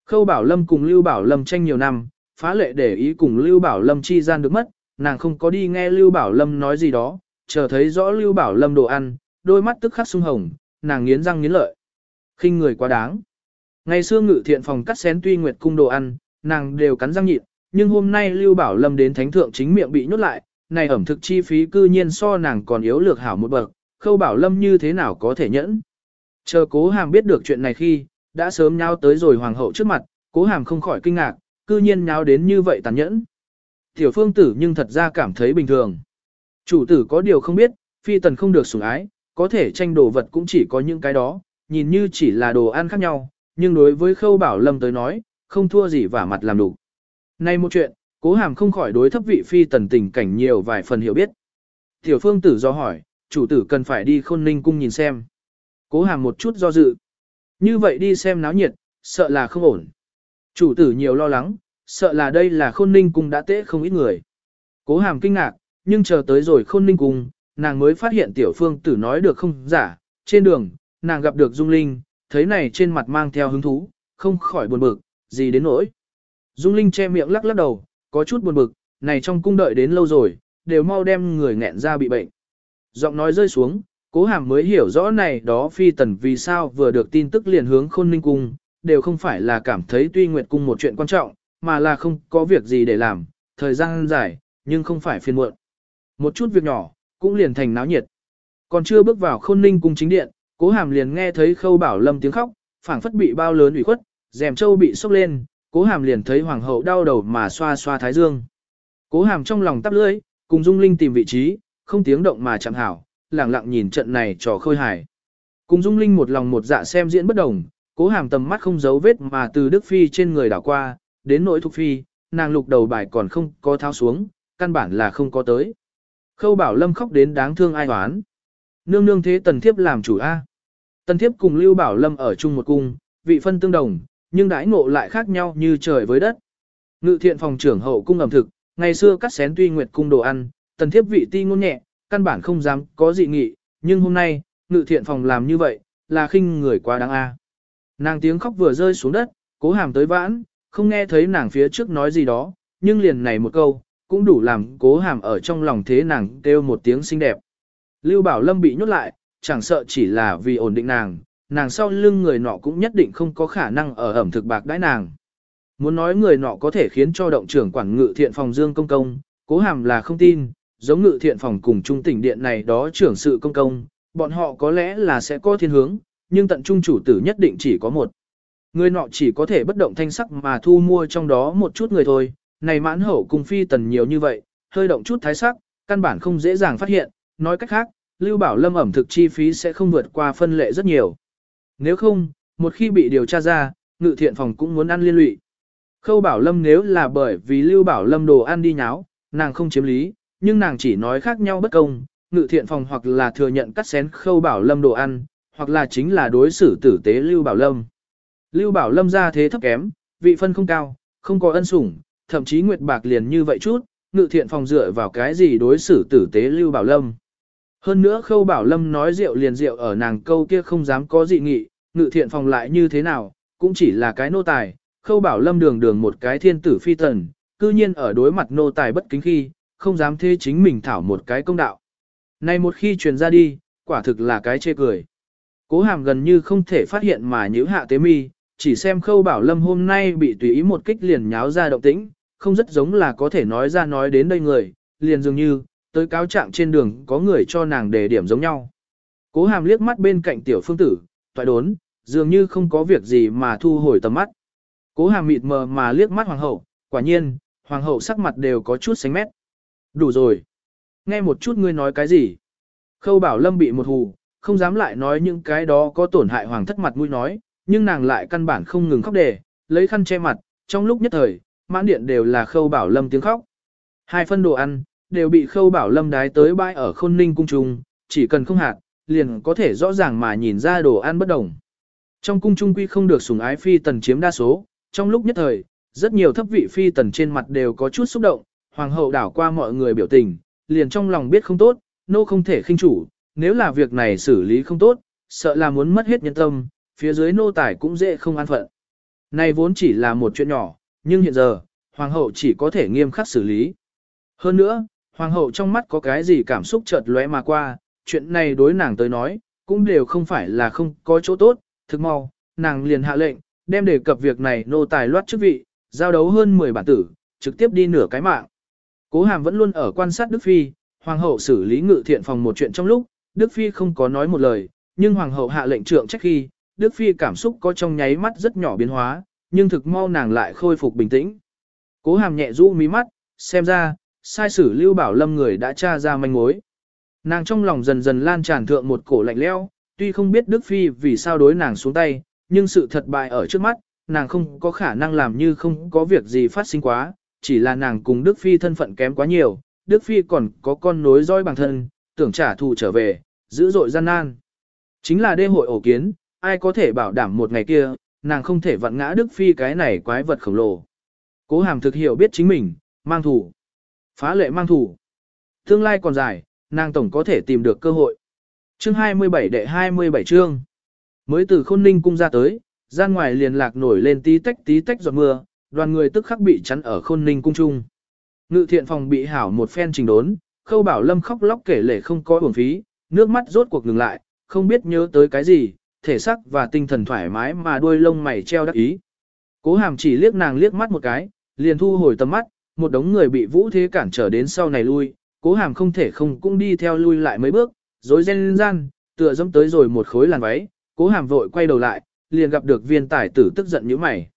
Khâu Bảo Lâm cùng Lưu Bảo Lâm tranh nhiều năm, phá lệ để ý cùng Lưu Bảo Lâm chi gian được mất, nàng không có đi nghe Lưu Bảo Lâm nói gì đó, chờ thấy rõ Lưu Bảo Lâm đồ ăn, đôi mắt tức khắc sung hồng, nàng nghiến răng nghiến lợi khinh người quá đáng. Ngày xưa ngự thiện phòng cắt xén tuy nguyệt cung đồ ăn, nàng đều cắn răng nhịn, nhưng hôm nay Lưu Bảo Lâm đến thánh thượng chính miệng bị nhốt lại, này ẩm thực chi phí cư nhiên so nàng còn yếu lược hảo một bậc, Khâu Bảo Lâm như thế nào có thể nhẫn. Chờ cố hàm biết được chuyện này khi, đã sớm nháo tới rồi hoàng hậu trước mặt, cố hàm không khỏi kinh ngạc, cư nhiên nháo đến như vậy tàn nhẫn. Tiểu phương tử nhưng thật ra cảm thấy bình thường. Chủ tử có điều không biết, phi tần không được sủng ái, có thể tranh đồ vật cũng chỉ có những cái đó, nhìn như chỉ là đồ ăn khác nhau, nhưng đối với khâu bảo lâm tới nói, không thua gì vả mặt làm đủ. Nay một chuyện, cố hàm không khỏi đối thấp vị phi tần tình cảnh nhiều vài phần hiểu biết. Tiểu phương tử do hỏi, chủ tử cần phải đi khôn ninh cung nhìn xem. Cố hàm một chút do dự. Như vậy đi xem náo nhiệt, sợ là không ổn. Chủ tử nhiều lo lắng, sợ là đây là khôn ninh cung đã tễ không ít người. Cố hàm kinh ngạc, nhưng chờ tới rồi khôn ninh cung, nàng mới phát hiện tiểu phương tử nói được không giả. Trên đường, nàng gặp được Dung Linh, thấy này trên mặt mang theo hứng thú, không khỏi buồn bực, gì đến nỗi. Dung Linh che miệng lắc lắc đầu, có chút buồn bực, này trong cung đợi đến lâu rồi, đều mau đem người nghẹn ra bị bệnh. Giọng nói rơi xuống, Cố hàm mới hiểu rõ này đó phi tần vì sao vừa được tin tức liền hướng khôn ninh cung, đều không phải là cảm thấy tuy nguyệt cung một chuyện quan trọng, mà là không có việc gì để làm, thời gian dài, nhưng không phải phiền muộn. Một chút việc nhỏ, cũng liền thành náo nhiệt. Còn chưa bước vào khôn ninh cung chính điện, cố hàm liền nghe thấy khâu bảo lâm tiếng khóc, phảng phất bị bao lớn ủy khuất, rèm châu bị sốc lên, cố hàm liền thấy hoàng hậu đau đầu mà xoa xoa thái dương. Cố hàm trong lòng tắp lưỡi, cùng dung linh tìm vị trí, không tiếng động mà chẳng hảo, lặng lặng nhìn trận này trò khơi hài. Cùng dung linh một lòng một dạ xem diễn bất đồng, cố hàm tầm mắt không giấu vết mà từ Đức Phi trên người đảo qua, đến nỗi thuộc Phi, nàng lục đầu bài còn không có tháo xuống, căn bản là không có tới. Khâu bảo lâm khóc đến đáng thương ai oán. Nương nương thế tần thiếp làm chủ A. Tần thiếp cùng Lưu Bảo Lâm ở chung một cung, vị phân tương đồng, nhưng đãi ngộ lại khác nhau như trời với đất. Ngự thiện phòng trưởng hậu cung ẩm thực, ngày xưa cắt xén tuy nguyệt cung đồ ăn, tần thiếp vị ti ngôn nhẹ, căn bản không dám có dị nghị, nhưng hôm nay, ngự thiện phòng làm như vậy, là khinh người quá đáng a. Nàng tiếng khóc vừa rơi xuống đất, cố hàm tới vãn, không nghe thấy nàng phía trước nói gì đó, nhưng liền này một câu, cũng đủ làm cố hàm ở trong lòng thế nàng kêu một tiếng xinh đẹp. Lưu Bảo Lâm bị nhốt lại, chẳng sợ chỉ là vì ổn định nàng, nàng sau lưng người nọ cũng nhất định không có khả năng ở ẩm thực bạc đãi nàng. Muốn nói người nọ có thể khiến cho động trưởng quản ngự thiện phòng Dương Công Công, cố hàm là không tin, giống ngự thiện phòng cùng trung tỉnh điện này đó trưởng sự công công, bọn họ có lẽ là sẽ có thiên hướng, nhưng tận trung chủ tử nhất định chỉ có một. Người nọ chỉ có thể bất động thanh sắc mà thu mua trong đó một chút người thôi, này mãn hậu cùng phi tần nhiều như vậy, hơi động chút thái sắc, căn bản không dễ dàng phát hiện, nói cách khác, Lưu Bảo Lâm ẩm thực chi phí sẽ không vượt qua phân lệ rất nhiều. Nếu không, một khi bị điều tra ra, ngự thiện phòng cũng muốn ăn liên lụy. Khâu Bảo Lâm nếu là bởi vì Lưu Bảo Lâm đồ ăn đi nháo, nàng không chiếm lý, nhưng nàng chỉ nói khác nhau bất công, ngự thiện phòng hoặc là thừa nhận cắt xén Khâu Bảo Lâm đồ ăn, hoặc là chính là đối xử tử tế Lưu Bảo Lâm. Lưu Bảo Lâm ra thế thấp kém, vị phân không cao, không có ân sủng, thậm chí nguyệt bạc liền như vậy chút, ngự thiện phòng dựa vào cái gì đối xử tử tế Lưu Bảo Lâm. Hơn nữa Khâu Bảo Lâm nói rượu liền rượu ở nàng câu kia không dám có dị nghị, ngự thiện phòng lại như thế nào, cũng chỉ là cái nô tài, Khâu Bảo Lâm đường đường một cái thiên tử phi tần, cư nhiên ở đối mặt nô tài bất kính khi, không dám thế chính mình thảo một cái công đạo. Này một khi truyền ra đi, quả thực là cái chê cười. Cố hàm gần như không thể phát hiện mà nhữ hạ tế mi, chỉ xem khâu bảo lâm hôm nay bị tùy ý một kích liền nháo ra động tĩnh, không rất giống là có thể nói ra nói đến đây người, liền dường như, tới cáo trạng trên đường có người cho nàng đề điểm giống nhau. Cố hàm liếc mắt bên cạnh tiểu phương tử, toại đốn, dường như không có việc gì mà thu hồi tầm mắt. Cố hàm mịt mờ mà liếc mắt hoàng hậu, quả nhiên, hoàng hậu sắc mặt đều có chút xanh mét. Đủ rồi. Nghe một chút ngươi nói cái gì. Khâu bảo lâm bị một hù, không dám lại nói những cái đó có tổn hại hoàng thất mặt mũi nói, nhưng nàng lại căn bản không ngừng khóc đề, lấy khăn che mặt, trong lúc nhất thời, mãn điện đều là khâu bảo lâm tiếng khóc. Hai phân đồ ăn, đều bị khâu bảo lâm đái tới bãi ở khôn ninh cung trung, chỉ cần không hạt, liền có thể rõ ràng mà nhìn ra đồ ăn bất đồng. Trong cung trung quy không được sủng ái phi tần chiếm đa số, trong lúc nhất thời, rất nhiều thấp vị phi tần trên mặt đều có chút xúc động, hoàng hậu đảo qua mọi người biểu tình, liền trong lòng biết không tốt, nô không thể khinh chủ, nếu là việc này xử lý không tốt, sợ là muốn mất hết nhân tâm, phía dưới nô tài cũng dễ không an phận. Này vốn chỉ là một chuyện nhỏ, nhưng hiện giờ, hoàng hậu chỉ có thể nghiêm khắc xử lý. Hơn nữa, hoàng hậu trong mắt có cái gì cảm xúc chợt lóe mà qua, chuyện này đối nàng tới nói, cũng đều không phải là không có chỗ tốt, thực mau, nàng liền hạ lệnh, đem đề cập việc này nô tài loát chức vị, giao đấu hơn 10 bản tử, trực tiếp đi nửa cái mạng. Cố hàm vẫn luôn ở quan sát Đức Phi, hoàng hậu xử lý ngự thiện phòng một chuyện trong lúc, Đức Phi không có nói một lời, nhưng hoàng hậu hạ lệnh trượng trách khi, Đức Phi cảm xúc có trong nháy mắt rất nhỏ biến hóa, nhưng thực mau nàng lại khôi phục bình tĩnh. Cố hàm nhẹ rũ mí mắt, xem ra, sai sử lưu bảo lâm người đã tra ra manh mối. Nàng trong lòng dần dần lan tràn thượng một cổ lạnh leo, tuy không biết Đức Phi vì sao đối nàng xuống tay, nhưng sự thật bại ở trước mắt, nàng không có khả năng làm như không có việc gì phát sinh quá, chỉ là nàng cùng Đức Phi thân phận kém quá nhiều, Đức Phi còn có con nối dõi bằng thân, tưởng trả thù trở về, dữ dội gian nan. Chính là đê hội ổ kiến, ai có thể bảo đảm một ngày kia, nàng không thể vặn ngã Đức Phi cái này quái vật khổng lồ. Cố hàm thực hiểu biết chính mình, mang thủ. Phá lệ mang thủ. Tương lai còn dài, nàng tổng có thể tìm được cơ hội. Chương 27 đệ 27 chương. Mới từ khôn ninh cung ra tới, gian ngoài liền lạc nổi lên tí tách tí tách giọt mưa, đoàn người tức khắc bị chắn ở khôn ninh cung trung. Ngự thiện phòng bị hảo một phen trình đốn, khâu bảo lâm khóc lóc kể lể không có uổng phí, nước mắt rốt cuộc ngừng lại, không biết nhớ tới cái gì, thể xác và tinh thần thoải mái mà đuôi lông mày treo đắc ý. Cố hàm chỉ liếc nàng liếc mắt một cái, liền thu hồi tầm mắt, một đống người bị vũ thế cản trở đến sau này lui, cố hàm không thể không cũng đi theo lui lại mấy bước, rồi ren gian, tựa dẫm tới rồi một khối làn váy, cố hàm vội quay đầu lại, liền gặp được viên tài tử tức giận như mày.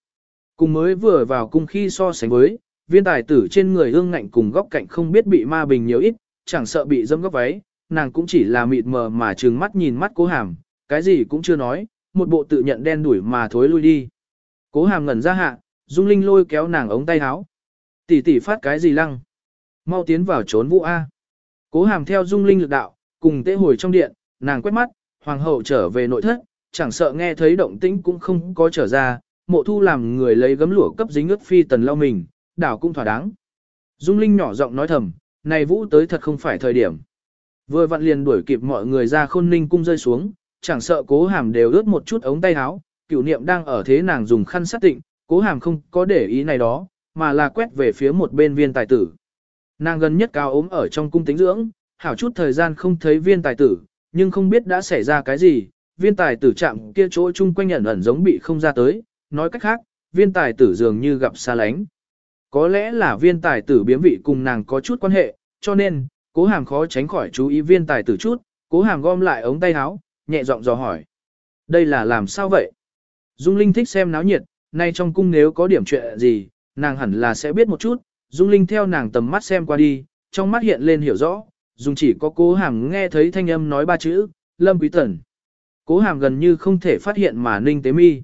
Cùng mới vừa vào cung khi so sánh với, viên tài tử trên người hương ngạnh cùng góc cạnh không biết bị ma bình nhiều ít, chẳng sợ bị dâm góc váy, nàng cũng chỉ là mịt mờ mà trừng mắt nhìn mắt cố hàm, cái gì cũng chưa nói, một bộ tự nhận đen đuổi mà thối lui đi. Cố hàm ngẩn ra hạ, Dung Linh lôi kéo nàng ống tay áo. Tỷ tỷ phát cái gì lăng? Mau tiến vào trốn vũ A. Cố hàm theo Dung Linh lực đạo, cùng tế hồi trong điện, nàng quét mắt, hoàng hậu trở về nội thất, chẳng sợ nghe thấy động tĩnh cũng không có trở ra, mộ thu làm người lấy gấm lụa cấp dính ướt phi tần lau mình, đảo cũng thỏa đáng. Dung Linh nhỏ giọng nói thầm, này vũ tới thật không phải thời điểm. Vừa vặn liền đuổi kịp mọi người ra khôn ninh cung rơi xuống, chẳng sợ cố hàm đều ướt một chút ống tay áo, cửu niệm đang ở thế nàng dùng khăn sát tịnh, cố hàm không có để ý này đó, mà là quét về phía một bên viên tài tử. Nàng gần nhất cao ốm ở trong cung tính dưỡng, hảo chút thời gian không thấy viên tài tử, nhưng không biết đã xảy ra cái gì, viên tài tử chạm kia chỗ chung quanh ẩn ẩn giống bị không ra tới, nói cách khác, viên tài tử dường như gặp xa lánh. Có lẽ là viên tài tử biếm vị cùng nàng có chút quan hệ, cho nên, cố hàm khó tránh khỏi chú ý viên tài tử chút, cố hàm gom lại ống tay áo, nhẹ giọng dò hỏi. Đây là làm sao vậy? Dung Linh thích xem náo nhiệt, nay trong cung nếu có điểm chuyện gì, nàng hẳn là sẽ biết một chút. Dung Linh theo nàng tầm mắt xem qua đi, trong mắt hiện lên hiểu rõ, Dung chỉ có cố hàm nghe thấy thanh âm nói ba chữ, Lâm Quý Tần. Cố hàm gần như không thể phát hiện mà ninh tế mi.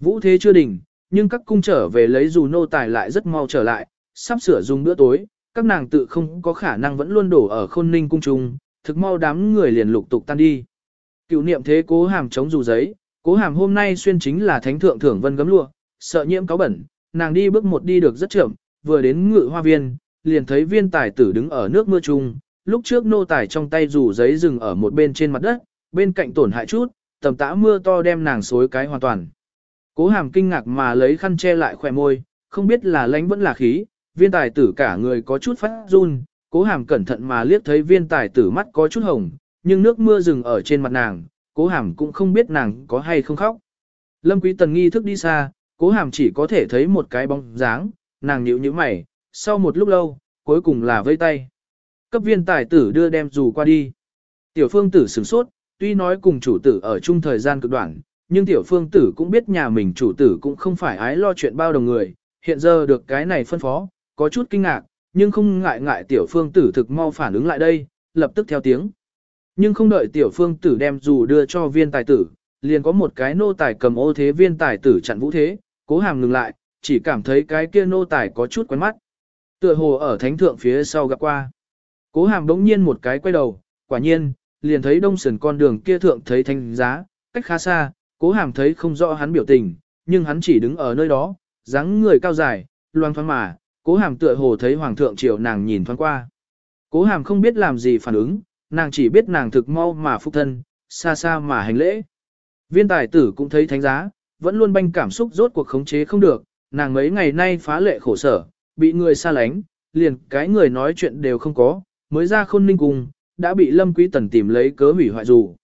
Vũ thế chưa đỉnh, nhưng các cung trở về lấy dù nô tài lại rất mau trở lại, sắp sửa dùng bữa tối, các nàng tự không có khả năng vẫn luôn đổ ở khôn ninh cung trung, thực mau đám người liền lục tục tan đi. Cựu niệm thế cố hàm chống dù giấy, cố hàm hôm nay xuyên chính là thánh thượng thưởng vân gấm lụa, sợ nhiễm cáo bẩn, nàng đi bước một đi được rất chậm, vừa đến ngự hoa viên, liền thấy viên tài tử đứng ở nước mưa trung, lúc trước nô tài trong tay dù giấy dừng ở một bên trên mặt đất, bên cạnh tổn hại chút, tầm tã mưa to đem nàng xối cái hoàn toàn. Cố hàm kinh ngạc mà lấy khăn che lại khỏe môi, không biết là lánh vẫn là khí, viên tài tử cả người có chút phát run, cố hàm cẩn thận mà liếc thấy viên tài tử mắt có chút hồng, nhưng nước mưa dừng ở trên mặt nàng, cố hàm cũng không biết nàng có hay không khóc. Lâm Quý Tần nghi thức đi xa, cố hàm chỉ có thể thấy một cái bóng dáng, nàng nhíu nhíu mày, sau một lúc lâu, cuối cùng là vây tay. Cấp viên tài tử đưa đem dù qua đi. Tiểu phương tử sửng sốt, tuy nói cùng chủ tử ở chung thời gian cực đoạn, nhưng tiểu phương tử cũng biết nhà mình chủ tử cũng không phải ái lo chuyện bao đồng người, hiện giờ được cái này phân phó, có chút kinh ngạc, nhưng không ngại ngại tiểu phương tử thực mau phản ứng lại đây, lập tức theo tiếng. Nhưng không đợi tiểu phương tử đem dù đưa cho viên tài tử, liền có một cái nô tài cầm ô thế viên tài tử chặn vũ thế, cố hàm ngừng lại, chỉ cảm thấy cái kia nô tài có chút quen mắt. Tựa hồ ở thánh thượng phía sau gặp qua. Cố hàm đống nhiên một cái quay đầu, quả nhiên, liền thấy đông sườn con đường kia thượng thấy thanh giá, cách khá xa, cố hàm thấy không rõ hắn biểu tình, nhưng hắn chỉ đứng ở nơi đó, dáng người cao dài, loang thoáng mà, cố hàm tựa hồ thấy hoàng thượng triệu nàng nhìn thoáng qua. Cố hàm không biết làm gì phản ứng, nàng chỉ biết nàng thực mau mà phúc thân, xa xa mà hành lễ. Viên tài tử cũng thấy thánh giá, vẫn luôn banh cảm xúc rốt cuộc khống chế không được, nàng mấy ngày nay phá lệ khổ sở, bị người xa lánh, liền cái người nói chuyện đều không có, mới ra khôn ninh cùng, đã bị Lâm Quý Tần tìm lấy cớ hủy hoại dù.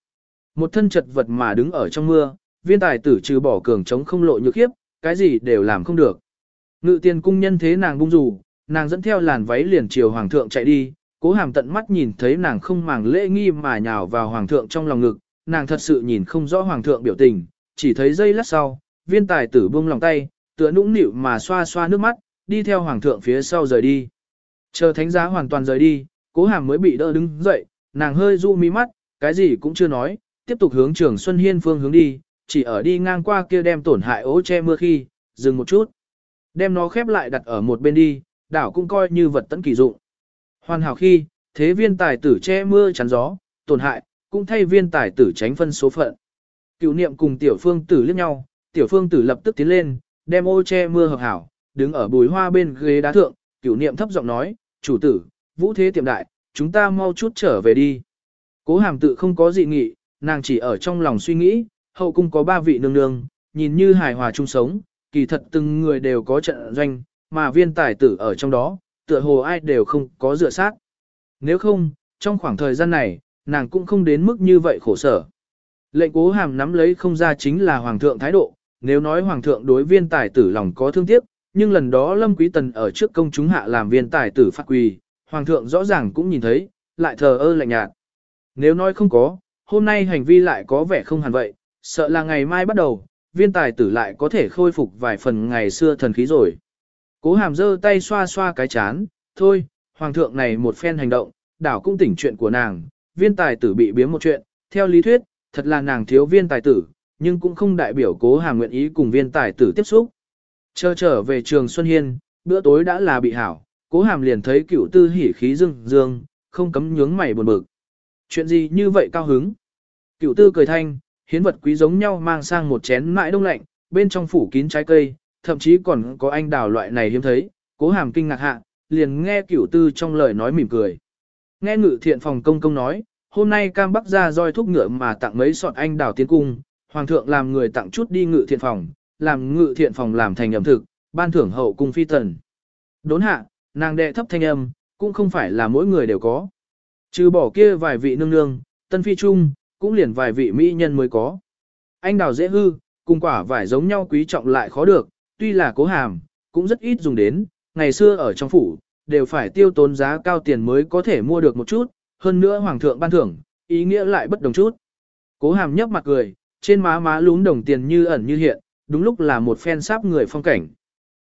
Một thân chật vật mà đứng ở trong mưa, viên tài tử trừ bỏ cường chống không lộ nhược khiếp, cái gì đều làm không được. Ngự tiền cung nhân thế nàng bung dù, nàng dẫn theo làn váy liền chiều hoàng thượng chạy đi, cố hàm tận mắt nhìn thấy nàng không màng lễ nghi mà nhào vào hoàng thượng trong lòng ngực, nàng thật sự nhìn không rõ hoàng thượng biểu tình, chỉ thấy dây lát sau, viên tài tử buông lòng tay, tựa nũng nịu mà xoa xoa nước mắt, đi theo hoàng thượng phía sau rời đi. Chờ thánh giá hoàn toàn rời đi, cố hàm mới bị đỡ đứng dậy, nàng hơi ru mi mắt, cái gì cũng chưa nói, tiếp tục hướng trường Xuân Hiên phương hướng đi, chỉ ở đi ngang qua kia đem tổn hại ố che mưa khi, dừng một chút. Đem nó khép lại đặt ở một bên đi, đảo cũng coi như vật tận kỳ dụng. Hoàn hảo khi, thế viên tài tử che mưa chắn gió, tổn hại, cũng thay viên tài tử tránh phân số phận. Cựu niệm cùng tiểu phương tử liếc nhau, tiểu phương tử lập tức tiến lên, đem ô che mưa hợp hảo, đứng ở bùi hoa bên ghế đá thượng, cựu niệm thấp giọng nói, chủ tử, vũ thế tiệm đại, chúng ta mau chút trở về đi. Cố hàm tự không có dị nghị, nàng chỉ ở trong lòng suy nghĩ, hậu cung có ba vị nương nương, nhìn như hài hòa chung sống, kỳ thật từng người đều có trận doanh, mà viên tài tử ở trong đó, tựa hồ ai đều không có dựa sát. Nếu không, trong khoảng thời gian này, nàng cũng không đến mức như vậy khổ sở. Lệnh cố hàm nắm lấy không ra chính là hoàng thượng thái độ, nếu nói hoàng thượng đối viên tài tử lòng có thương tiếc, nhưng lần đó Lâm Quý Tần ở trước công chúng hạ làm viên tài tử phát quỳ, hoàng thượng rõ ràng cũng nhìn thấy, lại thờ ơ lạnh nhạt. Nếu nói không có, hôm nay hành vi lại có vẻ không hẳn vậy, sợ là ngày mai bắt đầu, viên tài tử lại có thể khôi phục vài phần ngày xưa thần khí rồi. Cố hàm giơ tay xoa xoa cái chán, thôi, hoàng thượng này một phen hành động, đảo cũng tỉnh chuyện của nàng, viên tài tử bị biếm một chuyện, theo lý thuyết, thật là nàng thiếu viên tài tử, nhưng cũng không đại biểu cố hà nguyện ý cùng viên tài tử tiếp xúc. Chờ trở về trường Xuân Hiên, bữa tối đã là bị hảo, cố hàm liền thấy cựu tư hỉ khí dương dương, không cấm nhướng mày buồn bực. Chuyện gì như vậy cao hứng? Cựu tư cười thanh, hiến vật quý giống nhau mang sang một chén mãi đông lạnh, bên trong phủ kín trái cây, thậm chí còn có anh đào loại này hiếm thấy, cố hàm kinh ngạc hạ, liền nghe cửu tư trong lời nói mỉm cười. Nghe ngự thiện phòng công công nói, hôm nay cam bắc ra roi thúc ngựa mà tặng mấy sọt anh đào tiến cung, hoàng thượng làm người tặng chút đi ngự thiện phòng, làm ngự thiện phòng làm thành ẩm thực, ban thưởng hậu cung phi tần. Đốn hạ, nàng đệ thấp thanh âm, cũng không phải là mỗi người đều có. Trừ bỏ kia vài vị nương nương, tân phi trung, cũng liền vài vị mỹ nhân mới có. Anh đào dễ hư, cùng quả vải giống nhau quý trọng lại khó được, tuy là cố hàm, cũng rất ít dùng đến, ngày xưa ở trong phủ, đều phải tiêu tốn giá cao tiền mới có thể mua được một chút, hơn nữa hoàng thượng ban thưởng, ý nghĩa lại bất đồng chút. Cố hàm nhấp mặt cười, trên má má lún đồng tiền như ẩn như hiện, đúng lúc là một phen sáp người phong cảnh.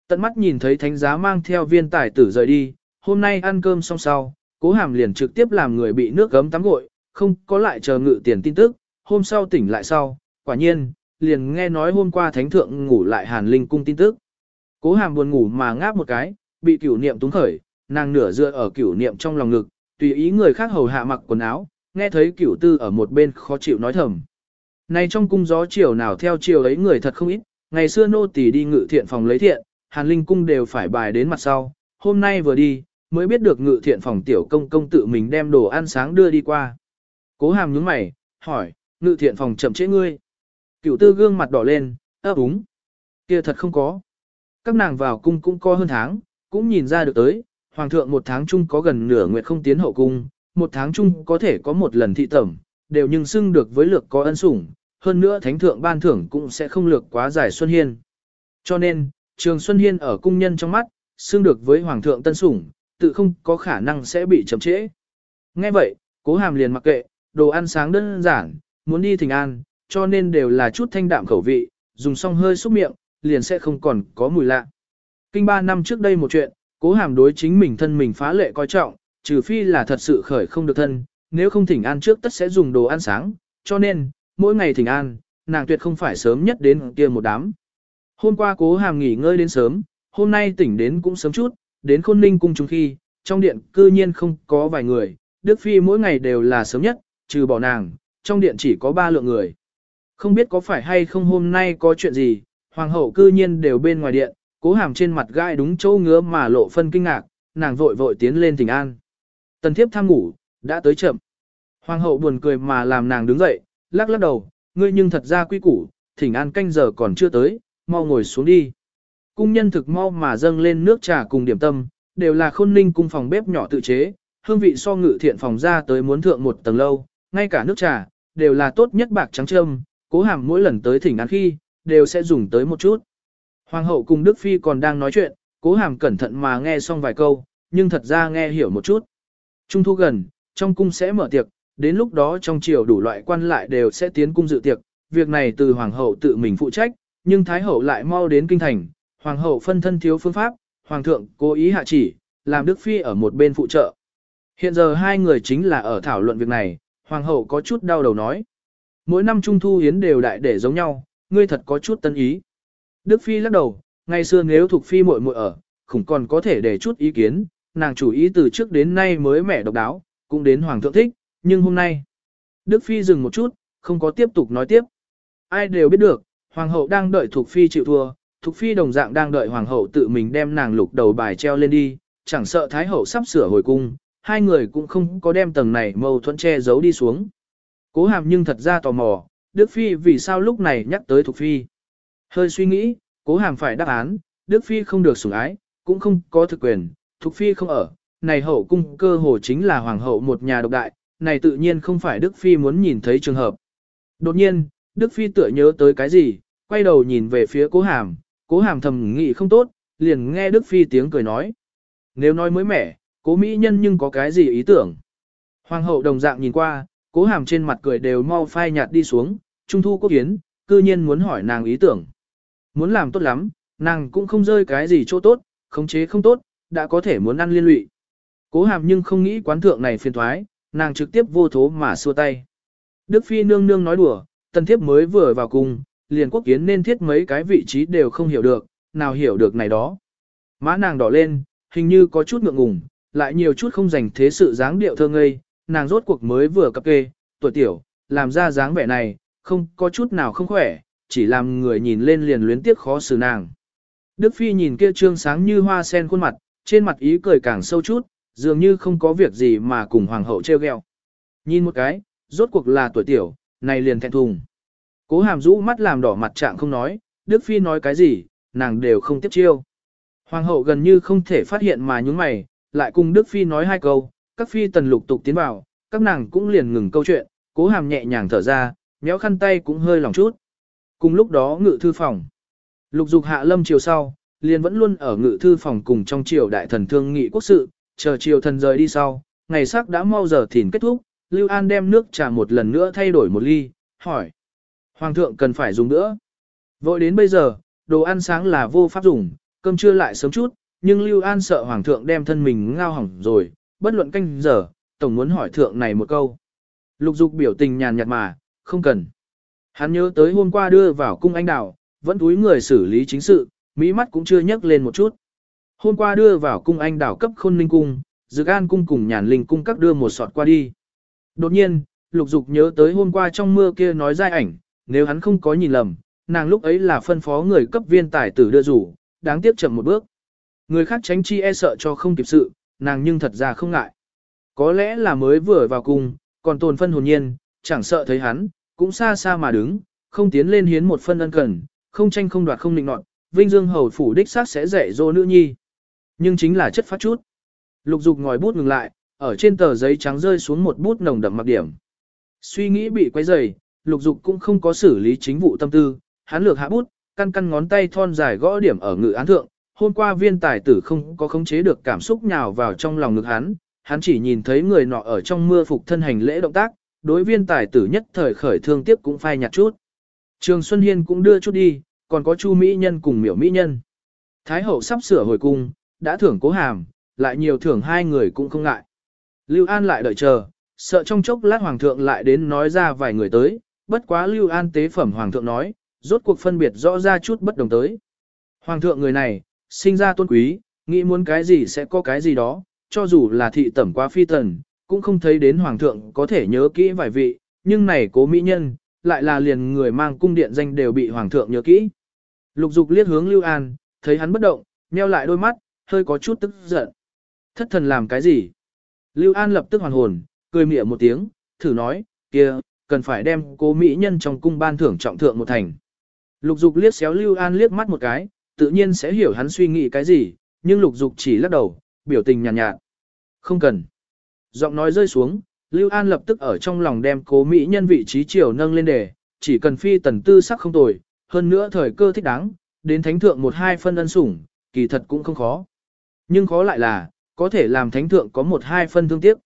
Tận mắt nhìn thấy thánh giá mang theo viên tài tử rời đi, hôm nay ăn cơm xong sau, cố hàm liền trực tiếp làm người bị nước gấm tắm gội, không có lại chờ ngự tiền tin tức, hôm sau tỉnh lại sau, quả nhiên, liền nghe nói hôm qua thánh thượng ngủ lại hàn linh cung tin tức. Cố hàm buồn ngủ mà ngáp một cái, bị cửu niệm túng khởi, nàng nửa dựa ở cửu niệm trong lòng ngực, tùy ý người khác hầu hạ mặc quần áo, nghe thấy cửu tư ở một bên khó chịu nói thầm. Này trong cung gió chiều nào theo chiều ấy người thật không ít, ngày xưa nô tỳ đi ngự thiện phòng lấy thiện, hàn linh cung đều phải bài đến mặt sau, hôm nay vừa đi, mới biết được ngự thiện phòng tiểu công công tự mình đem đồ ăn sáng đưa đi qua. Cố hàm nhướng mày, hỏi, ngự thiện phòng chậm trễ ngươi. Cửu tư gương mặt đỏ lên, ấp úng. kia thật không có. Các nàng vào cung cũng có hơn tháng, cũng nhìn ra được tới, hoàng thượng một tháng chung có gần nửa nguyệt không tiến hậu cung, một tháng chung có thể có một lần thị tẩm, đều nhưng xưng được với lược có ân sủng, hơn nữa thánh thượng ban thưởng cũng sẽ không lược quá dài Xuân Hiên. Cho nên, trường Xuân Hiên ở cung nhân trong mắt, xưng được với hoàng thượng tân sủng, tự không có khả năng sẽ bị chậm trễ. Nghe vậy, cố hàm liền mặc kệ, đồ ăn sáng đơn giản, muốn đi thỉnh an, cho nên đều là chút thanh đạm khẩu vị, dùng xong hơi xúc miệng, liền sẽ không còn có mùi lạ. Kinh ba năm trước đây một chuyện, cố hàm đối chính mình thân mình phá lệ coi trọng, trừ phi là thật sự khởi không được thân, nếu không thỉnh an trước tất sẽ dùng đồ ăn sáng, cho nên, mỗi ngày thỉnh an, nàng tuyệt không phải sớm nhất đến kia một đám. Hôm qua cố hàm nghỉ ngơi đến sớm, hôm nay tỉnh đến cũng sớm chút, đến khôn ninh cung chúng khi, trong điện cư nhiên không có vài người, Đức Phi mỗi ngày đều là sớm nhất, trừ bỏ nàng, trong điện chỉ có ba lượng người. Không biết có phải hay không hôm nay có chuyện gì, hoàng hậu cư nhiên đều bên ngoài điện, cố hàm trên mặt gai đúng chỗ ngứa mà lộ phân kinh ngạc, nàng vội vội tiến lên thỉnh an. Tần thiếp tham ngủ, đã tới chậm. Hoàng hậu buồn cười mà làm nàng đứng dậy, lắc lắc đầu, ngươi nhưng thật ra quy củ, thỉnh an canh giờ còn chưa tới, mau ngồi xuống đi. Cung nhân thực mau mà dâng lên nước trà cùng điểm tâm, đều là khôn ninh cung phòng bếp nhỏ tự chế, hương vị so ngự thiện phòng ra tới muốn thượng một tầng lâu, ngay cả nước trà, đều là tốt nhất bạc trắng trâm, cố hàm mỗi lần tới thỉnh an khi, đều sẽ dùng tới một chút. Hoàng hậu cùng Đức Phi còn đang nói chuyện, cố hàm cẩn thận mà nghe xong vài câu, nhưng thật ra nghe hiểu một chút. Trung thu gần, trong cung sẽ mở tiệc, đến lúc đó trong triều đủ loại quan lại đều sẽ tiến cung dự tiệc, việc này từ hoàng hậu tự mình phụ trách, nhưng thái hậu lại mau đến kinh thành, hoàng hậu phân thân thiếu phương pháp, hoàng thượng cố ý hạ chỉ, làm Đức Phi ở một bên phụ trợ. Hiện giờ hai người chính là ở thảo luận việc này, hoàng hậu có chút đau đầu nói. Mỗi năm trung thu hiến đều đại để giống nhau, ngươi thật có chút tân ý. Đức Phi lắc đầu, ngày xưa nếu thuộc Phi muội muội ở, khủng còn có thể để chút ý kiến, nàng chủ ý từ trước đến nay mới mẻ độc đáo, cũng đến Hoàng thượng thích, nhưng hôm nay. Đức Phi dừng một chút, không có tiếp tục nói tiếp. Ai đều biết được, Hoàng hậu đang đợi thuộc Phi chịu thua, thuộc Phi đồng dạng đang đợi Hoàng hậu tự mình đem nàng lục đầu bài treo lên đi, chẳng sợ Thái hậu sắp sửa hồi cung, hai người cũng không có đem tầng này mâu thuẫn che giấu đi xuống. Cố hàm nhưng thật ra tò mò, Đức Phi vì sao lúc này nhắc tới Thục Phi. Hơi suy nghĩ, cố hàm phải đáp án, Đức Phi không được sủng ái, cũng không có thực quyền, Thục Phi không ở, này hậu cung cơ hồ chính là hoàng hậu một nhà độc đại, này tự nhiên không phải Đức Phi muốn nhìn thấy trường hợp. Đột nhiên, Đức Phi tựa nhớ tới cái gì, quay đầu nhìn về phía cố hàm, cố hàm thầm nghĩ không tốt, liền nghe Đức Phi tiếng cười nói. Nếu nói mới mẻ, cố mỹ nhân nhưng có cái gì ý tưởng. Hoàng hậu đồng dạng nhìn qua, cố hàm trên mặt cười đều mau phai nhạt đi xuống, trung thu quốc hiến, cư nhiên muốn hỏi nàng ý tưởng. Muốn làm tốt lắm, nàng cũng không rơi cái gì chỗ tốt, khống chế không tốt, đã có thể muốn ăn liên lụy. Cố hàm nhưng không nghĩ quán thượng này phiền thoái, nàng trực tiếp vô thố mà xua tay. Đức Phi nương nương nói đùa, tần thiếp mới vừa vào cung, liền quốc kiến nên thiết mấy cái vị trí đều không hiểu được, nào hiểu được này đó. Má nàng đỏ lên, hình như có chút ngượng ngùng, lại nhiều chút không dành thế sự dáng điệu thơ ngây, nàng rốt cuộc mới vừa cập kê, tuổi tiểu, làm ra dáng vẻ này, không có chút nào không khỏe, chỉ làm người nhìn lên liền luyến tiếc khó xử nàng. Đức Phi nhìn kia trương sáng như hoa sen khuôn mặt, trên mặt ý cười càng sâu chút, dường như không có việc gì mà cùng hoàng hậu treo gheo. Nhìn một cái, rốt cuộc là tuổi tiểu, này liền thẹn thùng. Cố hàm rũ mắt làm đỏ mặt trạng không nói, Đức Phi nói cái gì, nàng đều không tiếp chiêu. Hoàng hậu gần như không thể phát hiện mà nhúng mày, lại cùng Đức Phi nói hai câu, các phi tần lục tục tiến vào, các nàng cũng liền ngừng câu chuyện, cố hàm nhẹ nhàng thở ra, méo khăn tay cũng hơi lòng chút. Cùng lúc đó ngự thư phòng. Lục dục hạ lâm chiều sau, liền vẫn luôn ở ngự thư phòng cùng trong triều đại thần thương nghị quốc sự, chờ triều thần rời đi sau, ngày sắc đã mau giờ thìn kết thúc, Lưu An đem nước trà một lần nữa thay đổi một ly, hỏi. Hoàng thượng cần phải dùng nữa. Vội đến bây giờ, đồ ăn sáng là vô pháp dùng, cơm trưa lại sớm chút, nhưng Lưu An sợ Hoàng thượng đem thân mình ngao hỏng rồi, bất luận canh giờ, tổng muốn hỏi thượng này một câu. Lục dục biểu tình nhàn nhạt mà, không cần. Hắn nhớ tới hôm qua đưa vào cung anh đào, vẫn túi người xử lý chính sự, mỹ mắt cũng chưa nhấc lên một chút. Hôm qua đưa vào cung anh đào cấp khôn ninh cung, dược an cung cùng nhàn linh cung các đưa một sọt qua đi. Đột nhiên, lục dục nhớ tới hôm qua trong mưa kia nói dai ảnh, nếu hắn không có nhìn lầm, nàng lúc ấy là phân phó người cấp viên tài tử đưa rủ, đáng tiếc chậm một bước. Người khác tránh chi e sợ cho không kịp sự, nàng nhưng thật ra không ngại. Có lẽ là mới vừa vào cung, còn tồn phân hồn nhiên, chẳng sợ thấy hắn, cũng xa xa mà đứng, không tiến lên hiến một phân ân cần, không tranh không đoạt không định nọt, Vinh Dương hầu phủ đích xác sẽ dạy dỗ nữ nhi. Nhưng chính là chất phát chút. Lục dục ngòi bút ngừng lại, ở trên tờ giấy trắng rơi xuống một bút nồng đậm mặc điểm. Suy nghĩ bị quấy rầy, lục dục cũng không có xử lý chính vụ tâm tư, hắn lược hạ bút, căn căn ngón tay thon dài gõ điểm ở ngự án thượng. Hôm qua viên tài tử không có khống chế được cảm xúc nhào vào trong lòng ngực hắn, hắn chỉ nhìn thấy người nọ ở trong mưa phục thân hành lễ động tác, đối viên tài tử nhất thời khởi thương tiếp cũng phai nhạt chút. Trường Xuân Hiên cũng đưa chút đi, còn có Chu Mỹ Nhân cùng miểu Mỹ Nhân. Thái hậu sắp sửa hồi cung, đã thưởng cố hàm, lại nhiều thưởng hai người cũng không ngại. Lưu An lại đợi chờ, sợ trong chốc lát hoàng thượng lại đến nói ra vài người tới, bất quá Lưu An tế phẩm hoàng thượng nói, rốt cuộc phân biệt rõ ra chút bất đồng tới. Hoàng thượng người này, sinh ra tôn quý, nghĩ muốn cái gì sẽ có cái gì đó, cho dù là thị tẩm quá phi tần, cũng không thấy đến hoàng thượng có thể nhớ kỹ vài vị, nhưng này cố mỹ nhân, lại là liền người mang cung điện danh đều bị hoàng thượng nhớ kỹ. Lục dục liếc hướng Lưu An, thấy hắn bất động, nheo lại đôi mắt, hơi có chút tức giận. Thất thần làm cái gì? Lưu An lập tức hoàn hồn, cười mỉa một tiếng, thử nói, kia, cần phải đem cố mỹ nhân trong cung ban thưởng trọng thượng một thành. Lục dục liếc xéo Lưu An liếc mắt một cái, tự nhiên sẽ hiểu hắn suy nghĩ cái gì, nhưng lục dục chỉ lắc đầu, biểu tình nhàn nhạt, nhạt. Không cần. Giọng nói rơi xuống, Lưu An lập tức ở trong lòng đem cố mỹ nhân vị trí chiều nâng lên đề, chỉ cần phi tần tư sắc không tồi, hơn nữa thời cơ thích đáng, đến thánh thượng một hai phân ân sủng, kỳ thật cũng không khó. Nhưng khó lại là, có thể làm thánh thượng có một hai phân thương tiếc.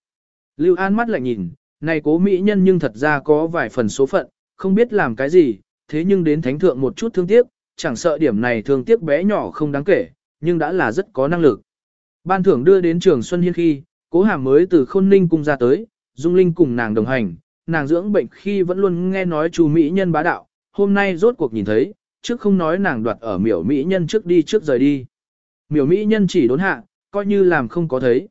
Lưu An mắt lại nhìn, này cố mỹ nhân nhưng thật ra có vài phần số phận, không biết làm cái gì, thế nhưng đến thánh thượng một chút thương tiếc, chẳng sợ điểm này thương tiếc bé nhỏ không đáng kể, nhưng đã là rất có năng lực. Ban thưởng đưa đến trường Xuân Hiên khi, cố hàm mới từ khôn ninh cung ra tới, Dung Linh cùng nàng đồng hành, nàng dưỡng bệnh khi vẫn luôn nghe nói chú Mỹ nhân bá đạo, hôm nay rốt cuộc nhìn thấy, trước không nói nàng đoạt ở miểu Mỹ nhân trước đi trước rời đi. Miểu Mỹ nhân chỉ đốn hạ, coi như làm không có thấy.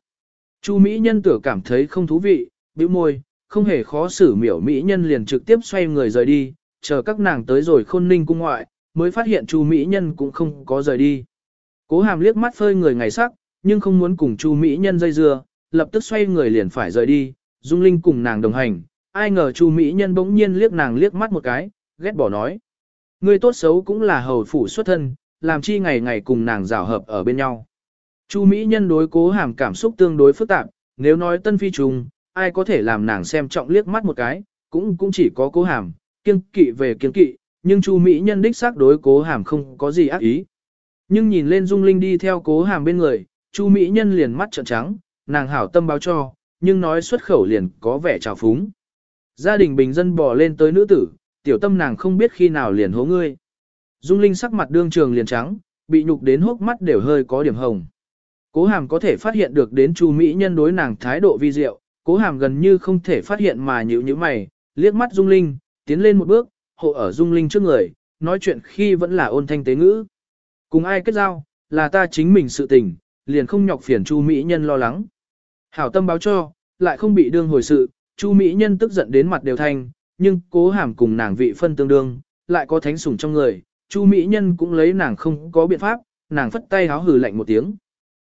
Chu Mỹ nhân tưởng cảm thấy không thú vị, bĩu môi, không hề khó xử miểu Mỹ nhân liền trực tiếp xoay người rời đi, chờ các nàng tới rồi khôn ninh cung ngoại, mới phát hiện Chu Mỹ nhân cũng không có rời đi. Cố hàm liếc mắt phơi người ngày sắc, nhưng không muốn cùng Chu Mỹ nhân dây dưa, lập tức xoay người liền phải rời đi, Dung Linh cùng nàng đồng hành, ai ngờ Chu Mỹ nhân bỗng nhiên liếc nàng liếc mắt một cái, ghét bỏ nói. Người tốt xấu cũng là hầu phủ xuất thân, làm chi ngày ngày cùng nàng rào hợp ở bên nhau. Chu Mỹ nhân đối cố hàm cảm xúc tương đối phức tạp, nếu nói tân phi trùng, ai có thể làm nàng xem trọng liếc mắt một cái, cũng cũng chỉ có cố hàm, kiên kỵ về kiên kỵ, nhưng Chu Mỹ Nhân đích xác đối cố hàm không có gì ác ý. Nhưng nhìn lên Dung Linh đi theo cố hàm bên người, Chu Mỹ Nhân liền mắt trợn trắng, nàng hảo tâm báo cho, nhưng nói xuất khẩu liền có vẻ trào phúng. Gia đình bình dân bỏ lên tới nữ tử, tiểu tâm nàng không biết khi nào liền hố ngươi. Dung Linh sắc mặt đương trường liền trắng, bị nhục đến hốc mắt đều hơi có điểm hồng. Cố hàm có thể phát hiện được đến Chu Mỹ Nhân đối nàng thái độ vi diệu, cố hàm gần như không thể phát hiện mà nhíu như mày, liếc mắt Dung Linh, tiến lên một bước, hộ ở Dung Linh trước người, nói chuyện khi vẫn là ôn thanh tế ngữ. Cùng ai kết giao, là ta chính mình sự tình, liền không nhọc phiền Chu Mỹ Nhân lo lắng. Hảo tâm báo cho, lại không bị đương hồi sự, Chu Mỹ Nhân tức giận đến mặt đều thanh, nhưng cố hàm cùng nàng vị phân tương đương, lại có thánh sủng trong người, Chu Mỹ Nhân cũng lấy nàng không có biện pháp, nàng phất tay háo hừ lạnh một tiếng.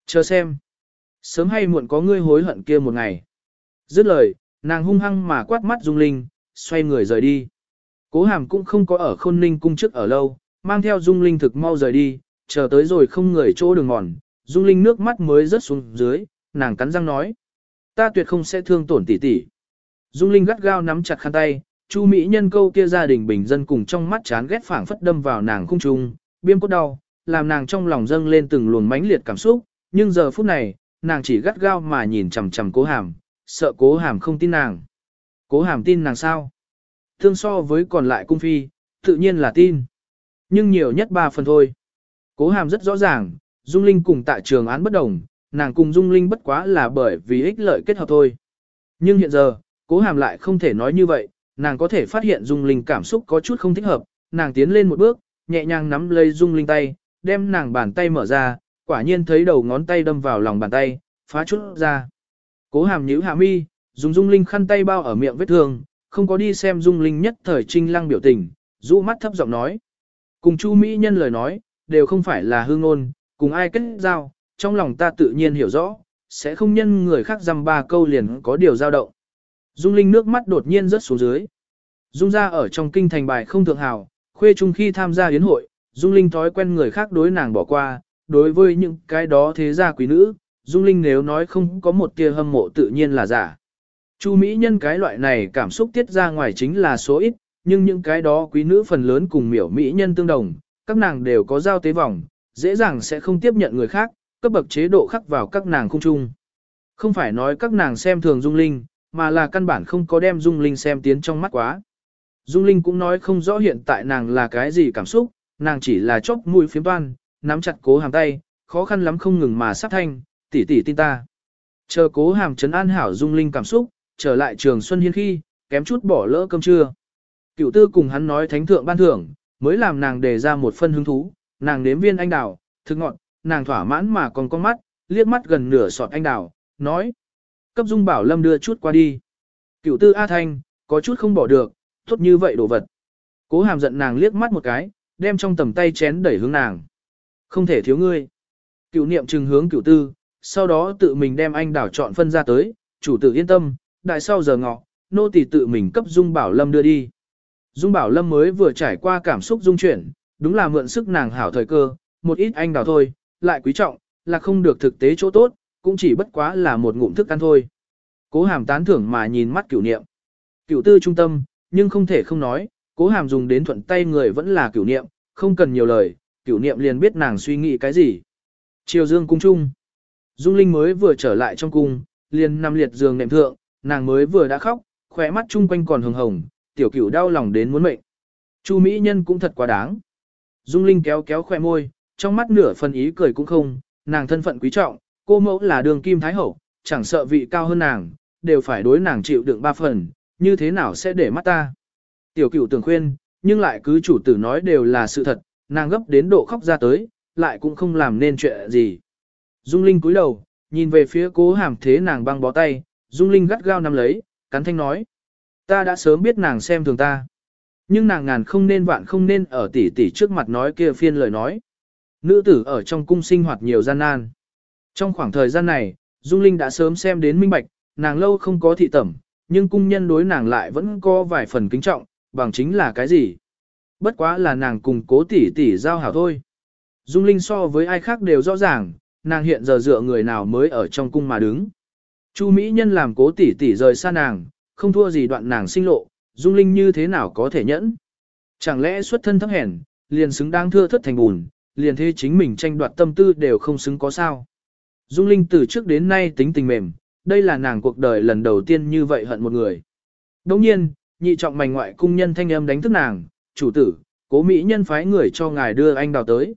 Chờ xem. Sớm hay muộn có ngươi hối hận kia một ngày. Dứt lời, nàng hung hăng mà quát mắt Dung Linh, xoay người rời đi. Cố hàm cũng không có ở khôn ninh cung trước ở lâu, mang theo Dung Linh thực mau rời đi, chờ tới rồi không người chỗ đường mòn, Dung Linh nước mắt mới rớt xuống dưới, nàng cắn răng nói. Ta tuyệt không sẽ thương tổn tỷ tỷ. Dung Linh gắt gao nắm chặt khăn tay, Chu Mỹ nhân câu kia gia đình bình dân cùng trong mắt chán ghét phảng phất đâm vào nàng khung trung, biêm cốt đau, làm nàng trong lòng dâng lên từng luồng mãnh liệt cảm xúc, nhưng giờ phút này, nàng chỉ gắt gao mà nhìn chằm chằm cố hàm, sợ cố hàm không tin nàng. Cố hàm tin nàng sao? Thương so với còn lại cung phi, tự nhiên là tin. Nhưng nhiều nhất ba phần thôi. Cố hàm rất rõ ràng, Dung Linh cùng tại trường án bất đồng, nàng cùng Dung Linh bất quá là bởi vì ích lợi kết hợp thôi. Nhưng hiện giờ, cố hàm lại không thể nói như vậy, nàng có thể phát hiện Dung Linh cảm xúc có chút không thích hợp, nàng tiến lên một bước, nhẹ nhàng nắm lấy Dung Linh tay, đem nàng bàn tay mở ra, quả nhiên thấy đầu ngón tay đâm vào lòng bàn tay, phá chút ra. Cố hàm nhíu hạ mi, dùng Dung Linh khăn tay bao ở miệng vết thương, không có đi xem Dung Linh nhất thời trinh lăng biểu tình, rũ mắt thấp giọng nói. Cùng Chu Mỹ nhân lời nói, đều không phải là hương ngôn, cùng ai kết giao, trong lòng ta tự nhiên hiểu rõ, sẽ không nhân người khác dăm ba câu liền có điều dao động. Dung Linh nước mắt đột nhiên rớt xuống dưới. Dung ra ở trong kinh thành bài không thượng hào, khuê chung khi tham gia yến hội, Dung Linh thói quen người khác đối nàng bỏ qua, đối với những cái đó thế gia quý nữ, Dung Linh nếu nói không có một tia hâm mộ tự nhiên là giả. Chu Mỹ nhân cái loại này cảm xúc tiết ra ngoài chính là số ít, nhưng những cái đó quý nữ phần lớn cùng miểu Mỹ nhân tương đồng, các nàng đều có giao tế vòng, dễ dàng sẽ không tiếp nhận người khác, cấp bậc chế độ khắc vào các nàng không chung. Không phải nói các nàng xem thường Dung Linh, mà là căn bản không có đem Dung Linh xem tiến trong mắt quá. Dung Linh cũng nói không rõ hiện tại nàng là cái gì cảm xúc, nàng chỉ là chốc mũi phiếm toan, nắm chặt cố hàm tay, khó khăn lắm không ngừng mà sắp thanh, tỷ tỷ tin ta. Chờ cố hàm trấn an hảo Dung Linh cảm xúc, trở lại trường Xuân Hiên khi, kém chút bỏ lỡ cơm trưa. Cựu tư cùng hắn nói thánh thượng ban thưởng, mới làm nàng đề ra một phân hứng thú, nàng nếm viên anh đào, thức ngọn, nàng thỏa mãn mà còn con mắt, liếc mắt gần nửa sọt anh đào, nói. Cấp dung bảo lâm đưa chút qua đi. Cựu tư A Thanh, có chút không bỏ được, tốt như vậy đồ vật. Cố hàm giận nàng liếc mắt một cái, đem trong tầm tay chén đẩy hướng nàng. Không thể thiếu ngươi. Cựu niệm trừng hướng cựu tư, sau đó tự mình đem anh đảo chọn phân ra tới, chủ tử yên tâm, đại sau giờ ngọ, nô tỳ tự mình cấp Dung Bảo Lâm đưa đi. Dung Bảo Lâm mới vừa trải qua cảm xúc dung chuyển, đúng là mượn sức nàng hảo thời cơ, một ít anh đào thôi, lại quý trọng, là không được thực tế chỗ tốt, cũng chỉ bất quá là một ngụm thức ăn thôi. Cố hàm tán thưởng mà nhìn mắt cửu niệm. Cửu tư trung tâm, nhưng không thể không nói, cố hàm dùng đến thuận tay người vẫn là cửu niệm, không cần nhiều lời, cửu niệm liền biết nàng suy nghĩ cái gì. Triều dương cung trung. Dung Linh mới vừa trở lại trong cung, liền nằm liệt giường nệm thượng, nàng mới vừa đã khóc, khỏe mắt chung quanh còn hồng hồng, tiểu cửu đau lòng đến muốn mệnh. Chu Mỹ Nhân cũng thật quá đáng. Dung Linh kéo kéo khoe môi, trong mắt nửa phần ý cười cũng không, nàng thân phận quý trọng, cô mẫu là đường kim thái hậu, chẳng sợ vị cao hơn nàng, đều phải đối nàng chịu đựng ba phần, như thế nào sẽ để mắt ta. Tiểu cửu tưởng khuyên, nhưng lại cứ chủ tử nói đều là sự thật, nàng gấp đến độ khóc ra tới, lại cũng không làm nên chuyện gì. Dung Linh cúi đầu, nhìn về phía cố hàm thế nàng băng bó tay, Dung Linh gắt gao nắm lấy, cắn thanh nói. Ta đã sớm biết nàng xem thường ta. Nhưng nàng ngàn không nên vạn không nên ở tỷ tỷ trước mặt nói kia phiên lời nói. Nữ tử ở trong cung sinh hoạt nhiều gian nan. Trong khoảng thời gian này, Dung Linh đã sớm xem đến minh bạch, nàng lâu không có thị tẩm, nhưng cung nhân đối nàng lại vẫn có vài phần kính trọng, bằng chính là cái gì. Bất quá là nàng cùng cố tỷ tỷ giao hảo thôi. Dung Linh so với ai khác đều rõ ràng, nàng hiện giờ dựa người nào mới ở trong cung mà đứng. Chu Mỹ Nhân làm cố tỷ tỷ rời xa nàng, không thua gì đoạn nàng sinh lộ, Dung Linh như thế nào có thể nhẫn. Chẳng lẽ xuất thân thấp hèn, liền xứng đáng thưa thất thành bùn, liền thế chính mình tranh đoạt tâm tư đều không xứng có sao. Dung Linh từ trước đến nay tính tình mềm, đây là nàng cuộc đời lần đầu tiên như vậy hận một người. Đồng nhiên, nhị trọng mảnh ngoại cung nhân thanh âm đánh thức nàng, chủ tử, cố mỹ nhân phái người cho ngài đưa anh đào tới.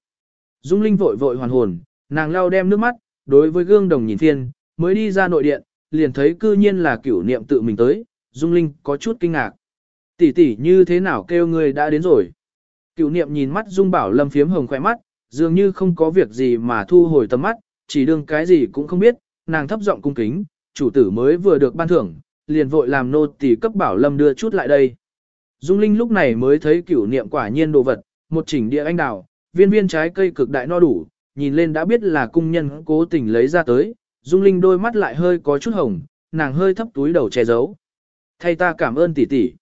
Dung Linh vội vội hoàn hồn, nàng lau đem nước mắt, đối với gương đồng nhìn thiên, mới đi ra nội điện, liền thấy cư nhiên là cửu niệm tự mình tới, Dung Linh có chút kinh ngạc. Tỷ tỷ như thế nào kêu người đã đến rồi. Cửu niệm nhìn mắt Dung Bảo Lâm phiếm hồng khỏe mắt, dường như không có việc gì mà thu hồi tầm mắt, chỉ đương cái gì cũng không biết, nàng thấp giọng cung kính, chủ tử mới vừa được ban thưởng, liền vội làm nô tỳ cấp Bảo Lâm đưa chút lại đây. Dung Linh lúc này mới thấy cửu niệm quả nhiên đồ vật, một chỉnh địa anh đào, viên viên trái cây cực đại no đủ, nhìn lên đã biết là cung nhân cố tình lấy ra tới, Dung Linh đôi mắt lại hơi có chút hồng, nàng hơi thấp túi đầu che giấu. Thay ta cảm ơn tỷ tỷ.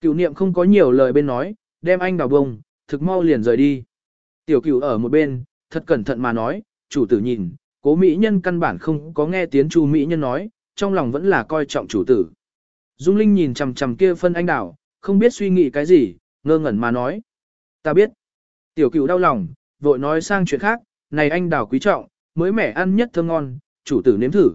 Cửu niệm không có nhiều lời bên nói, đem anh đào bông, thực mau liền rời đi. Tiểu cửu ở một bên, thật cẩn thận mà nói, chủ tử nhìn, cố mỹ nhân căn bản không có nghe tiếng chu mỹ nhân nói, trong lòng vẫn là coi trọng chủ tử. Dung Linh nhìn chằm chằm kia phân anh đào, không biết suy nghĩ cái gì, ngơ ngẩn mà nói. Ta biết. Tiểu cửu đau lòng, vội nói sang chuyện khác, này anh đào quý trọng, mới mẻ ăn nhất thơm ngon, chủ tử nếm thử.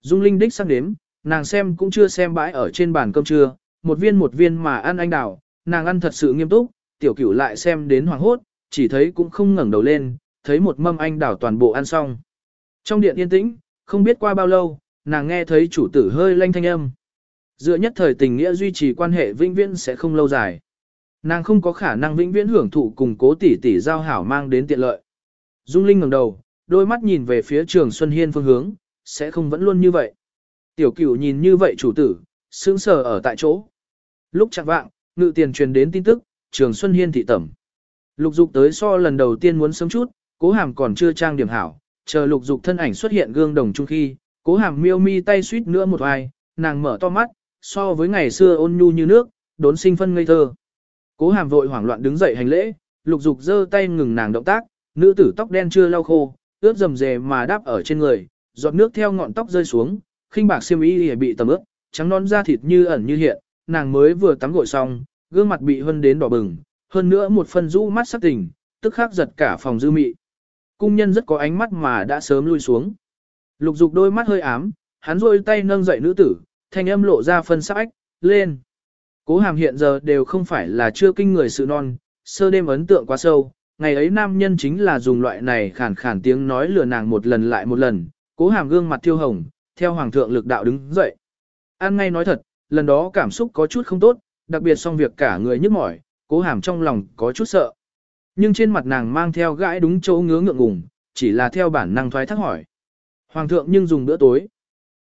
Dung Linh đích sang đếm, nàng xem cũng chưa xem bãi ở trên bàn cơm trưa, một viên một viên mà ăn anh đào, nàng ăn thật sự nghiêm túc, tiểu cửu lại xem đến hoàng hốt, chỉ thấy cũng không ngẩng đầu lên, thấy một mâm anh đào toàn bộ ăn xong. Trong điện yên tĩnh, không biết qua bao lâu, nàng nghe thấy chủ tử hơi lanh thanh âm. Dựa nhất thời tình nghĩa duy trì quan hệ vĩnh viễn sẽ không lâu dài. Nàng không có khả năng vĩnh viễn hưởng thụ cùng cố tỷ tỷ giao hảo mang đến tiện lợi. Dung Linh ngẩng đầu, đôi mắt nhìn về phía trường Xuân Hiên phương hướng, sẽ không vẫn luôn như vậy. Tiểu cửu nhìn như vậy chủ tử, sững sờ ở tại chỗ. Lúc chặt vạng, ngự tiền truyền đến tin tức, trường Xuân Hiên thị tẩm. Lục dục tới so lần đầu tiên muốn sớm chút, cố hàm còn chưa trang điểm hảo, chờ lục dục thân ảnh xuất hiện gương đồng chung khi, cố hàm miêu mi tay suýt nữa một ai, nàng mở to mắt, so với ngày xưa ôn nhu như nước, đốn sinh phân ngây thơ. Cố hàm vội hoảng loạn đứng dậy hành lễ, lục dục giơ tay ngừng nàng động tác, nữ tử tóc đen chưa lau khô, ướt rầm rề mà đáp ở trên người, giọt nước theo ngọn tóc rơi xuống, khinh bạc xiêm y bị tầm ướt, trắng non da thịt như ẩn như hiện, nàng mới vừa tắm gội xong, gương mặt bị hân đến đỏ bừng, hơn nữa một phần rũ mắt sắc tình, tức khắc giật cả phòng dư mị. Cung nhân rất có ánh mắt mà đã sớm lui xuống. Lục dục đôi mắt hơi ám, hắn rôi tay nâng dậy nữ tử, thanh âm lộ ra phân sắc ách, lên. Cố hàm hiện giờ đều không phải là chưa kinh người sự non, sơ đêm ấn tượng quá sâu, ngày ấy nam nhân chính là dùng loại này khản khản tiếng nói lừa nàng một lần lại một lần, cố hàm gương mặt thiêu hồng, theo hoàng thượng lực đạo đứng dậy. An ngay nói thật, lần đó cảm xúc có chút không tốt, đặc biệt xong việc cả người nhức mỏi, cố hàm trong lòng có chút sợ. Nhưng trên mặt nàng mang theo gãi đúng chỗ ngứa ngượng ngùng, chỉ là theo bản năng thoái thác hỏi. Hoàng thượng nhưng dùng bữa tối.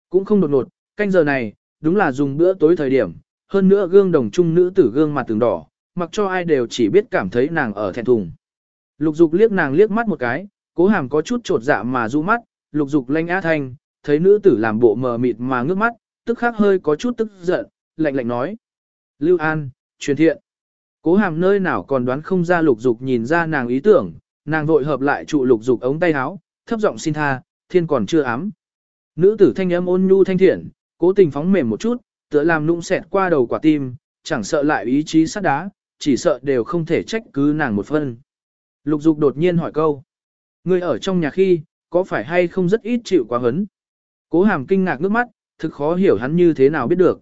Cũng không đột ngột, canh giờ này, đúng là dùng bữa tối thời điểm, hơn nữa gương đồng trung nữ tử gương mặt từng đỏ, mặc cho ai đều chỉ biết cảm thấy nàng ở thẹn thùng. Lục dục liếc nàng liếc mắt một cái, cố hàm có chút trột dạ mà du mắt, lục dục lanh á thanh, thấy nữ tử làm bộ mờ mịt mà ngước mắt, tức khắc hơi có chút tức giận, lạnh lạnh nói. Lưu An, truyền thiện. Cố hàm nơi nào còn đoán không ra lục dục nhìn ra nàng ý tưởng, nàng vội hợp lại trụ lục dục ống tay áo, thấp giọng xin tha, thiên còn chưa ám. Nữ tử thanh âm ôn nhu thanh thiện, cố tình phóng mềm một chút, tựa làm nũng xẹt qua đầu quả tim, chẳng sợ lại ý chí sắt đá, chỉ sợ đều không thể trách cứ nàng một phân. Lục dục đột nhiên hỏi câu. Người ở trong nhà khi, có phải hay không rất ít chịu quá hấn? Cố hàm kinh ngạc nước mắt, thực khó hiểu hắn như thế nào biết được.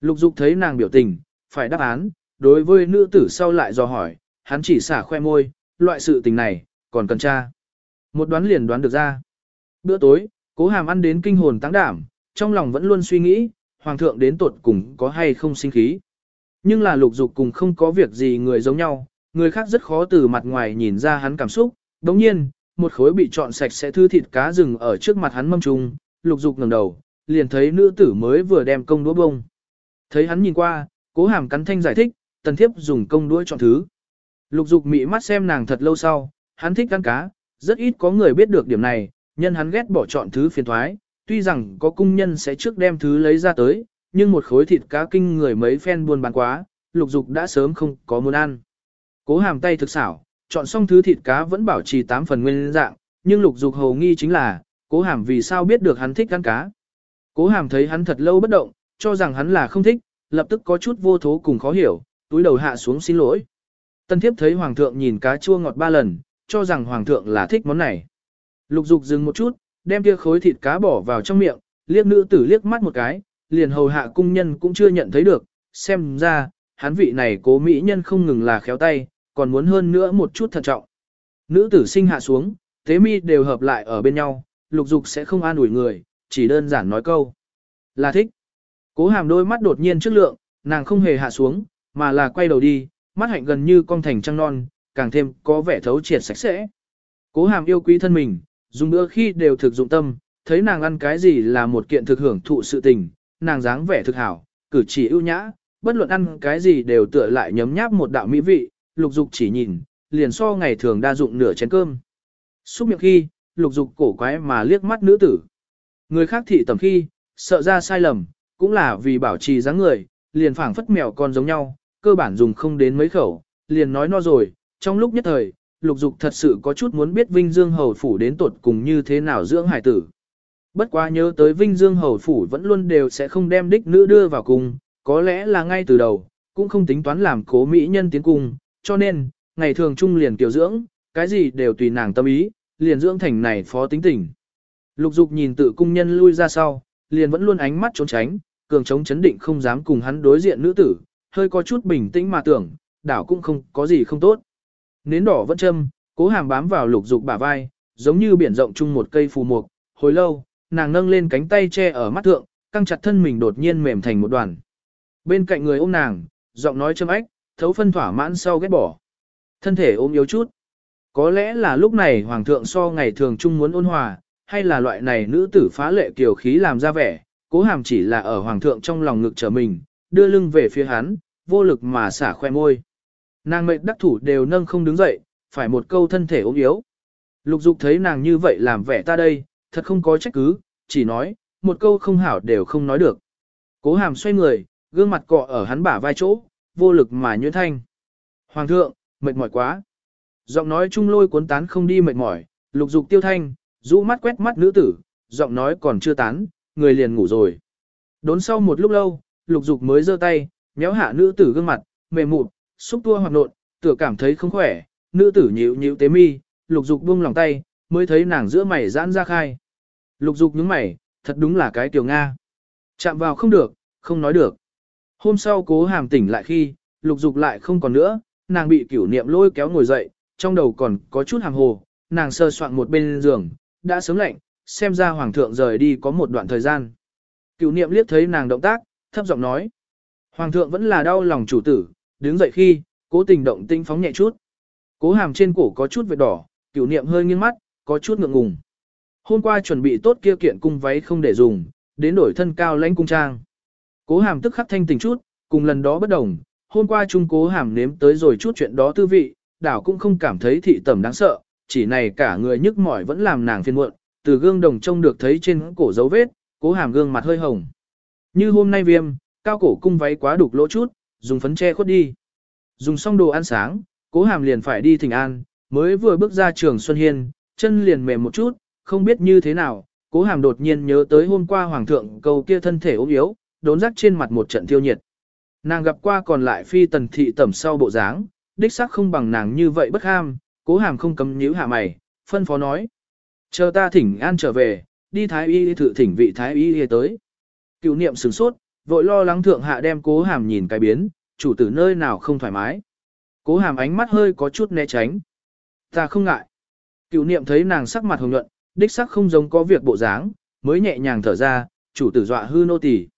Lục dục thấy nàng biểu tình, phải đáp án, đối với nữ tử sau lại dò hỏi, hắn chỉ xả khoe môi, loại sự tình này, còn cần tra. Một đoán liền đoán được ra. Bữa tối, cố hàm ăn đến kinh hồn tăng đảm, trong lòng vẫn luôn suy nghĩ, hoàng thượng đến tột cùng có hay không sinh khí. Nhưng là lục dục cùng không có việc gì người giống nhau, người khác rất khó từ mặt ngoài nhìn ra hắn cảm xúc. Đồng nhiên, một khối bị trọn sạch sẽ thư thịt cá rừng ở trước mặt hắn mâm trùng lục dục ngẩng đầu, liền thấy nữ tử mới vừa đem công đũa bông. Thấy hắn nhìn qua, cố hàm cắn thanh giải thích, tần thiếp dùng công đuôi chọn thứ. Lục dục mị mắt xem nàng thật lâu sau, hắn thích ăn cá, rất ít có người biết được điểm này, nhân hắn ghét bỏ chọn thứ phiền thoái, tuy rằng có cung nhân sẽ trước đem thứ lấy ra tới, nhưng một khối thịt cá kinh người mấy phen buồn bán quá, lục dục đã sớm không có muốn ăn. Cố hàm tay thực xảo, chọn xong thứ thịt cá vẫn bảo trì 8 phần nguyên dạng, nhưng lục dục hầu nghi chính là, cố hàm vì sao biết được hắn thích ăn cá. Cố hàm thấy hắn thật lâu bất động, cho rằng hắn là không thích, lập tức có chút vô thố cùng khó hiểu, túi đầu hạ xuống xin lỗi. Tân thiếp thấy hoàng thượng nhìn cá chua ngọt ba lần, cho rằng hoàng thượng là thích món này. Lục dục dừng một chút, đem kia khối thịt cá bỏ vào trong miệng, liếc nữ tử liếc mắt một cái, liền hầu hạ cung nhân cũng chưa nhận thấy được, xem ra, hắn vị này cố mỹ nhân không ngừng là khéo tay, còn muốn hơn nữa một chút thận trọng. Nữ tử sinh hạ xuống, tế mi đều hợp lại ở bên nhau, lục dục sẽ không an ủi người, chỉ đơn giản nói câu. Là thích. Cố hàm đôi mắt đột nhiên trước lượng, nàng không hề hạ xuống, mà là quay đầu đi, mắt hạnh gần như con thành trăng non, càng thêm có vẻ thấu triệt sạch sẽ. Cố hàm yêu quý thân mình, dùng bữa khi đều thực dụng tâm, thấy nàng ăn cái gì là một kiện thực hưởng thụ sự tình, nàng dáng vẻ thực hảo, cử chỉ ưu nhã, bất luận ăn cái gì đều tựa lại nhấm nháp một đạo mỹ vị, lục dục chỉ nhìn, liền so ngày thường đa dụng nửa chén cơm. Xúc miệng khi, lục dục cổ quái mà liếc mắt nữ tử. Người khác thị tầm khi, sợ ra sai lầm, cũng là vì bảo trì dáng người, liền phảng phất mèo con giống nhau, cơ bản dùng không đến mấy khẩu, liền nói no rồi, trong lúc nhất thời, lục dục thật sự có chút muốn biết Vinh Dương Hầu Phủ đến tột cùng như thế nào dưỡng hải tử. Bất quá nhớ tới Vinh Dương Hầu Phủ vẫn luôn đều sẽ không đem đích nữ đưa vào cùng, có lẽ là ngay từ đầu, cũng không tính toán làm cố mỹ nhân tiến cung, cho nên, ngày thường trung liền tiểu dưỡng, cái gì đều tùy nàng tâm ý, liền dưỡng thành này phó tính tình. Lục dục nhìn tự cung nhân lui ra sau, liền vẫn luôn ánh mắt trốn tránh, cường chống chấn định không dám cùng hắn đối diện nữ tử, hơi có chút bình tĩnh mà tưởng, đảo cũng không có gì không tốt. Nến đỏ vẫn châm, cố hàm bám vào lục dục bả vai, giống như biển rộng chung một cây phù mục, hồi lâu, nàng nâng lên cánh tay che ở mắt thượng, căng chặt thân mình đột nhiên mềm thành một đoàn. Bên cạnh người ôm nàng, giọng nói châm ách, thấu phân thỏa mãn sau ghét bỏ. Thân thể ôm yếu chút. Có lẽ là lúc này hoàng thượng so ngày thường chung muốn ôn hòa, hay là loại này nữ tử phá lệ kiều khí làm ra vẻ, cố hàm chỉ là ở hoàng thượng trong lòng ngực trở mình, đưa lưng về phía hắn, vô lực mà xả khoe môi. Nàng mệt đắc thủ đều nâng không đứng dậy, phải một câu thân thể ốm yếu. Lục dục thấy nàng như vậy làm vẻ ta đây, thật không có trách cứ, chỉ nói, một câu không hảo đều không nói được. Cố hàm xoay người, gương mặt cọ ở hắn bả vai chỗ, vô lực mà nhuyễn thanh. Hoàng thượng, mệt mỏi quá. Giọng nói trung lôi cuốn tán không đi mệt mỏi, lục dục tiêu thanh, rũ mắt quét mắt nữ tử, giọng nói còn chưa tán, người liền ngủ rồi. Đốn sau một lúc lâu, lục dục mới giơ tay, méo hạ nữ tử gương mặt, mềm mụt, xúc tua hoặc nộn, tựa cảm thấy không khỏe, nữ tử nhíu nhíu tế mi, lục dục buông lòng tay, mới thấy nàng giữa mày giãn ra khai. Lục dục nhướng mày, thật đúng là cái tiểu Nga. Chạm vào không được, không nói được. Hôm sau cố hàm tỉnh lại khi, lục dục lại không còn nữa, nàng bị cửu niệm lôi kéo ngồi dậy, trong đầu còn có chút hàng hồ, nàng sơ soạn một bên giường, đã sớm lạnh, xem ra hoàng thượng rời đi có một đoạn thời gian. Cửu niệm liếc thấy nàng động tác, thấp giọng nói. Hoàng thượng vẫn là đau lòng chủ tử, đứng dậy khi, cố tình động tinh phóng nhẹ chút. Cố hàm trên cổ có chút vệt đỏ, cửu niệm hơi nghiêng mắt, có chút ngượng ngùng. Hôm qua chuẩn bị tốt kia kiện cung váy không để dùng, đến đổi thân cao lãnh cung trang. Cố hàm tức khắc thanh tình chút, cùng lần đó bất đồng, hôm qua trung cố hàm nếm tới rồi chút chuyện đó tư vị, đảo cũng không cảm thấy thị tẩm đáng sợ, chỉ này cả người nhức mỏi vẫn làm nàng phiền muộn, từ gương đồng trông được thấy trên cổ dấu vết, cố hàm gương mặt hơi hồng. Như hôm nay viêm, cao cổ cung váy quá đục lỗ chút, dùng phấn che khuất đi. Dùng xong đồ ăn sáng, cố hàm liền phải đi thỉnh an, mới vừa bước ra trường Xuân Hiên, chân liền mềm một chút, không biết như thế nào, cố hàm đột nhiên nhớ tới hôm qua hoàng thượng cầu kia thân thể ốm yếu, đốn rắc trên mặt một trận tiêu nhiệt. Nàng gặp qua còn lại phi tần thị tẩm sau bộ dáng, đích xác không bằng nàng như vậy bất ham, cố hàm không cấm nhíu hạ mày, phân phó nói. Chờ ta thỉnh an trở về, đi thái y thử thỉnh vị thái y tới. Cựu niệm sửng sốt, vội lo lắng thượng hạ đem cố hàm nhìn cái biến, chủ tử nơi nào không thoải mái. Cố hàm ánh mắt hơi có chút né tránh. Ta không ngại. Cựu niệm thấy nàng sắc mặt hồng nhuận, đích sắc không giống có việc bộ dáng, mới nhẹ nhàng thở ra, chủ tử dọa hư nô tỳ.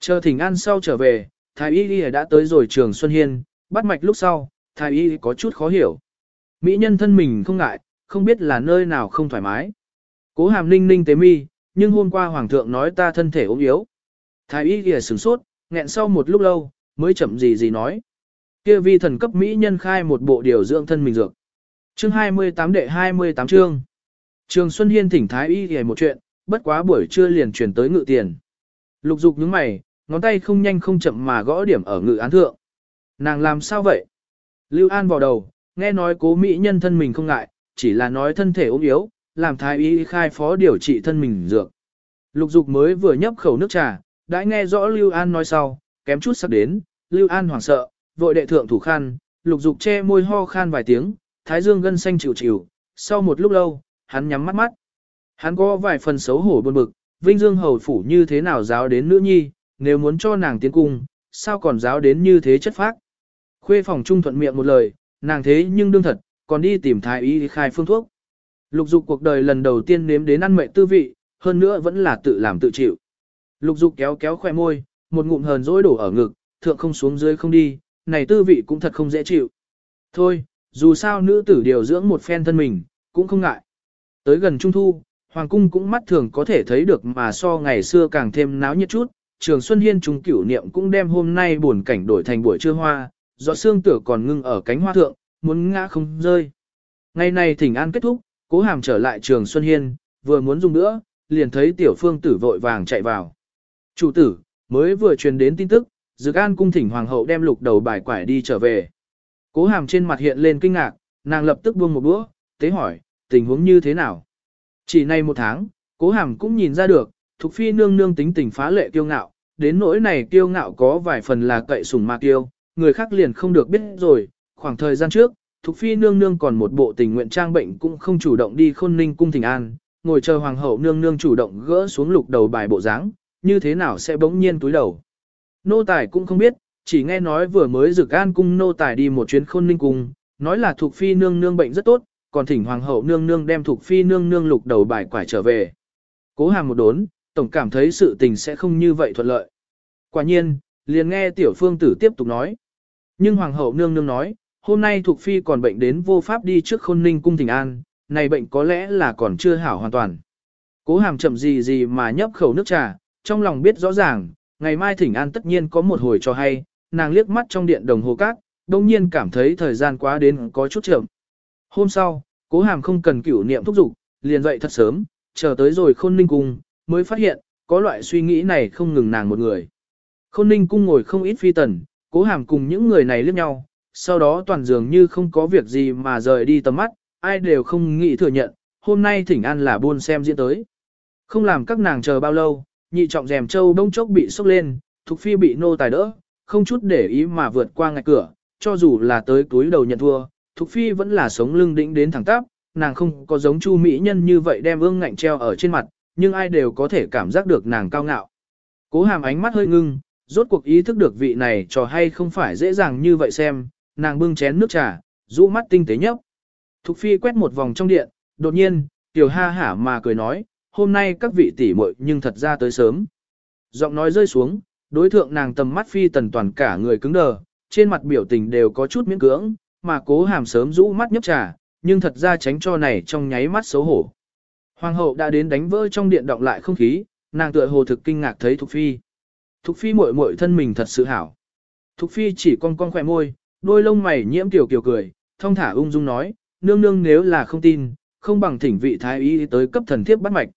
Chờ thỉnh an sau trở về, thái y y đã tới rồi trường Xuân Hiên, bắt mạch lúc sau, thái y có chút khó hiểu. Mỹ nhân thân mình không ngại, không biết là nơi nào không thoải mái. Cố hàm ninh ninh tế mi, nhưng hôm qua hoàng thượng nói ta thân thể ốm yếu. Thái y kìa sửng sốt, nghẹn sau một lúc lâu, mới chậm gì gì nói. Kia vi thần cấp Mỹ nhân khai một bộ điều dưỡng thân mình dược. Chương 28 đệ 28 chương. Trường Xuân Hiên thỉnh Thái y kìa một chuyện, bất quá buổi trưa liền chuyển tới ngự tiền. Lục dục nhướng mày, ngón tay không nhanh không chậm mà gõ điểm ở ngự án thượng. Nàng làm sao vậy? Lưu An vào đầu, nghe nói cố Mỹ nhân thân mình không ngại, chỉ là nói thân thể ốm yếu, làm thái y khai phó điều trị thân mình dược. Lục dục mới vừa nhấp khẩu nước trà, đã nghe rõ Lưu An nói sau, kém chút sắp đến, Lưu An hoảng sợ, vội đệ thượng thủ khăn, lục dục che môi ho khan vài tiếng, thái dương gân xanh chịu chịu, sau một lúc lâu, hắn nhắm mắt mắt. Hắn có vài phần xấu hổ buồn bực, Vinh Dương hầu phủ như thế nào giáo đến nữ nhi, nếu muốn cho nàng tiến cung, sao còn giáo đến như thế chất phác. Khuê phòng trung thuận miệng một lời, nàng thế nhưng đương thật, còn đi tìm thái y khai phương thuốc. Lục dục cuộc đời lần đầu tiên nếm đến ăn mệ tư vị, hơn nữa vẫn là tự làm tự chịu. Lục dục kéo kéo khoe môi, một ngụm hờn dỗi đổ ở ngực, thượng không xuống dưới không đi, này tư vị cũng thật không dễ chịu. Thôi, dù sao nữ tử điều dưỡng một phen thân mình, cũng không ngại. Tới gần trung thu, hoàng cung cũng mắt thường có thể thấy được mà so ngày xưa càng thêm náo nhiệt chút, trường Xuân Hiên trùng cửu niệm cũng đem hôm nay buồn cảnh đổi thành buổi trưa hoa, giọt xương tử còn ngưng ở cánh hoa thượng, muốn ngã không rơi. Ngày này thỉnh an kết thúc, cố hàm trở lại trường Xuân Hiên, vừa muốn dùng nữa, liền thấy tiểu phương tử vội vàng chạy vào. Chủ tử, mới vừa truyền đến tin tức, Dược An cung thỉnh hoàng hậu đem lục đầu bài quải đi trở về. Cố hàm trên mặt hiện lên kinh ngạc, nàng lập tức buông một đũa, tế hỏi, tình huống như thế nào? Chỉ nay một tháng, cố hàm cũng nhìn ra được, Thục Phi nương nương tính tình phá lệ kiêu ngạo, đến nỗi này kiêu ngạo có vài phần là cậy sùng ma kiêu, người khác liền không được biết rồi, khoảng thời gian trước, Thục Phi nương nương còn một bộ tình nguyện trang bệnh cũng không chủ động đi khôn ninh cung thỉnh an, ngồi chờ hoàng hậu nương nương chủ động gỡ xuống lục đầu bài bộ dáng, như thế nào sẽ bỗng nhiên túi đầu. Nô tài cũng không biết, chỉ nghe nói vừa mới rực an cung nô tài đi một chuyến khôn ninh cung, nói là thuộc phi nương nương bệnh rất tốt, còn thỉnh hoàng hậu nương nương đem thuộc phi nương nương lục đầu bài quải trở về. Cố hàm một đốn, tổng cảm thấy sự tình sẽ không như vậy thuận lợi. Quả nhiên, liền nghe tiểu phương tử tiếp tục nói. Nhưng hoàng hậu nương nương nói, hôm nay thuộc phi còn bệnh đến vô pháp đi trước khôn ninh cung thỉnh an, này bệnh có lẽ là còn chưa hảo hoàn toàn. Cố hàm chậm gì gì mà nhấp khẩu nước trà, trong lòng biết rõ ràng, ngày mai thỉnh an tất nhiên có một hồi cho hay, nàng liếc mắt trong điện đồng hồ cát, đông nhiên cảm thấy thời gian quá đến có chút chậm. Hôm sau, cố hàm không cần cửu niệm thúc giục, liền dậy thật sớm, chờ tới rồi khôn ninh cung, mới phát hiện, có loại suy nghĩ này không ngừng nàng một người. Khôn ninh cung ngồi không ít phi tần, cố hàm cùng những người này liếc nhau, sau đó toàn dường như không có việc gì mà rời đi tầm mắt, ai đều không nghĩ thừa nhận, hôm nay thỉnh an là buôn xem diễn tới. Không làm các nàng chờ bao lâu, nhị trọng rèm châu bông chốc bị sốc lên, Thục Phi bị nô tài đỡ, không chút để ý mà vượt qua ngạch cửa, cho dù là tới túi đầu nhận thua, Thục Phi vẫn là sống lưng đĩnh đến thẳng tắp, nàng không có giống Chu Mỹ Nhân như vậy đem ương ngạnh treo ở trên mặt, nhưng ai đều có thể cảm giác được nàng cao ngạo. Cố hàm ánh mắt hơi ngưng, rốt cuộc ý thức được vị này trò hay không phải dễ dàng như vậy xem, nàng bưng chén nước trà, rũ mắt tinh tế nhấp. Thục Phi quét một vòng trong điện, đột nhiên, tiểu ha hả mà cười nói, hôm nay các vị tỷ muội nhưng thật ra tới sớm. Giọng nói rơi xuống, đối thượng nàng tầm mắt phi tần toàn cả người cứng đờ, trên mặt biểu tình đều có chút miễn cưỡng, mà cố hàm sớm rũ mắt nhấp trà, nhưng thật ra tránh cho này trong nháy mắt xấu hổ. Hoàng hậu đã đến đánh vỡ trong điện động lại không khí, nàng tựa hồ thực kinh ngạc thấy Thục Phi. Thục Phi muội muội thân mình thật sự hảo. Thục Phi chỉ cong cong khỏe môi, đôi lông mày nhiễm tiểu kiều cười, thông thả ung dung nói, nương nương nếu là không tin, không bằng thỉnh vị thái y tới cấp thần thiếp bắt mạch.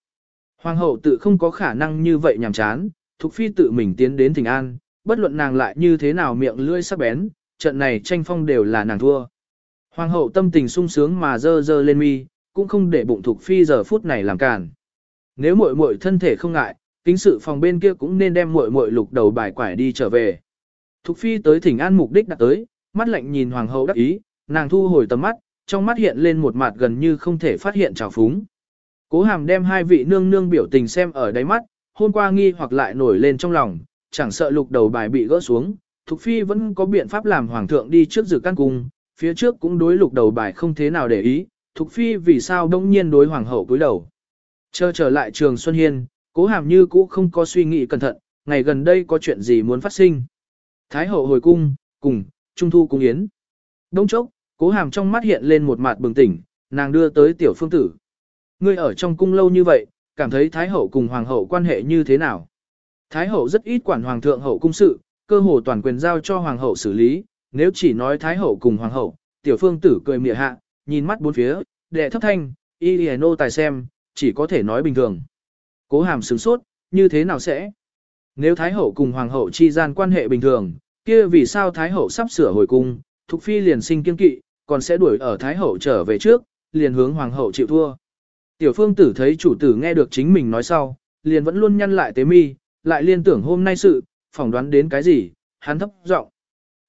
Hoàng hậu tự không có khả năng như vậy nhàm chán, Thục Phi tự mình tiến đến thỉnh an, bất luận nàng lại như thế nào miệng lưỡi sắc bén, trận này tranh phong đều là nàng thua. Hoàng hậu tâm tình sung sướng mà dơ dơ lên mi, cũng không để bụng Thục Phi giờ phút này làm cản. Nếu muội muội thân thể không ngại, kính sự phòng bên kia cũng nên đem muội muội lục đầu bài quải đi trở về. Thục Phi tới thỉnh an mục đích đặt tới, mắt lạnh nhìn hoàng hậu đắc ý, nàng thu hồi tầm mắt, trong mắt hiện lên một mặt gần như không thể phát hiện trào phúng. Cố hàm đem hai vị nương nương biểu tình xem ở đáy mắt, hôm qua nghi hoặc lại nổi lên trong lòng, chẳng sợ lục đầu bài bị gỡ xuống, Thục Phi vẫn có biện pháp làm hoàng thượng đi trước dự căn cung, phía trước cũng đối lục đầu bài không thế nào để ý, Thục Phi vì sao đông nhiên đối hoàng hậu cúi đầu. Chờ trở lại trường Xuân Hiên, cố hàm như cũ không có suy nghĩ cẩn thận, ngày gần đây có chuyện gì muốn phát sinh. Thái hậu hồi cung, cùng, trung thu cung yến. Đông chốc, cố hàm trong mắt hiện lên một mặt bừng tỉnh, nàng đưa tới tiểu phương tử. Ngươi ở trong cung lâu như vậy, cảm thấy Thái Hậu cùng Hoàng Hậu quan hệ như thế nào? Thái Hậu rất ít quản Hoàng thượng hậu cung sự, cơ hồ toàn quyền giao cho Hoàng Hậu xử lý, nếu chỉ nói Thái Hậu cùng Hoàng Hậu, tiểu phương tử cười mỉa hạ, nhìn mắt bốn phía, đệ thấp thanh, y lì nô tài xem, chỉ có thể nói bình thường. Cố hàm sướng sốt, như thế nào sẽ? Nếu Thái Hậu cùng Hoàng Hậu chi gian quan hệ bình thường, kia vì sao Thái Hậu sắp sửa hồi cung, Thục Phi liền sinh kiên kỵ, còn sẽ đuổi ở Thái Hậu trở về trước, liền hướng Hoàng Hậu chịu thua. Tiểu phương tử thấy chủ tử nghe được chính mình nói sau, liền vẫn luôn nhăn lại tế mi, lại liên tưởng hôm nay sự, phỏng đoán đến cái gì, hắn thấp giọng.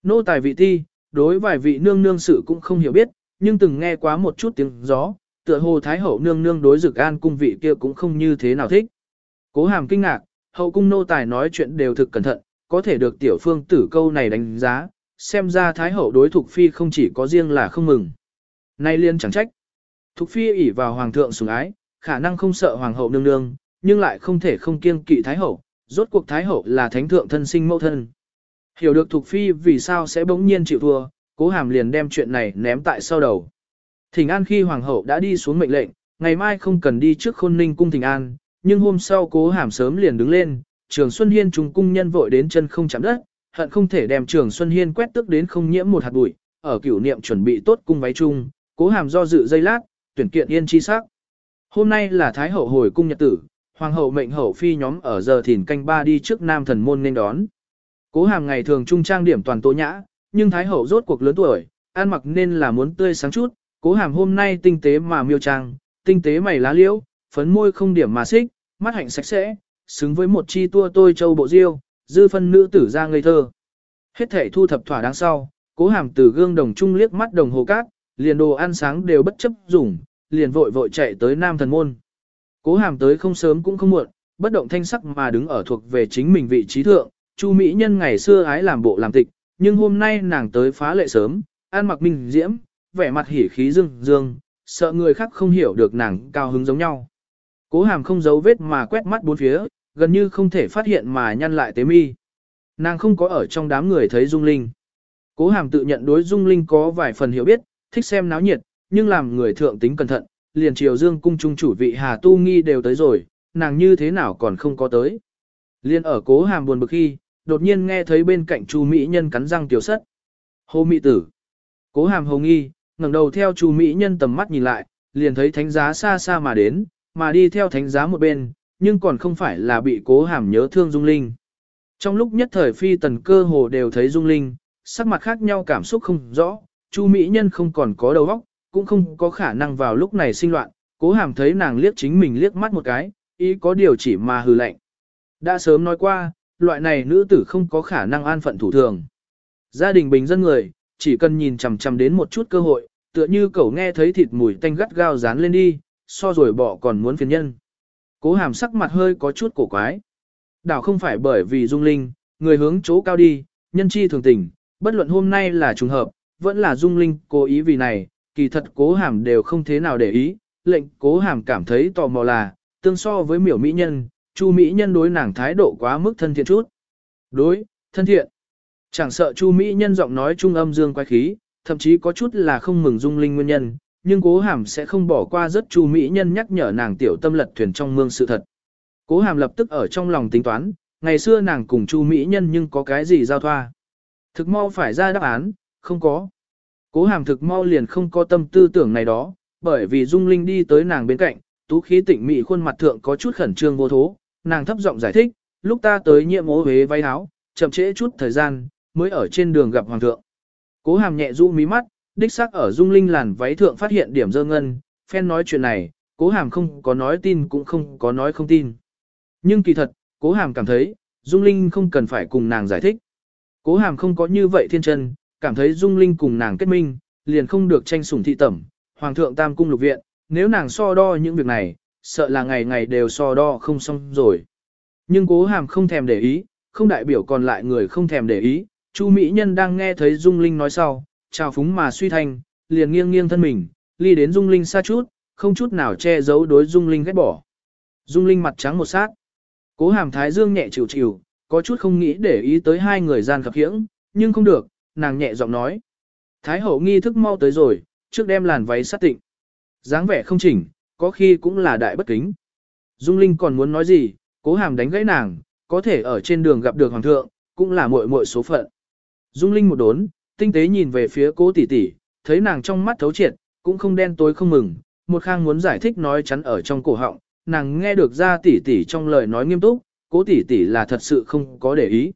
Nô tài vị thi, đối vài vị nương nương sự cũng không hiểu biết, nhưng từng nghe quá một chút tiếng gió, tựa hồ thái hậu nương nương đối dực an cung vị kia cũng không như thế nào thích. Cố hàm kinh ngạc, hậu cung nô tài nói chuyện đều thực cẩn thận, có thể được tiểu phương tử câu này đánh giá, xem ra thái hậu đối thục phi không chỉ có riêng là không mừng. Nay liên chẳng trách. Thục phi ỷ vào hoàng thượng sủng ái, khả năng không sợ hoàng hậu nương nương, nhưng lại không thể không kiêng kỵ thái hậu, rốt cuộc thái hậu là thánh thượng thân sinh mẫu thân. Hiểu được thục phi vì sao sẽ bỗng nhiên chịu thua, cố hàm liền đem chuyện này ném tại sau đầu. Thỉnh an khi hoàng hậu đã đi xuống mệnh lệnh, ngày mai không cần đi trước khôn ninh cung thỉnh an, nhưng hôm sau cố hàm sớm liền đứng lên, trường Xuân Hiên trùng cung nhân vội đến chân không chạm đất, hận không thể đem trường Xuân Hiên quét tức đến không nhiễm một hạt bụi, ở cửu niệm chuẩn bị tốt cung váy chung, cố hàm do dự dây lát, tuyển kiện yên chi sắc. Hôm nay là Thái hậu hồi cung nhật tử, hoàng hậu mệnh hậu phi nhóm ở giờ thìn canh ba đi trước nam thần môn nên đón. Cố hàm ngày thường trung trang điểm toàn tố nhã, nhưng Thái hậu rốt cuộc lớn tuổi, ăn mặc nên là muốn tươi sáng chút, cố hàm hôm nay tinh tế mà miêu trang, tinh tế mày lá liễu, phấn môi không điểm mà xích, mắt hạnh sạch sẽ, xứng với một chi tua tôi châu bộ diêu, dư phân nữ tử ra ngây thơ. Hết thể thu thập thỏa đáng sau, cố hàm từ gương đồng trung liếc mắt đồng hồ cát, liền đồ ăn sáng đều bất chấp dùng, liền vội vội chạy tới nam thần môn. Cố hàm tới không sớm cũng không muộn, bất động thanh sắc mà đứng ở thuộc về chính mình vị trí thượng, Chu Mỹ Nhân ngày xưa ái làm bộ làm tịch, nhưng hôm nay nàng tới phá lệ sớm, ăn mặc minh diễm, vẻ mặt hỉ khí dương dương, sợ người khác không hiểu được nàng cao hứng giống nhau. Cố hàm không giấu vết mà quét mắt bốn phía, gần như không thể phát hiện mà nhăn lại tế mi. Nàng không có ở trong đám người thấy Dung Linh. Cố hàm tự nhận đối Dung Linh có vài phần hiểu biết, thích xem náo nhiệt, nhưng làm người thượng tính cẩn thận, liền triều dương cung trung chủ vị Hà Tu Nghi đều tới rồi, nàng như thế nào còn không có tới. Liên ở cố hàm buồn bực khi, đột nhiên nghe thấy bên cạnh Chu Mỹ Nhân cắn răng tiểu sất. Hồ Mỹ tử. Cố hàm hồ nghi, ngẩng đầu theo Chu Mỹ Nhân tầm mắt nhìn lại, liền thấy thánh giá xa xa mà đến, mà đi theo thánh giá một bên, nhưng còn không phải là bị cố hàm nhớ thương Dung Linh. Trong lúc nhất thời phi tần cơ hồ đều thấy Dung Linh, sắc mặt khác nhau cảm xúc không rõ, Chu Mỹ Nhân không còn có đầu óc, cũng không có khả năng vào lúc này sinh loạn, cố hàm thấy nàng liếc chính mình liếc mắt một cái, ý có điều chỉ mà hừ lạnh. Đã sớm nói qua, loại này nữ tử không có khả năng an phận thủ thường. Gia đình bình dân người, chỉ cần nhìn chằm chằm đến một chút cơ hội, tựa như cậu nghe thấy thịt mùi tanh gắt gao dán lên đi, so rồi bỏ còn muốn phiền nhân. Cố hàm sắc mặt hơi có chút cổ quái. Đảo không phải bởi vì dung linh, người hướng chỗ cao đi, nhân chi thường tình, bất luận hôm nay là trùng hợp, vẫn là dung linh cố ý vì này, kỳ thật cố hàm đều không thế nào để ý, lệnh cố hàm cảm thấy tò mò là, tương so với miểu mỹ nhân, chu mỹ nhân đối nàng thái độ quá mức thân thiện chút. Đối, thân thiện. Chẳng sợ chu mỹ nhân giọng nói trung âm dương quái khí, thậm chí có chút là không mừng dung linh nguyên nhân, nhưng cố hàm sẽ không bỏ qua rất chu mỹ nhân nhắc nhở nàng tiểu tâm lật thuyền trong mương sự thật. Cố hàm lập tức ở trong lòng tính toán, ngày xưa nàng cùng chu mỹ nhân nhưng có cái gì giao thoa. Thực mau phải ra đáp án, không có. Cố hàm thực mau liền không có tâm tư tưởng này đó, bởi vì Dung Linh đi tới nàng bên cạnh, tú khí tịnh mị khuôn mặt thượng có chút khẩn trương vô thố, nàng thấp giọng giải thích, lúc ta tới nhiệm ố huế váy áo, chậm trễ chút thời gian, mới ở trên đường gặp hoàng thượng. Cố hàm nhẹ du mí mắt, đích xác ở Dung Linh làn váy thượng phát hiện điểm dơ ngân, phen nói chuyện này, cố hàm không có nói tin cũng không có nói không tin. Nhưng kỳ thật, cố hàm cảm thấy, Dung Linh không cần phải cùng nàng giải thích. Cố hàm không có như vậy thiên chân, cảm thấy Dung Linh cùng nàng kết minh, liền không được tranh sủng thị tẩm, Hoàng thượng Tam Cung Lục Viện, nếu nàng so đo những việc này, sợ là ngày ngày đều so đo không xong rồi. Nhưng cố hàm không thèm để ý, không đại biểu còn lại người không thèm để ý, Chu Mỹ Nhân đang nghe thấy Dung Linh nói sau, chào phúng mà suy thanh, liền nghiêng nghiêng thân mình, ly đến Dung Linh xa chút, không chút nào che giấu đối Dung Linh ghét bỏ. Dung Linh mặt trắng một sát. Cố hàm thái dương nhẹ chịu chịu, có chút không nghĩ để ý tới hai người gian khập khiễng, nhưng không được, nàng nhẹ giọng nói. Thái hậu nghi thức mau tới rồi, trước đem làn váy sát tịnh. dáng vẻ không chỉnh, có khi cũng là đại bất kính. Dung Linh còn muốn nói gì, cố hàm đánh gãy nàng, có thể ở trên đường gặp được hoàng thượng, cũng là muội muội số phận. Dung Linh một đốn, tinh tế nhìn về phía cố tỷ tỷ, thấy nàng trong mắt thấu triệt, cũng không đen tối không mừng, một khang muốn giải thích nói chắn ở trong cổ họng, nàng nghe được ra tỷ tỷ trong lời nói nghiêm túc, cố tỷ tỷ là thật sự không có để ý.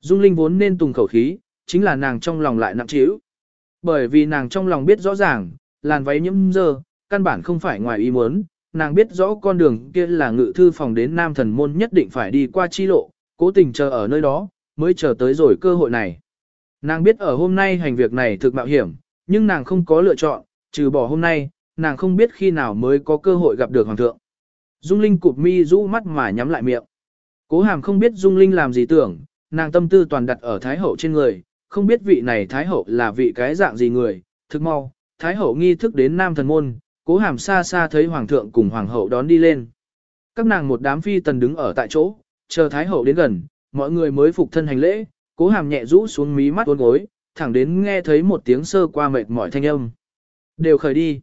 Dung Linh vốn nên tùng khẩu khí, chính là nàng trong lòng lại nặng trĩu. Bởi vì nàng trong lòng biết rõ ràng, làn váy nhiễm dơ, căn bản không phải ngoài ý muốn, nàng biết rõ con đường kia là ngự thư phòng đến Nam Thần Môn nhất định phải đi qua chi lộ, cố tình chờ ở nơi đó, mới chờ tới rồi cơ hội này. Nàng biết ở hôm nay hành việc này thực mạo hiểm, nhưng nàng không có lựa chọn, trừ bỏ hôm nay, nàng không biết khi nào mới có cơ hội gặp được Hoàng thượng. Dung Linh cụp mi rũ mắt mà nhắm lại miệng. Cố hàm không biết Dung Linh làm gì tưởng, nàng tâm tư toàn đặt ở Thái Hậu trên người, không biết vị này Thái Hậu là vị cái dạng gì người, thực mau, Thái Hậu nghi thức đến Nam Thần Môn, cố hàm xa xa thấy Hoàng thượng cùng Hoàng hậu đón đi lên. Các nàng một đám phi tần đứng ở tại chỗ, chờ Thái Hậu đến gần, mọi người mới phục thân hành lễ, cố hàm nhẹ rũ xuống mí mắt uốn gối, thẳng đến nghe thấy một tiếng sơ qua mệt mỏi thanh âm. Đều khởi đi.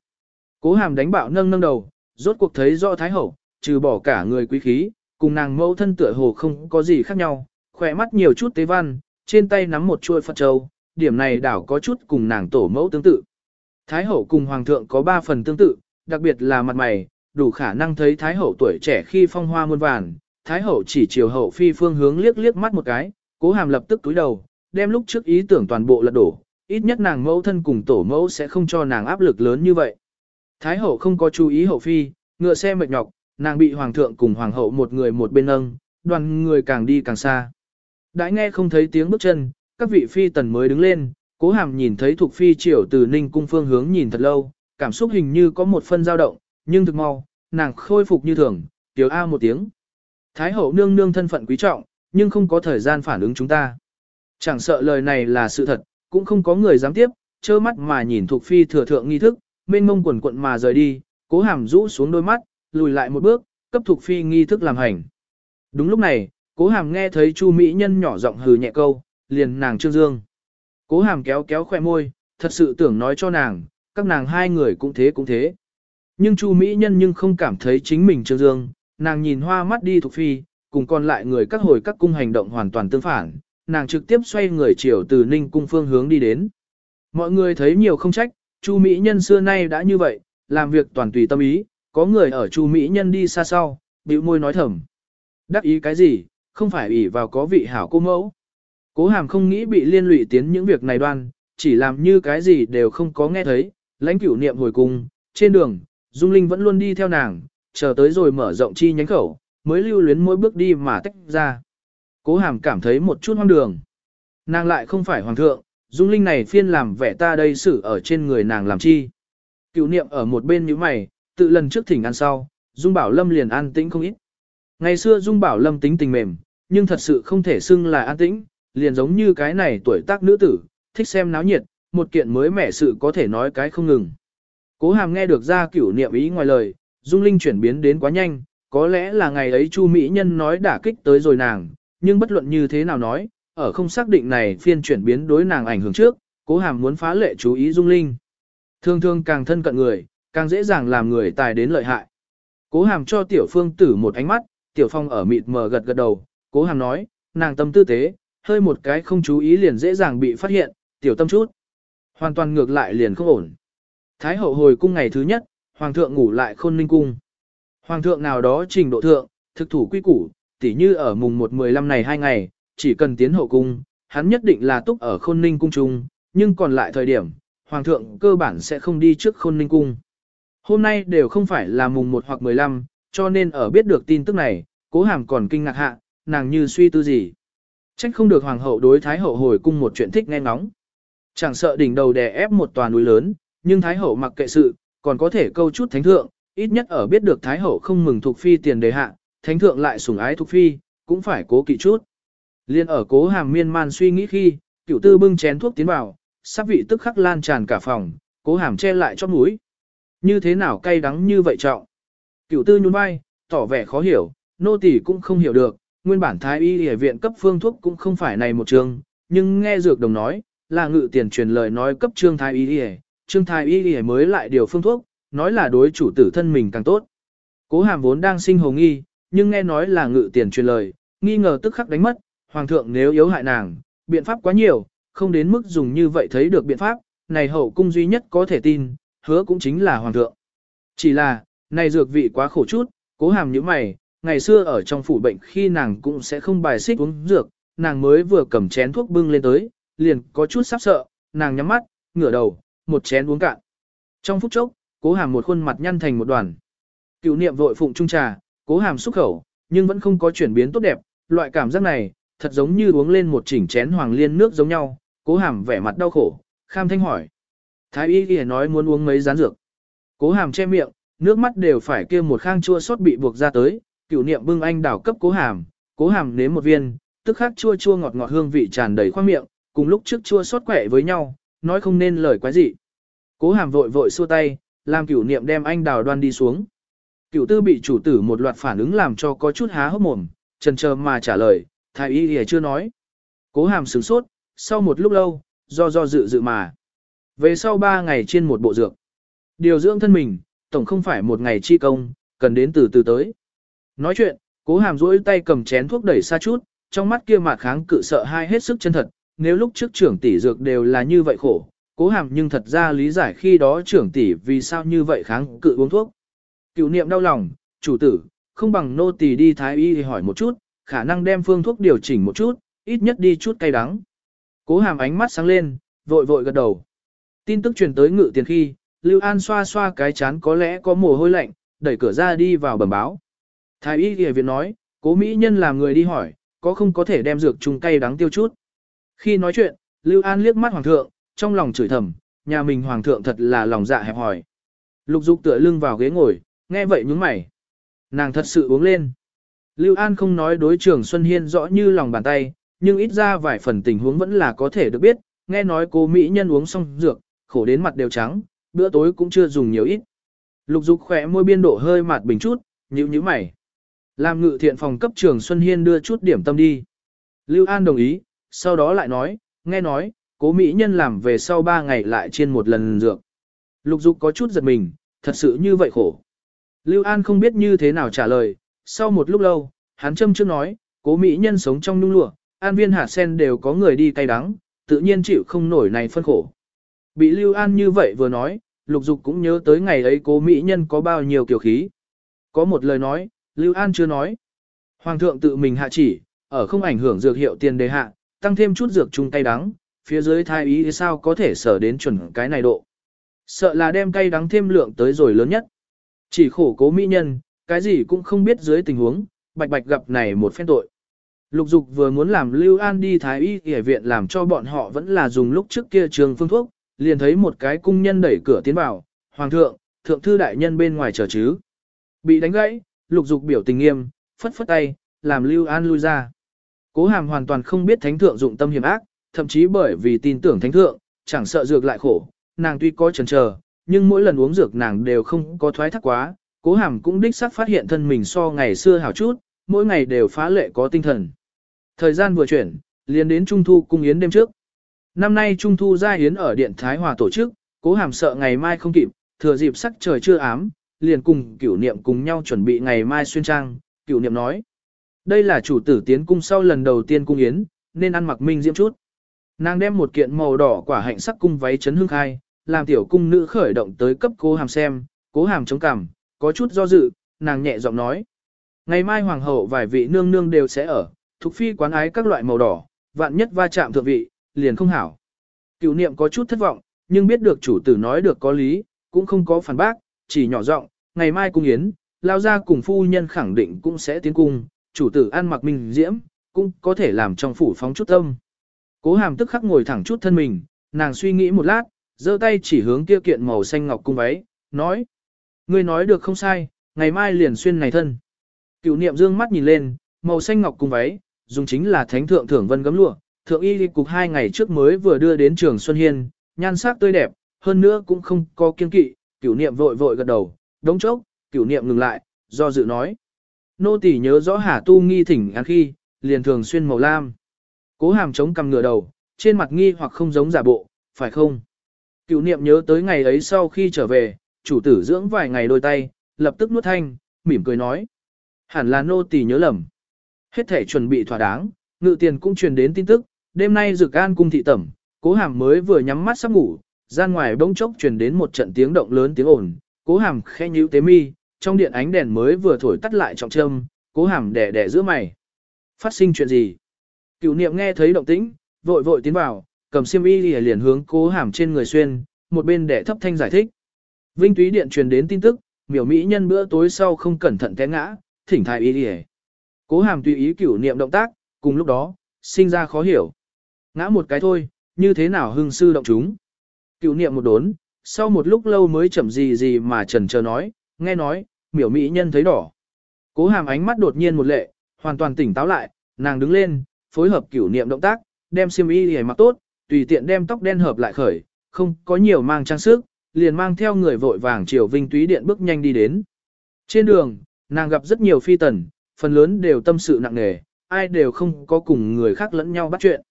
Cố hàm đánh bạo nâng nâng đầu, rốt cuộc thấy rõ Thái Hậu, trừ bỏ cả người quý khí, cùng nàng mẫu thân tựa hồ không có gì khác nhau, khỏe mắt nhiều chút tế văn, trên tay nắm một chuôi Phật Châu, điểm này đảo có chút cùng nàng tổ mẫu tương tự. Thái hậu cùng hoàng thượng có ba phần tương tự, đặc biệt là mặt mày, đủ khả năng thấy thái hậu tuổi trẻ khi phong hoa muôn vàn, thái hậu chỉ chiều hậu phi phương hướng liếc liếc mắt một cái, cố hàm lập tức túi đầu, đem lúc trước ý tưởng toàn bộ lật đổ, ít nhất nàng mẫu thân cùng tổ mẫu sẽ không cho nàng áp lực lớn như vậy. Thái hậu không có chú ý hậu phi, ngựa xe mệt nhọc, nàng bị hoàng thượng cùng hoàng hậu một người một bên nâng, đoàn người càng đi càng xa. Đã nghe không thấy tiếng bước chân, các vị phi tần mới đứng lên, cố hàm nhìn thấy thuộc phi triều từ ninh cung phương hướng nhìn thật lâu, cảm xúc hình như có một phân dao động, nhưng thực mau, nàng khôi phục như thường, tiểu A một tiếng. Thái hậu nương nương thân phận quý trọng, nhưng không có thời gian phản ứng chúng ta. Chẳng sợ lời này là sự thật, cũng không có người dám tiếp, trơ mắt mà nhìn thuộc phi thừa thượng nghi thức, mênh mông quần quận mà rời đi, cố hàm rũ xuống đôi mắt, lùi lại một bước, cấp thuộc phi nghi thức làm hành. Đúng lúc này, cố hàm nghe thấy chu mỹ nhân nhỏ giọng hừ nhẹ câu, liền nàng trương dương. Cố hàm kéo kéo khoe môi, thật sự tưởng nói cho nàng, các nàng hai người cũng thế cũng thế. Nhưng chu mỹ nhân nhưng không cảm thấy chính mình trương dương, nàng nhìn hoa mắt đi thuộc phi, cùng còn lại người các hồi các cung hành động hoàn toàn tương phản, nàng trực tiếp xoay người chiều từ ninh cung phương hướng đi đến. Mọi người thấy nhiều không trách, chu mỹ nhân xưa nay đã như vậy, làm việc toàn tùy tâm ý, có người ở chu mỹ nhân đi xa sau, bĩu môi nói thầm. Đắc ý cái gì, không phải ủy vào có vị hảo cô mẫu. Cố hàm không nghĩ bị liên lụy tiến những việc này đoan, chỉ làm như cái gì đều không có nghe thấy, lãnh cửu niệm hồi cùng trên đường, Dung Linh vẫn luôn đi theo nàng, chờ tới rồi mở rộng chi nhánh khẩu, mới lưu luyến mỗi bước đi mà tách ra. Cố hàm cảm thấy một chút hoang đường. Nàng lại không phải hoàng thượng, Dung Linh này phiên làm vẻ ta đây xử ở trên người nàng làm chi. Cựu niệm ở một bên như mày, tự lần trước thỉnh ăn sau, Dung Bảo Lâm liền an tĩnh không ít. Ngày xưa Dung Bảo Lâm tính tình mềm, nhưng thật sự không thể xưng là an tĩnh, liền giống như cái này tuổi tác nữ tử, thích xem náo nhiệt, một kiện mới mẻ sự có thể nói cái không ngừng. Cố hàm nghe được ra cửu niệm ý ngoài lời, Dung Linh chuyển biến đến quá nhanh, có lẽ là ngày ấy Chu Mỹ Nhân nói đả kích tới rồi nàng, nhưng bất luận như thế nào nói, ở không xác định này phiên chuyển biến đối nàng ảnh hưởng trước, cố hàm muốn phá lệ chú ý Dung Linh. Thường thường càng thân cận người, càng dễ dàng làm người tài đến lợi hại. Cố hàm cho tiểu phương tử một ánh mắt, tiểu phong ở mịt mờ gật gật đầu, cố hàm nói, nàng tâm tư tế, hơi một cái không chú ý liền dễ dàng bị phát hiện, tiểu tâm chút. Hoàn toàn ngược lại liền không ổn. Thái hậu hồi cung ngày thứ nhất, hoàng thượng ngủ lại khôn ninh cung. Hoàng thượng nào đó trình độ thượng, thực thủ quy củ, tỉ như ở mùng 1-15 này hai ngày, chỉ cần tiến hậu cung, hắn nhất định là túc ở khôn ninh cung trung, nhưng còn lại thời điểm, hoàng thượng cơ bản sẽ không đi trước khôn ninh cung. Hôm nay đều không phải là mùng 1 hoặc 15, cho nên ở biết được tin tức này, cố hàm còn kinh ngạc hạ, nàng như suy tư gì. Trách không được hoàng hậu đối thái hậu hồi cung một chuyện thích nghe ngóng. Chẳng sợ đỉnh đầu đè ép một tòa núi lớn, nhưng thái hậu mặc kệ sự, còn có thể câu chút thánh thượng, ít nhất ở biết được thái hậu không mừng thuộc phi tiền đề hạ, thánh thượng lại sủng ái thuộc phi, cũng phải cố kỵ chút. Liên ở cố hàm miên man suy nghĩ khi, cửu tư bưng chén thuốc tiến vào, sắp vị tức khắc lan tràn cả phòng, cố hàm che lại cho mũi. Như thế nào cay đắng như vậy trọng? cửu tư nhún vai, tỏ vẻ khó hiểu, nô tỳ cũng không hiểu được, nguyên bản thái y y viện cấp phương thuốc cũng không phải này một trường, nhưng nghe dược đồng nói, là ngự tiền truyền lời nói cấp trương thái y y, trương thái y y mới lại điều phương thuốc, nói là đối chủ tử thân mình càng tốt. Cố hàm vốn đang sinh hồ nghi, nhưng nghe nói là ngự tiền truyền lời, nghi ngờ tức khắc đánh mất, hoàng thượng nếu yếu hại nàng, biện pháp quá nhiều, không đến mức dùng như vậy thấy được biện pháp, này hậu cung duy nhất có thể tin, hứa cũng chính là hoàng thượng. Chỉ là, này dược vị quá khổ chút, cố hàm như mày, ngày xưa ở trong phủ bệnh khi nàng cũng sẽ không bài xích uống dược, nàng mới vừa cầm chén thuốc bưng lên tới, liền có chút sắp sợ, nàng nhắm mắt, ngửa đầu, một chén uống cạn. Trong phút chốc, cố hàm một khuôn mặt nhăn thành một đoàn. Cựu niệm vội phụng trung trà, cố hàm xúc khẩu, nhưng vẫn không có chuyển biến tốt đẹp, loại cảm giác này, thật giống như uống lên một chỉnh chén hoàng liên nước giống nhau, cố hàm vẻ mặt đau khổ, kham thanh hỏi. Thái y kia nói muốn uống mấy rán dược. Cố hàm che miệng, nước mắt đều phải kia một khang chua sót bị buộc ra tới, cửu niệm bưng anh đảo cấp cố hàm, cố hàm nếm một viên, tức khắc chua chua ngọt ngọt hương vị tràn đầy khoang miệng, cùng lúc trước chua xót quẻ với nhau, nói không nên lời quái gì. Cố hàm vội vội xua tay, làm cửu niệm đem anh đào đoan đi xuống. Cửu tư bị chủ tử một loạt phản ứng làm cho có chút há hốc mồm, trần chờ mà trả lời, thái y thì chưa nói. Cố hàm sửng sốt, sau một lúc lâu, do do dự dự mà. Về sau ba ngày trên một bộ dược. Điều dưỡng thân mình, tổng không phải một ngày chi công, cần đến từ từ tới. Nói chuyện, cố hàm duỗi tay cầm chén thuốc đẩy xa chút, trong mắt kia mà kháng cự sợ hai hết sức chân thật, nếu lúc trước trưởng tỷ dược đều là như vậy khổ, cố hàm nhưng thật ra lý giải khi đó trưởng tỷ vì sao như vậy kháng cự uống thuốc. Cựu niệm đau lòng, chủ tử, không bằng nô tỳ đi thái y thì hỏi một chút, khả năng đem phương thuốc điều chỉnh một chút, ít nhất đi chút cay đắng. Cố hàm ánh mắt sáng lên, vội vội gật đầu. Tin tức truyền tới ngự tiền khi, Lưu An xoa xoa cái chán có lẽ có mồ hôi lạnh, đẩy cửa ra đi vào bẩm báo. Thái y y viện nói, cố mỹ nhân làm người đi hỏi, có không có thể đem dược trùng cay đắng tiêu chút. Khi nói chuyện, Lưu An liếc mắt hoàng thượng, trong lòng chửi thầm, nhà mình hoàng thượng thật là lòng dạ hẹp hòi. Lục dục tựa lưng vào ghế ngồi, nghe vậy nhướng mày. Nàng thật sự uống lên. Lưu An không nói đối trường Xuân Hiên rõ như lòng bàn tay, nhưng ít ra vài phần tình huống vẫn là có thể được biết, nghe nói cô Mỹ nhân uống xong dược, khổ đến mặt đều trắng, bữa tối cũng chưa dùng nhiều ít. Lục dục khỏe môi biên độ hơi mạt bình chút, nhíu nhíu mày. Làm ngự thiện phòng cấp trường Xuân Hiên đưa chút điểm tâm đi. Lưu An đồng ý, sau đó lại nói, nghe nói, cố mỹ nhân làm về sau 3 ngày lại trên một lần dược. Lục dục có chút giật mình, thật sự như vậy khổ. Lưu An không biết như thế nào trả lời, sau một lúc lâu, hắn châm trước nói, cố mỹ nhân sống trong nung lụa, an viên hạt sen đều có người đi cay đắng, tự nhiên chịu không nổi này phân khổ. Bị Lưu An như vậy vừa nói, lục dục cũng nhớ tới ngày ấy cố mỹ nhân có bao nhiêu kiểu khí. Có một lời nói, Lưu An chưa nói. Hoàng thượng tự mình hạ chỉ, ở không ảnh hưởng dược hiệu tiền đề hạ, tăng thêm chút dược chung cay đắng, phía dưới thái ý sao có thể sở đến chuẩn cái này độ. Sợ là đem cay đắng thêm lượng tới rồi lớn nhất. Chỉ khổ cố mỹ nhân, cái gì cũng không biết dưới tình huống, bạch bạch gặp này một phen tội. Lục dục vừa muốn làm Lưu An đi thái y y viện làm cho bọn họ vẫn là dùng lúc trước kia trường phương thuốc, liền thấy một cái cung nhân đẩy cửa tiến vào, Hoàng thượng, thượng thư đại nhân bên ngoài chờ chứ. Bị đánh gãy, lục dục biểu tình nghiêm, phất phất tay, làm Lưu An lui ra. Cố hàm hoàn toàn không biết thánh thượng dụng tâm hiểm ác, thậm chí bởi vì tin tưởng thánh thượng, chẳng sợ dược lại khổ, nàng tuy có chần chờ, nhưng mỗi lần uống dược nàng đều không có thoái thác quá, cố hàm cũng đích xác phát hiện thân mình so ngày xưa hảo chút, mỗi ngày đều phá lệ có tinh thần. Thời gian vừa chuyển, liền đến Trung Thu cung yến đêm trước. Năm nay Trung Thu gia yến ở Điện Thái Hòa tổ chức, cố hàm sợ ngày mai không kịp, thừa dịp sắc trời chưa ám, liền cùng cửu niệm cùng nhau chuẩn bị ngày mai xuyên trang, cửu niệm nói. Đây là chủ tử tiến cung sau lần đầu tiên cung yến, nên ăn mặc minh diễm chút. Nàng đem một kiện màu đỏ quả hạnh sắc cung váy chấn hương khai, làm tiểu cung nữ khởi động tới cấp cố hàm xem, cố hàm chống cằm, có chút do dự, nàng nhẹ giọng nói. Ngày mai hoàng hậu vài vị nương nương đều sẽ ở, thuộc phi quán ái các loại màu đỏ, vạn nhất va chạm thượng vị, liền không hảo. Cựu niệm có chút thất vọng, nhưng biết được chủ tử nói được có lý, cũng không có phản bác, chỉ nhỏ giọng, ngày mai cung yến, lao ra cùng phu nhân khẳng định cũng sẽ tiến cung, chủ tử ăn mặc minh diễm, cũng có thể làm trong phủ phóng chút tâm. Cố hàm tức khắc ngồi thẳng chút thân mình, nàng suy nghĩ một lát, giơ tay chỉ hướng kia kiện màu xanh ngọc cung váy, nói. Ngươi nói được không sai, ngày mai liền xuyên này thân. Cựu niệm dương mắt nhìn lên, màu xanh ngọc cung váy, dùng chính là thánh thượng thưởng vân gấm lụa, thượng y cục hai ngày trước mới vừa đưa đến trường Xuân Hiên, nhan sắc tươi đẹp, hơn nữa cũng không có kiên kỵ, cửu niệm vội vội gật đầu, đống chốc, cửu niệm ngừng lại, do dự nói. Nô tỳ nhớ rõ Hà Tu nghi thỉnh ăn khi, liền thường xuyên màu lam. Cố hàm chống cầm ngửa đầu, trên mặt nghi hoặc không giống giả bộ, phải không? Cửu niệm nhớ tới ngày ấy sau khi trở về, chủ tử dưỡng vài ngày đôi tay, lập tức nuốt thanh, mỉm cười nói. Hẳn là nô tỳ nhớ lầm. Hết thể chuẩn bị thỏa đáng, ngự tiền cũng truyền đến tin tức, đêm nay dược an cung thị tẩm, cố hàm mới vừa nhắm mắt sắp ngủ, gian ngoài bỗng chốc truyền đến một trận tiếng động lớn tiếng ồn, cố hàm khẽ nhíu tế mi, trong điện ánh đèn mới vừa thổi tắt lại trọng trâm, cố hàm đẻ đẻ giữa mày. Phát sinh chuyện gì? Cửu niệm nghe thấy động tĩnh, vội vội tiến vào, cầm xiêm y liền, liền hướng cố hàm trên người xuyên, một bên đẻ thấp thanh giải thích. Vinh túy điện truyền đến tin tức, miểu mỹ nhân bữa tối sau không cẩn thận té ngã, thỉnh thái y đi Cố hàm tùy ý cửu niệm động tác, cùng lúc đó, sinh ra khó hiểu. Ngã một cái thôi, như thế nào hưng sư động chúng. Cựu niệm một đốn, sau một lúc lâu mới chậm gì gì mà trần chờ nói, nghe nói, miểu mỹ nhân thấy đỏ. Cố hàm ánh mắt đột nhiên một lệ, hoàn toàn tỉnh táo lại, nàng đứng lên, phối hợp cửu niệm động tác, đem xiêm y để mặc tốt, tùy tiện đem tóc đen hợp lại khởi, không có nhiều mang trang sức, liền mang theo người vội vàng chiều vinh túy điện bước nhanh đi đến. Trên đường, nàng gặp rất nhiều phi tần, phần lớn đều tâm sự nặng nề, ai đều không có cùng người khác lẫn nhau bắt chuyện.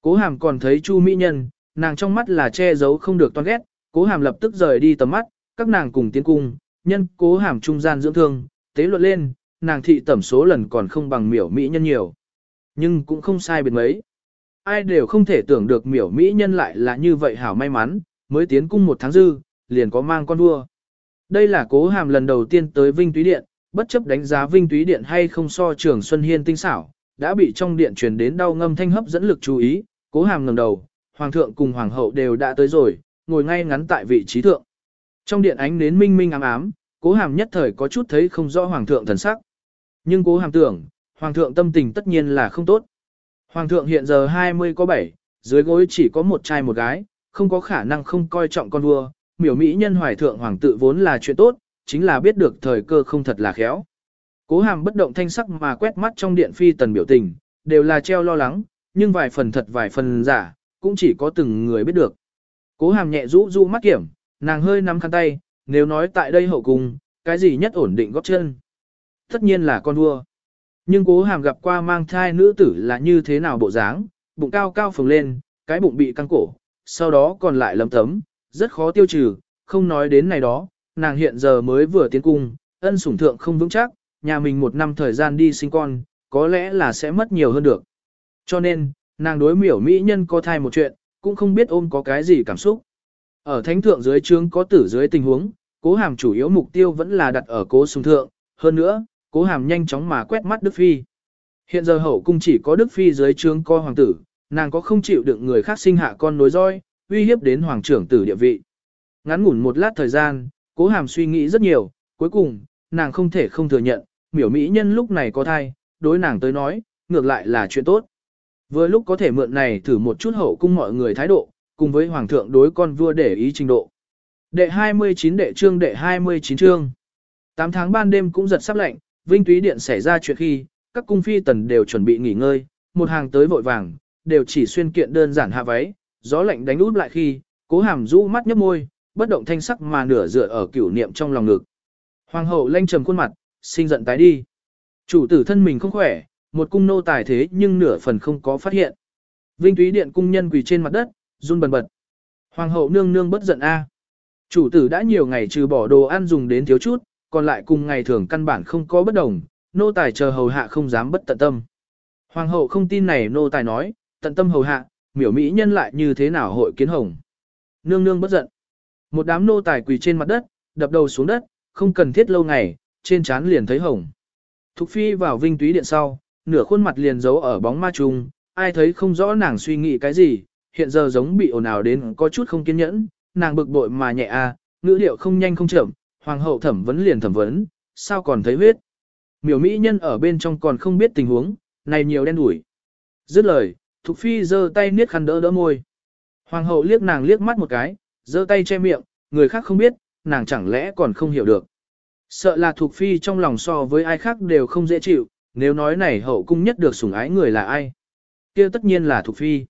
Cố hàm còn thấy Chu Mỹ Nhân, nàng trong mắt là che giấu không được toan ghét, cố hàm lập tức rời đi tầm mắt, các nàng cùng tiến cung, nhân cố hàm trung gian dưỡng thương, tế luận lên, nàng thị tẩm số lần còn không bằng miểu Mỹ Nhân nhiều. Nhưng cũng không sai biệt mấy. Ai đều không thể tưởng được miểu Mỹ Nhân lại là như vậy hảo may mắn, mới tiến cung một tháng dư, liền có mang con vua. Đây là cố hàm lần đầu tiên tới Vinh Túy Điện, bất chấp đánh giá Vinh Túy Điện hay không so trường Xuân Hiên tinh xảo, đã bị trong điện truyền đến đau ngâm thanh hấp dẫn lực chú ý, cố hàm ngẩng đầu, hoàng thượng cùng hoàng hậu đều đã tới rồi, ngồi ngay ngắn tại vị trí thượng. Trong điện ánh nến minh minh ám ám, cố hàm nhất thời có chút thấy không rõ hoàng thượng thần sắc. Nhưng cố hàm tưởng, hoàng thượng tâm tình tất nhiên là không tốt. Hoàng thượng hiện giờ 20 có 7, dưới gối chỉ có một trai một gái, không có khả năng không coi trọng con vua, miểu mỹ nhân hoài thượng hoàng tự vốn là chuyện tốt, chính là biết được thời cơ không thật là khéo. Cố hàm bất động thanh sắc mà quét mắt trong điện phi tần biểu tình, đều là treo lo lắng, nhưng vài phần thật vài phần giả, cũng chỉ có từng người biết được. Cố hàm nhẹ rũ rũ mắt kiểm, nàng hơi nắm khăn tay, nếu nói tại đây hậu cung, cái gì nhất ổn định góp chân. Tất nhiên là con vua. Nhưng cố hàm gặp qua mang thai nữ tử là như thế nào bộ dáng, bụng cao cao phồng lên, cái bụng bị căng cổ, sau đó còn lại lấm tấm, rất khó tiêu trừ, không nói đến này đó, nàng hiện giờ mới vừa tiến cung, ân sủng thượng không vững chắc, nhà mình một năm thời gian đi sinh con, có lẽ là sẽ mất nhiều hơn được. Cho nên, nàng đối miểu mỹ nhân có thai một chuyện, cũng không biết ôm có cái gì cảm xúc. Ở thánh thượng dưới trướng có tử dưới tình huống, cố hàm chủ yếu mục tiêu vẫn là đặt ở cố sùng thượng, hơn nữa, cố hàm nhanh chóng mà quét mắt Đức Phi. Hiện giờ hậu cung chỉ có Đức Phi dưới trướng co hoàng tử, nàng có không chịu đựng người khác sinh hạ con nối roi, uy hiếp đến hoàng trưởng tử địa vị. Ngắn ngủn một lát thời gian, cố hàm suy nghĩ rất nhiều, cuối cùng, nàng không thể không thừa nhận, miểu mỹ nhân lúc này có thai, đối nàng tới nói, ngược lại là chuyện tốt. Vừa lúc có thể mượn này thử một chút hậu cung mọi người thái độ, cùng với hoàng thượng đối con vua để ý trình độ. Đệ 29 đệ trương đệ 29 trương. 8 tháng ban đêm cũng giật sắp lạnh, Vinh Túy Điện xảy ra chuyện khi, các cung phi tần đều chuẩn bị nghỉ ngơi, một hàng tới vội vàng, đều chỉ xuyên kiện đơn giản hạ váy, gió lạnh đánh út lại khi, cố hàm rũ mắt nhấp môi, bất động thanh sắc mà nửa dựa ở cửu niệm trong lòng ngực. Hoàng hậu lanh trầm khuôn mặt, sinh giận tái đi. Chủ tử thân mình không khỏe, một cung nô tài thế nhưng nửa phần không có phát hiện. Vinh túy điện cung nhân quỳ trên mặt đất, run bần bật. Hoàng hậu nương nương bất giận a. Chủ tử đã nhiều ngày trừ bỏ đồ ăn dùng đến thiếu chút, còn lại cùng ngày thường căn bản không có bất đồng, nô tài chờ hầu hạ không dám bất tận tâm. Hoàng hậu không tin này nô tài nói, tận tâm hầu hạ, miểu mỹ nhân lại như thế nào hội kiến hồng. Nương nương bất giận. Một đám nô tài quỳ trên mặt đất, đập đầu xuống đất, không cần thiết lâu ngày, trên trán liền thấy hồng. Thục phi vào vinh túy điện sau, nửa khuôn mặt liền giấu ở bóng ma trùng, ai thấy không rõ nàng suy nghĩ cái gì, hiện giờ giống bị ồn ào đến có chút không kiên nhẫn, nàng bực bội mà nhẹ a, à, ngữ điệu không nhanh không chậm, hoàng hậu thẩm vấn liền thẩm vấn, sao còn thấy huyết. Miểu mỹ nhân ở bên trong còn không biết tình huống, này nhiều đen đủi. Dứt lời, Thục Phi giơ tay niết khăn đỡ đỡ môi. Hoàng hậu liếc nàng liếc mắt một cái, giơ tay che miệng, người khác không biết, nàng chẳng lẽ còn không hiểu được. Sợ là Thục Phi trong lòng so với ai khác đều không dễ chịu, nếu nói này hậu cung nhất được sủng ái người là ai. kia tất nhiên là Thục Phi.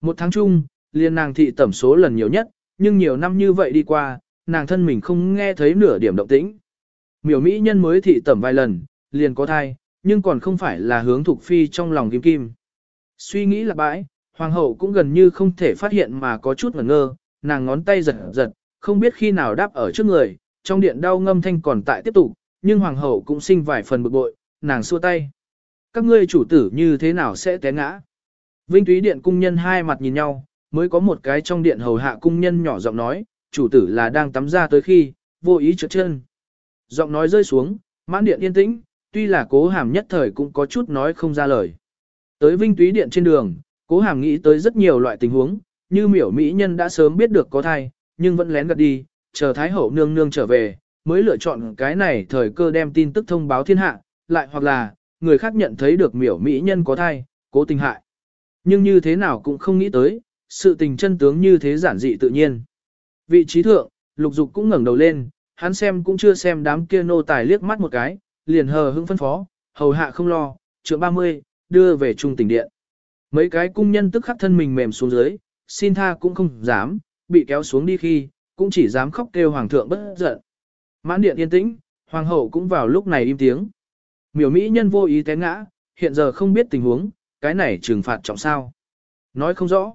Một tháng chung, liên nàng thị tẩm số lần nhiều nhất, nhưng nhiều năm như vậy đi qua, nàng thân mình không nghe thấy nửa điểm động tĩnh. Miểu Mỹ nhân mới thị tẩm vài lần, liền có thai, nhưng còn không phải là hướng Thục Phi trong lòng kim kim. Suy nghĩ là bãi, hoàng hậu cũng gần như không thể phát hiện mà có chút ngẩn ngơ, nàng ngón tay giật giật, không biết khi nào đáp ở trước người, trong điện đau ngâm thanh còn tại tiếp tục, nhưng hoàng hậu cũng sinh vài phần bực bội, nàng xua tay. Các ngươi chủ tử như thế nào sẽ té ngã? Vinh túy điện cung nhân hai mặt nhìn nhau, mới có một cái trong điện hầu hạ cung nhân nhỏ giọng nói, chủ tử là đang tắm ra tới khi, vô ý trượt chân. Giọng nói rơi xuống, mãn điện yên tĩnh, tuy là cố hàm nhất thời cũng có chút nói không ra lời. Tới Vinh Túy Điện trên đường, cố hàm nghĩ tới rất nhiều loại tình huống, như miểu mỹ nhân đã sớm biết được có thai, nhưng vẫn lén gật đi, chờ Thái Hậu nương nương trở về, mới lựa chọn cái này thời cơ đem tin tức thông báo thiên hạ, lại hoặc là, người khác nhận thấy được miểu mỹ nhân có thai, cố tình hại. Nhưng như thế nào cũng không nghĩ tới, sự tình chân tướng như thế giản dị tự nhiên. Vị trí thượng, lục dục cũng ngẩng đầu lên, hắn xem cũng chưa xem đám kia nô tài liếc mắt một cái, liền hờ hững phân phó, hầu hạ không lo, trượng 30, đưa về trung tỉnh điện. Mấy cái cung nhân tức khắc thân mình mềm xuống dưới, xin tha cũng không dám, bị kéo xuống đi khi, cũng chỉ dám khóc kêu hoàng thượng bất giận. Mãn điện yên tĩnh, hoàng hậu cũng vào lúc này im tiếng. Miểu mỹ nhân vô ý té ngã, hiện giờ không biết tình huống, cái này trừng phạt trọng sao. Nói không rõ.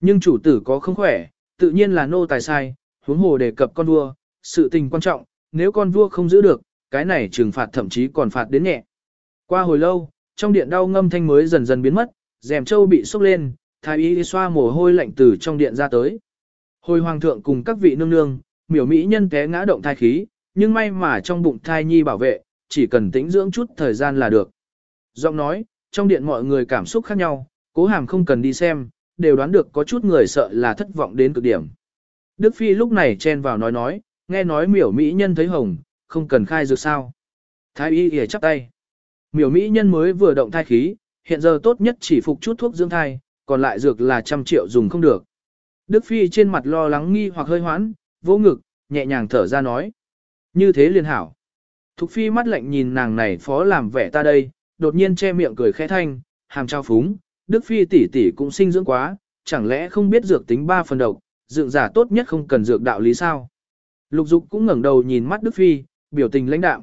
Nhưng chủ tử có không khỏe, tự nhiên là nô tài sai, huống hồ đề cập con vua, sự tình quan trọng, nếu con vua không giữ được, cái này trừng phạt thậm chí còn phạt đến nhẹ. Qua hồi lâu, trong điện đau ngâm thanh mới dần dần biến mất, rèm châu bị sốc lên, thái y xoa mồ hôi lạnh từ trong điện ra tới. Hồi hoàng thượng cùng các vị nương nương, miểu mỹ nhân té ngã động thai khí, nhưng may mà trong bụng thai nhi bảo vệ, chỉ cần tĩnh dưỡng chút thời gian là được. Giọng nói, trong điện mọi người cảm xúc khác nhau, cố hàm không cần đi xem, đều đoán được có chút người sợ là thất vọng đến cực điểm. Đức Phi lúc này chen vào nói nói, nghe nói miểu mỹ nhân thấy hồng, không cần khai dược sao. Thái y ghề chắp tay. Miểu mỹ nhân mới vừa động thai khí, hiện giờ tốt nhất chỉ phục chút thuốc dưỡng thai, còn lại dược là trăm triệu dùng không được. Đức Phi trên mặt lo lắng nghi hoặc hơi hoãn, vô ngực, nhẹ nhàng thở ra nói. Như thế liền hảo. Thục Phi mắt lạnh nhìn nàng này phó làm vẻ ta đây, đột nhiên che miệng cười khẽ thanh, hàm trao phúng, Đức Phi tỷ tỷ cũng sinh dưỡng quá, chẳng lẽ không biết dược tính ba phần độc, dược giả tốt nhất không cần dược đạo lý sao. Lục Dục cũng ngẩng đầu nhìn mắt Đức Phi, biểu tình lãnh đạm.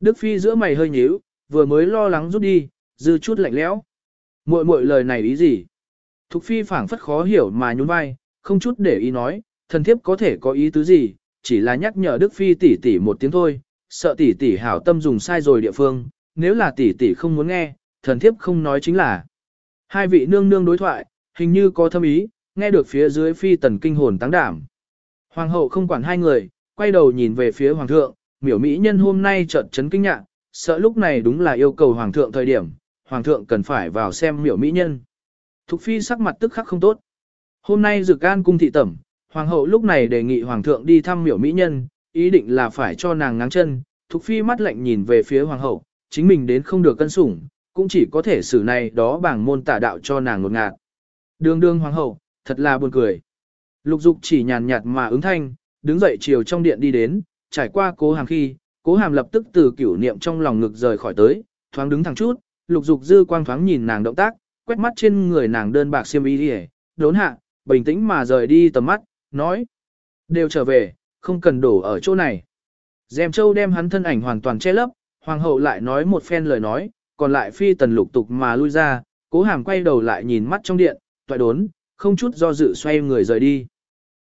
Đức Phi giữa mày hơi nhíu, vừa mới lo lắng rút đi, dư chút lạnh lẽo. Muội muội lời này ý gì? Thục Phi phảng phất khó hiểu mà nhún vai, không chút để ý nói, thần thiếp có thể có ý tứ gì, chỉ là nhắc nhở Đức Phi tỷ tỷ một tiếng thôi, sợ tỷ tỷ hảo tâm dùng sai rồi địa phương, nếu là tỷ tỷ không muốn nghe, thần thiếp không nói chính là. Hai vị nương nương đối thoại, hình như có thâm ý, nghe được phía dưới phi tần kinh hồn tăng đảm. Hoàng hậu không quản hai người, quay đầu nhìn về phía hoàng thượng, miểu mỹ nhân hôm nay chợt chấn kinh nhạc, sợ lúc này đúng là yêu cầu hoàng thượng thời điểm, hoàng thượng cần phải vào xem miểu mỹ nhân. Thục phi sắc mặt tức khắc không tốt. Hôm nay dược an cung thị tẩm, hoàng hậu lúc này đề nghị hoàng thượng đi thăm miểu mỹ nhân, ý định là phải cho nàng ngáng chân, thục phi mắt lạnh nhìn về phía hoàng hậu, chính mình đến không được cân sủng, cũng chỉ có thể xử này đó bảng môn tả đạo cho nàng ngột ngạt. Đường đường hoàng hậu, thật là buồn cười. Lục dục chỉ nhàn nhạt mà ứng thanh, đứng dậy chiều trong điện đi đến, trải qua cố hàm khi, cố hàm lập tức từ cửu niệm trong lòng ngực rời khỏi tới, thoáng đứng thẳng chút, lục dục dư quang thoáng nhìn nàng động tác, quét mắt trên người nàng đơn bạc xiêm y đi đốn hạ, bình tĩnh mà rời đi tầm mắt, nói. Đều trở về, không cần đổ ở chỗ này. Dèm châu đem hắn thân ảnh hoàn toàn che lấp, hoàng hậu lại nói một phen lời nói, còn lại phi tần lục tục mà lui ra, cố hàm quay đầu lại nhìn mắt trong điện, toại đốn, không chút do dự xoay người rời đi.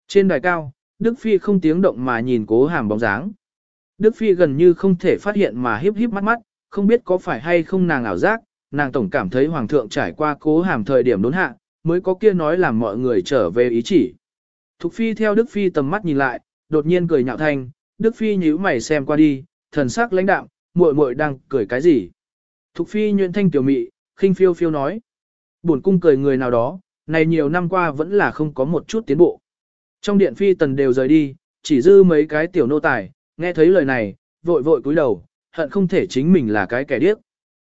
Trên đài cao, Đức Phi không tiếng động mà nhìn cố hàm bóng dáng. Đức Phi gần như không thể phát hiện mà hiếp hiếp mắt mắt, không biết có phải hay không nàng ảo giác, nàng tổng cảm thấy hoàng thượng trải qua cố hàm thời điểm đốn hạ, mới có kia nói làm mọi người trở về ý chỉ. Thục Phi theo Đức Phi tầm mắt nhìn lại, đột nhiên cười nhạo thanh, Đức Phi nhíu mày xem qua đi, thần sắc lãnh đạm, muội muội đang cười cái gì? Thục Phi nhuyễn thanh tiểu mị, khinh phiêu phiêu nói. Buồn cung cười người nào đó, này nhiều năm qua vẫn là không có một chút tiến bộ. Trong điện phi tần đều rời đi, chỉ dư mấy cái tiểu nô tài, nghe thấy lời này, vội vội cúi đầu, hận không thể chính mình là cái kẻ điếc.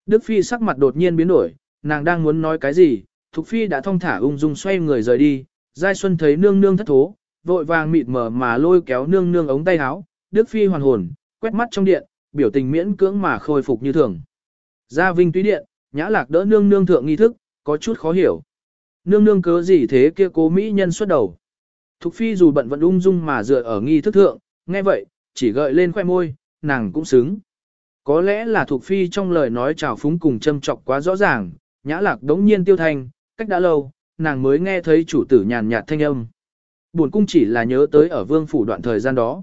Đức phi sắc mặt đột nhiên biến đổi, nàng đang muốn nói cái gì, Thục phi đã thong thả ung dung xoay người rời đi, Giai Xuân thấy nương nương thất thố, vội vàng mịt mờ mà lôi kéo nương nương ống tay áo, Đức phi hoàn hồn, quét mắt trong điện, biểu tình miễn cưỡng mà khôi phục như thường. Ra vinh túy điện, nhã lạc đỡ nương nương thượng nghi thức, có chút khó hiểu. Nương nương cớ gì thế kia cố mỹ nhân xuất đầu. Thục phi dù bận vẫn ung dung mà dựa ở nghi thức thượng, nghe vậy, chỉ gợi lên khoe môi, nàng cũng xứng. Có lẽ là Thục phi trong lời nói trào phúng cùng châm trọc quá rõ ràng, nhã lạc đống nhiên tiêu thanh, cách đã lâu, nàng mới nghe thấy chủ tử nhàn nhạt thanh âm. Buồn cung chỉ là nhớ tới ở vương phủ đoạn thời gian đó.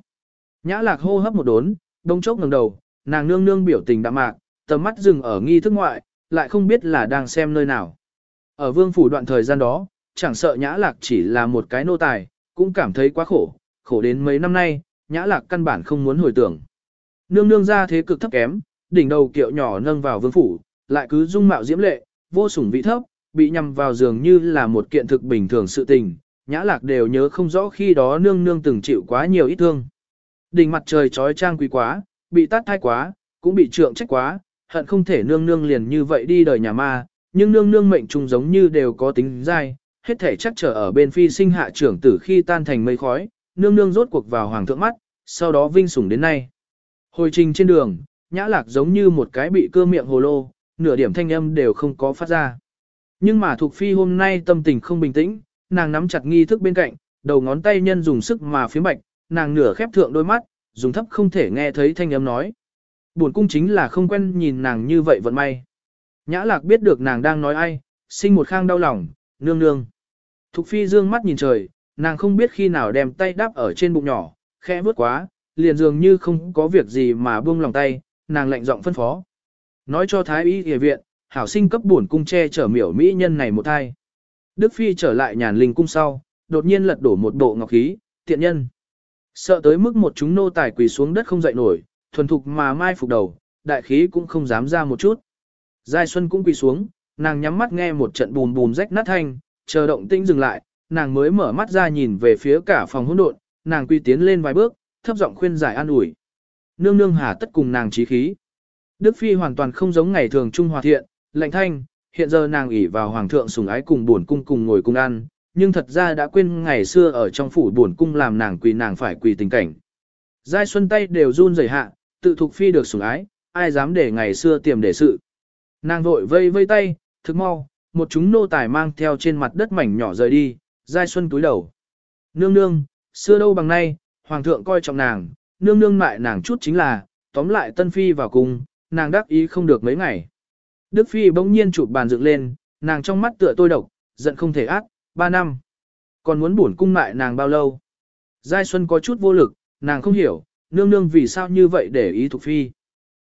Nhã lạc hô hấp một đốn, đông chốc ngẩng đầu, nàng nương nương biểu tình đạm mạc, tầm mắt dừng ở nghi thức ngoại, lại không biết là đang xem nơi nào. Ở vương phủ đoạn thời gian đó, chẳng sợ nhã lạc chỉ là một cái nô tài, cũng cảm thấy quá khổ, khổ đến mấy năm nay, nhã lạc căn bản không muốn hồi tưởng. Nương nương ra thế cực thấp kém, đỉnh đầu kiệu nhỏ nâng vào vương phủ, lại cứ dung mạo diễm lệ, vô sủng vị thấp, bị nhằm vào giường như là một kiện thực bình thường sự tình, nhã lạc đều nhớ không rõ khi đó nương nương từng chịu quá nhiều ít thương. Đỉnh mặt trời trói trang quý quá, bị tát thai quá, cũng bị trượng trách quá, hận không thể nương nương liền như vậy đi đời nhà ma, nhưng nương nương mệnh trùng giống như đều có tính dai, hết thể chắc trở ở bên phi sinh hạ trưởng tử khi tan thành mây khói, nương nương rốt cuộc vào hoàng thượng mắt, sau đó vinh sủng đến nay. Hồi trình trên đường, nhã lạc giống như một cái bị cơ miệng hồ lô, nửa điểm thanh âm đều không có phát ra. Nhưng mà Thuộc Phi hôm nay tâm tình không bình tĩnh, nàng nắm chặt nghi thức bên cạnh, đầu ngón tay nhân dùng sức mà phía bạch, nàng nửa khép thượng đôi mắt, dùng thấp không thể nghe thấy thanh âm nói. Buồn cung chính là không quen nhìn nàng như vậy vận may. Nhã lạc biết được nàng đang nói ai, sinh một khang đau lòng, nương nương. Thục phi dương mắt nhìn trời, nàng không biết khi nào đem tay đáp ở trên bụng nhỏ, khẽ vớt quá, liền dường như không có việc gì mà buông lòng tay, nàng lạnh giọng phân phó. Nói cho thái y y viện, hảo sinh cấp buồn cung che chở miểu mỹ nhân này một thai. Đức phi trở lại nhàn linh cung sau, đột nhiên lật đổ một bộ ngọc khí, tiện nhân. Sợ tới mức một chúng nô tài quỳ xuống đất không dậy nổi, thuần thục mà mai phục đầu, đại khí cũng không dám ra một chút. Giai Xuân cũng quỳ xuống, nàng nhắm mắt nghe một trận bùm bùm rách nát thanh, chờ động tĩnh dừng lại, nàng mới mở mắt ra nhìn về phía cả phòng hỗn độn, nàng quy tiến lên vài bước, thấp giọng khuyên giải an ủi. Nương nương hà tất cùng nàng trí khí. Đức Phi hoàn toàn không giống ngày thường trung hòa thiện, lạnh thanh, hiện giờ nàng ủy vào hoàng thượng sủng ái cùng buồn cung cùng ngồi cùng ăn, nhưng thật ra đã quên ngày xưa ở trong phủ buồn cung làm nàng quỳ nàng phải quỳ tình cảnh. Giai Xuân tay đều run rẩy hạ, tự thuộc phi được sủng ái, ai dám để ngày xưa tiềm để sự. Nàng vội vây vây tay, thức mau, một chúng nô tài mang theo trên mặt đất mảnh nhỏ rời đi, Giai Xuân túi đầu. Nương nương, xưa đâu bằng nay, hoàng thượng coi trọng nàng, nương nương mại nàng chút chính là, tóm lại tân phi vào cung, nàng đắc ý không được mấy ngày. Đức phi bỗng nhiên chụp bàn dựng lên, nàng trong mắt tựa tôi độc, giận không thể ác, ba năm. Còn muốn buồn cung mại nàng bao lâu? Giai Xuân có chút vô lực, nàng không hiểu, nương nương vì sao như vậy để ý Thục Phi.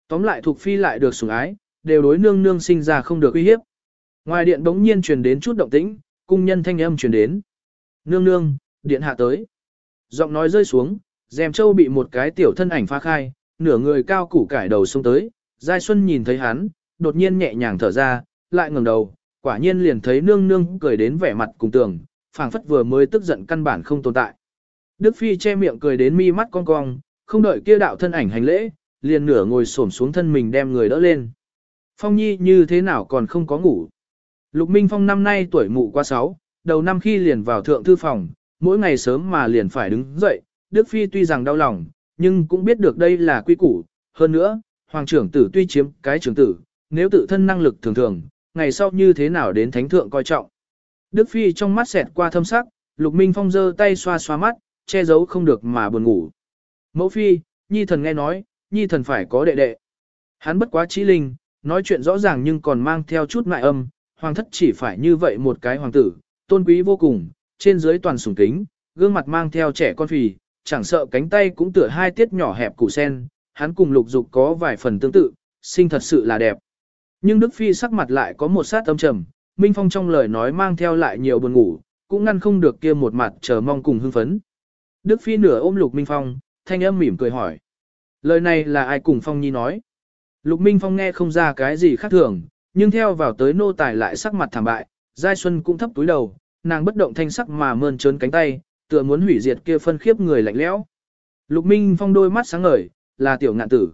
Tóm lại Thục Phi lại được sủng ái, đều đối nương nương sinh ra không được uy hiếp. Ngoài điện bỗng nhiên truyền đến chút động tĩnh, cung nhân thanh âm truyền đến. Nương nương, điện hạ tới. Giọng nói rơi xuống, dèm châu bị một cái tiểu thân ảnh phá khai, nửa người cao củ cải đầu xuống tới. Giai Xuân nhìn thấy hắn, đột nhiên nhẹ nhàng thở ra, lại ngẩng đầu, quả nhiên liền thấy nương nương cười đến vẻ mặt cùng tường, phảng phất vừa mới tức giận căn bản không tồn tại. Đức Phi che miệng cười đến mi mắt cong cong, không đợi kia đạo thân ảnh hành lễ, liền nửa ngồi xổm xuống thân mình đem người đỡ lên. Phong Nhi như thế nào còn không có ngủ. Lục Minh Phong năm nay tuổi mụ qua sáu, đầu năm khi liền vào thượng thư phòng, mỗi ngày sớm mà liền phải đứng dậy, Đức Phi tuy rằng đau lòng, nhưng cũng biết được đây là quy củ, hơn nữa, hoàng trưởng tử tuy chiếm cái trưởng tử, nếu tự thân năng lực thường thường, ngày sau như thế nào đến thánh thượng coi trọng. Đức Phi trong mắt xẹt qua thâm sắc, Lục Minh Phong giơ tay xoa xoa mắt, che giấu không được mà buồn ngủ. Mẫu Phi, Nhi thần nghe nói, Nhi thần phải có đệ đệ. Hắn bất quá trí linh, nói chuyện rõ ràng nhưng còn mang theo chút ngại âm, hoàng thất chỉ phải như vậy một cái hoàng tử, tôn quý vô cùng, trên dưới toàn sủng kính, gương mặt mang theo trẻ con phì, chẳng sợ cánh tay cũng tựa hai tiết nhỏ hẹp củ sen, hắn cùng lục dục có vài phần tương tự, sinh thật sự là đẹp. Nhưng Đức Phi sắc mặt lại có một sát âm trầm, Minh Phong trong lời nói mang theo lại nhiều buồn ngủ, cũng ngăn không được kia một mặt chờ mong cùng hưng phấn. Đức Phi nửa ôm Lục Minh Phong, thanh âm mỉm cười hỏi. Lời này là ai cùng Phong Nhi nói? Lục Minh Phong nghe không ra cái gì khác thường, nhưng theo vào tới nô tài lại sắc mặt thảm bại, Giai Xuân cũng thấp túi đầu, nàng bất động thanh sắc mà mơn trớn cánh tay, tựa muốn hủy diệt kia phân khiếp người lạnh lẽo. Lục Minh Phong đôi mắt sáng ngời, là tiểu ngạn tử.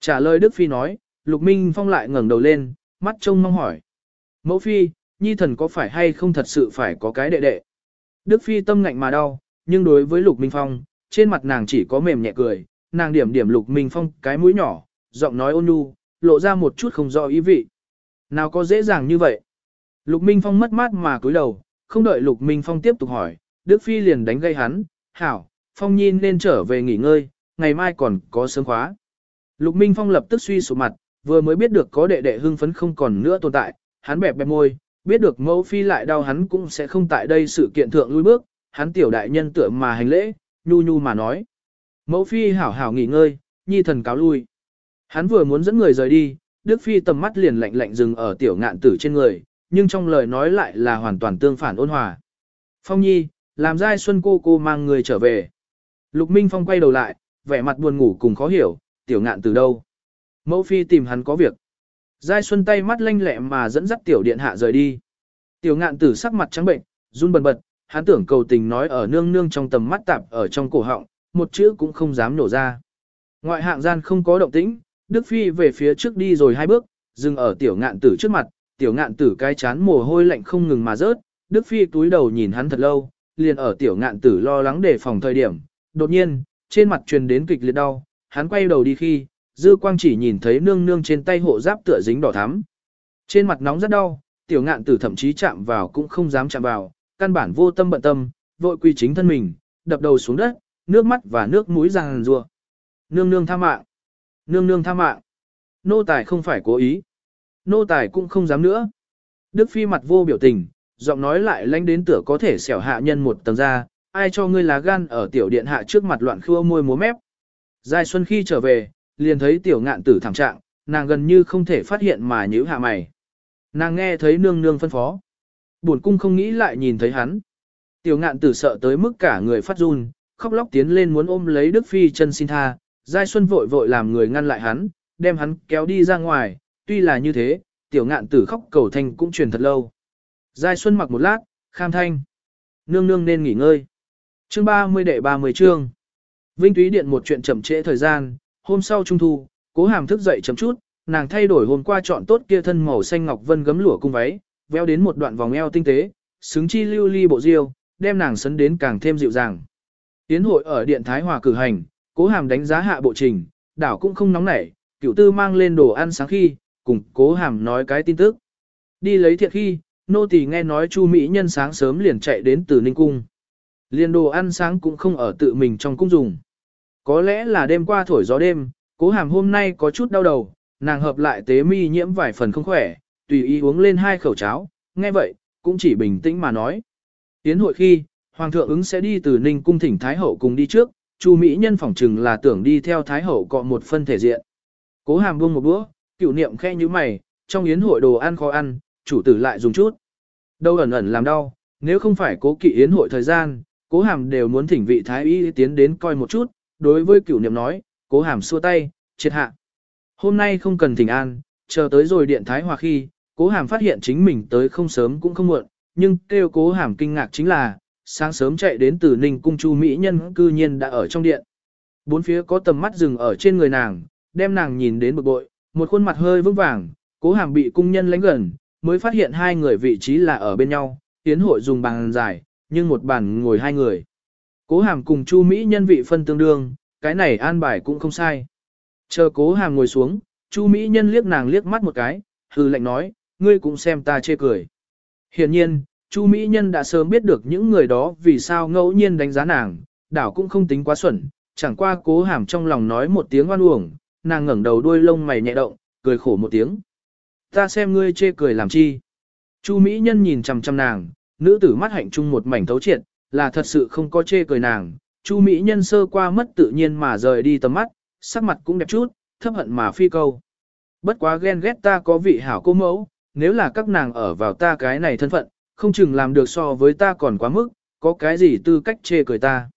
Trả lời Đức Phi nói, Lục Minh Phong lại ngẩng đầu lên, mắt trông mong hỏi. Mẫu Phi, Nhi thần có phải hay không thật sự phải có cái đệ đệ? Đức Phi tâm ngạnh mà đau, nhưng đối với Lục Minh Phong, trên mặt nàng chỉ có mềm nhẹ cười, nàng điểm điểm Lục Minh Phong cái mũi nhỏ, giọng nói ôn nhu, lộ ra một chút không rõ ý vị. Nào có dễ dàng như vậy? Lục Minh Phong mất mát mà cúi đầu, không đợi Lục Minh Phong tiếp tục hỏi, Đức Phi liền đánh gây hắn, hảo, Phong Nhi nên trở về nghỉ ngơi, ngày mai còn có sớm khóa. Lục Minh Phong lập tức suy sụp mặt, vừa mới biết được có đệ đệ hưng phấn không còn nữa tồn tại, hắn bẹp bẹp môi, biết được mẫu phi lại đau hắn cũng sẽ không tại đây sự kiện thượng lui bước, hắn tiểu đại nhân tựa mà hành lễ, nhu nhu mà nói. Mẫu phi hảo hảo nghỉ ngơi, nhi thần cáo lui. Hắn vừa muốn dẫn người rời đi, Đức phi tầm mắt liền lạnh lạnh dừng ở tiểu ngạn tử trên người, nhưng trong lời nói lại là hoàn toàn tương phản ôn hòa. Phong nhi, làm giai xuân cô cô mang người trở về. Lục Minh Phong quay đầu lại, vẻ mặt buồn ngủ cùng khó hiểu, tiểu ngạn từ đâu. Mẫu phi tìm hắn có việc. Giai Xuân tay mắt lanh lẹ mà dẫn dắt tiểu điện hạ rời đi. Tiểu ngạn tử sắc mặt trắng bệnh, run bần bật, hắn tưởng cầu tình nói ở nương nương trong tầm mắt tạp ở trong cổ họng, một chữ cũng không dám nổ ra. Ngoại hạng gian không có động tĩnh, Đức Phi về phía trước đi rồi hai bước, dừng ở tiểu ngạn tử trước mặt, tiểu ngạn tử cái chán mồ hôi lạnh không ngừng mà rớt, Đức Phi túi đầu nhìn hắn thật lâu, liền ở tiểu ngạn tử lo lắng để phòng thời điểm. Đột nhiên, trên mặt truyền đến kịch liệt đau, hắn quay đầu đi khi, dư quang chỉ nhìn thấy nương nương trên tay hộ giáp tựa dính đỏ thắm. Trên mặt nóng rất đau, tiểu ngạn tử thậm chí chạm vào cũng không dám chạm vào, căn bản vô tâm bận tâm, vội quy chính thân mình, đập đầu xuống đất, nước mắt và nước mũi ràng rùa. Nương nương tha mạng. Nương nương tha mạng. Nô tài không phải cố ý. Nô tài cũng không dám nữa. Đức Phi mặt vô biểu tình, giọng nói lại lánh đến tựa có thể xẻo hạ nhân một tầng ra, ai cho ngươi lá gan ở tiểu điện hạ trước mặt loạn khua môi múa mép. Giai Xuân khi trở về, liền thấy tiểu ngạn tử thảm trạng, nàng gần như không thể phát hiện mà nhíu hạ mày. Nàng nghe thấy nương nương phân phó. Buồn cung không nghĩ lại nhìn thấy hắn. Tiểu ngạn tử sợ tới mức cả người phát run, khóc lóc tiến lên muốn ôm lấy Đức Phi chân xin tha. Giai Xuân vội vội làm người ngăn lại hắn, đem hắn kéo đi ra ngoài. Tuy là như thế, tiểu ngạn tử khóc cầu thanh cũng truyền thật lâu. Giai Xuân mặc một lát, kham thanh. Nương nương nên nghỉ ngơi. Chương 30 đệ 30 chương. Vinh Túy Điện một chuyện chậm trễ thời gian, hôm sau trung thu, cố hàm thức dậy chấm chút, nàng thay đổi hôm qua chọn tốt kia thân màu xanh ngọc vân gấm lụa cung váy, véo đến một đoạn vòng eo tinh tế, xứng chi lưu ly bộ diêu, đem nàng sấn đến càng thêm dịu dàng. Tiến hội ở Điện Thái Hòa cử hành, cố hàm đánh giá hạ bộ trình, đảo cũng không nóng nảy, cửu tư mang lên đồ ăn sáng khi, cùng cố hàm nói cái tin tức. Đi lấy thiệt khi, nô tỳ nghe nói Chu Mỹ Nhân sáng sớm liền chạy đến từ Ninh Cung. Liên đồ ăn sáng cũng không ở tự mình trong cung dùng. Có lẽ là đêm qua thổi gió đêm, cố hàm hôm nay có chút đau đầu, nàng hợp lại tế mi nhiễm vài phần không khỏe, tùy ý uống lên hai khẩu cháo, nghe vậy, cũng chỉ bình tĩnh mà nói. Tiến hội khi, Hoàng thượng ứng sẽ đi từ Ninh Cung thỉnh Thái Hậu cùng đi trước, Chu Mỹ Nhân phỏng chừng là tưởng đi theo Thái Hậu cọ một phân thể diện. Cố hàm buông một bữa, cựu niệm khe như mày, trong yến hội đồ ăn khó ăn, chủ tử lại dùng chút. Đâu ẩn ẩn làm đau, nếu không phải cố kỵ yến hội thời gian, cố hàm đều muốn thỉnh vị thái y tiến đến coi một chút, đối với cửu niệm nói, cố hàm xua tay, triệt hạ. Hôm nay không cần thỉnh an, chờ tới rồi điện thái hòa khi, cố hàm phát hiện chính mình tới không sớm cũng không muộn, nhưng kêu cố hàm kinh ngạc chính là, sáng sớm chạy đến từ ninh cung chu mỹ nhân cư nhiên đã ở trong điện. Bốn phía có tầm mắt dừng ở trên người nàng, đem nàng nhìn đến bực bội, một khuôn mặt hơi vững vàng, cố hàm bị cung nhân lánh gần, mới phát hiện hai người vị trí là ở bên nhau, tiến hội dùng bàn dài, nhưng một bàn ngồi hai người. Cố hàm cùng Chu Mỹ nhân vị phân tương đương, cái này an bài cũng không sai. Chờ cố hàm ngồi xuống, Chu Mỹ nhân liếc nàng liếc mắt một cái, hừ lệnh nói, ngươi cũng xem ta chê cười. Hiển nhiên, Chu Mỹ nhân đã sớm biết được những người đó vì sao ngẫu nhiên đánh giá nàng, đảo cũng không tính quá xuẩn, chẳng qua cố hàm trong lòng nói một tiếng oan uổng, nàng ngẩng đầu đuôi lông mày nhẹ động, cười khổ một tiếng. Ta xem ngươi chê cười làm chi. Chu Mỹ nhân nhìn chằm chằm nàng, nữ tử mắt hạnh chung một mảnh thấu triệt, là thật sự không có chê cười nàng. Chu Mỹ nhân sơ qua mất tự nhiên mà rời đi tầm mắt, sắc mặt cũng đẹp chút, thấp hận mà phi câu. Bất quá ghen ghét ta có vị hảo cô mẫu, nếu là các nàng ở vào ta cái này thân phận, không chừng làm được so với ta còn quá mức, có cái gì tư cách chê cười ta.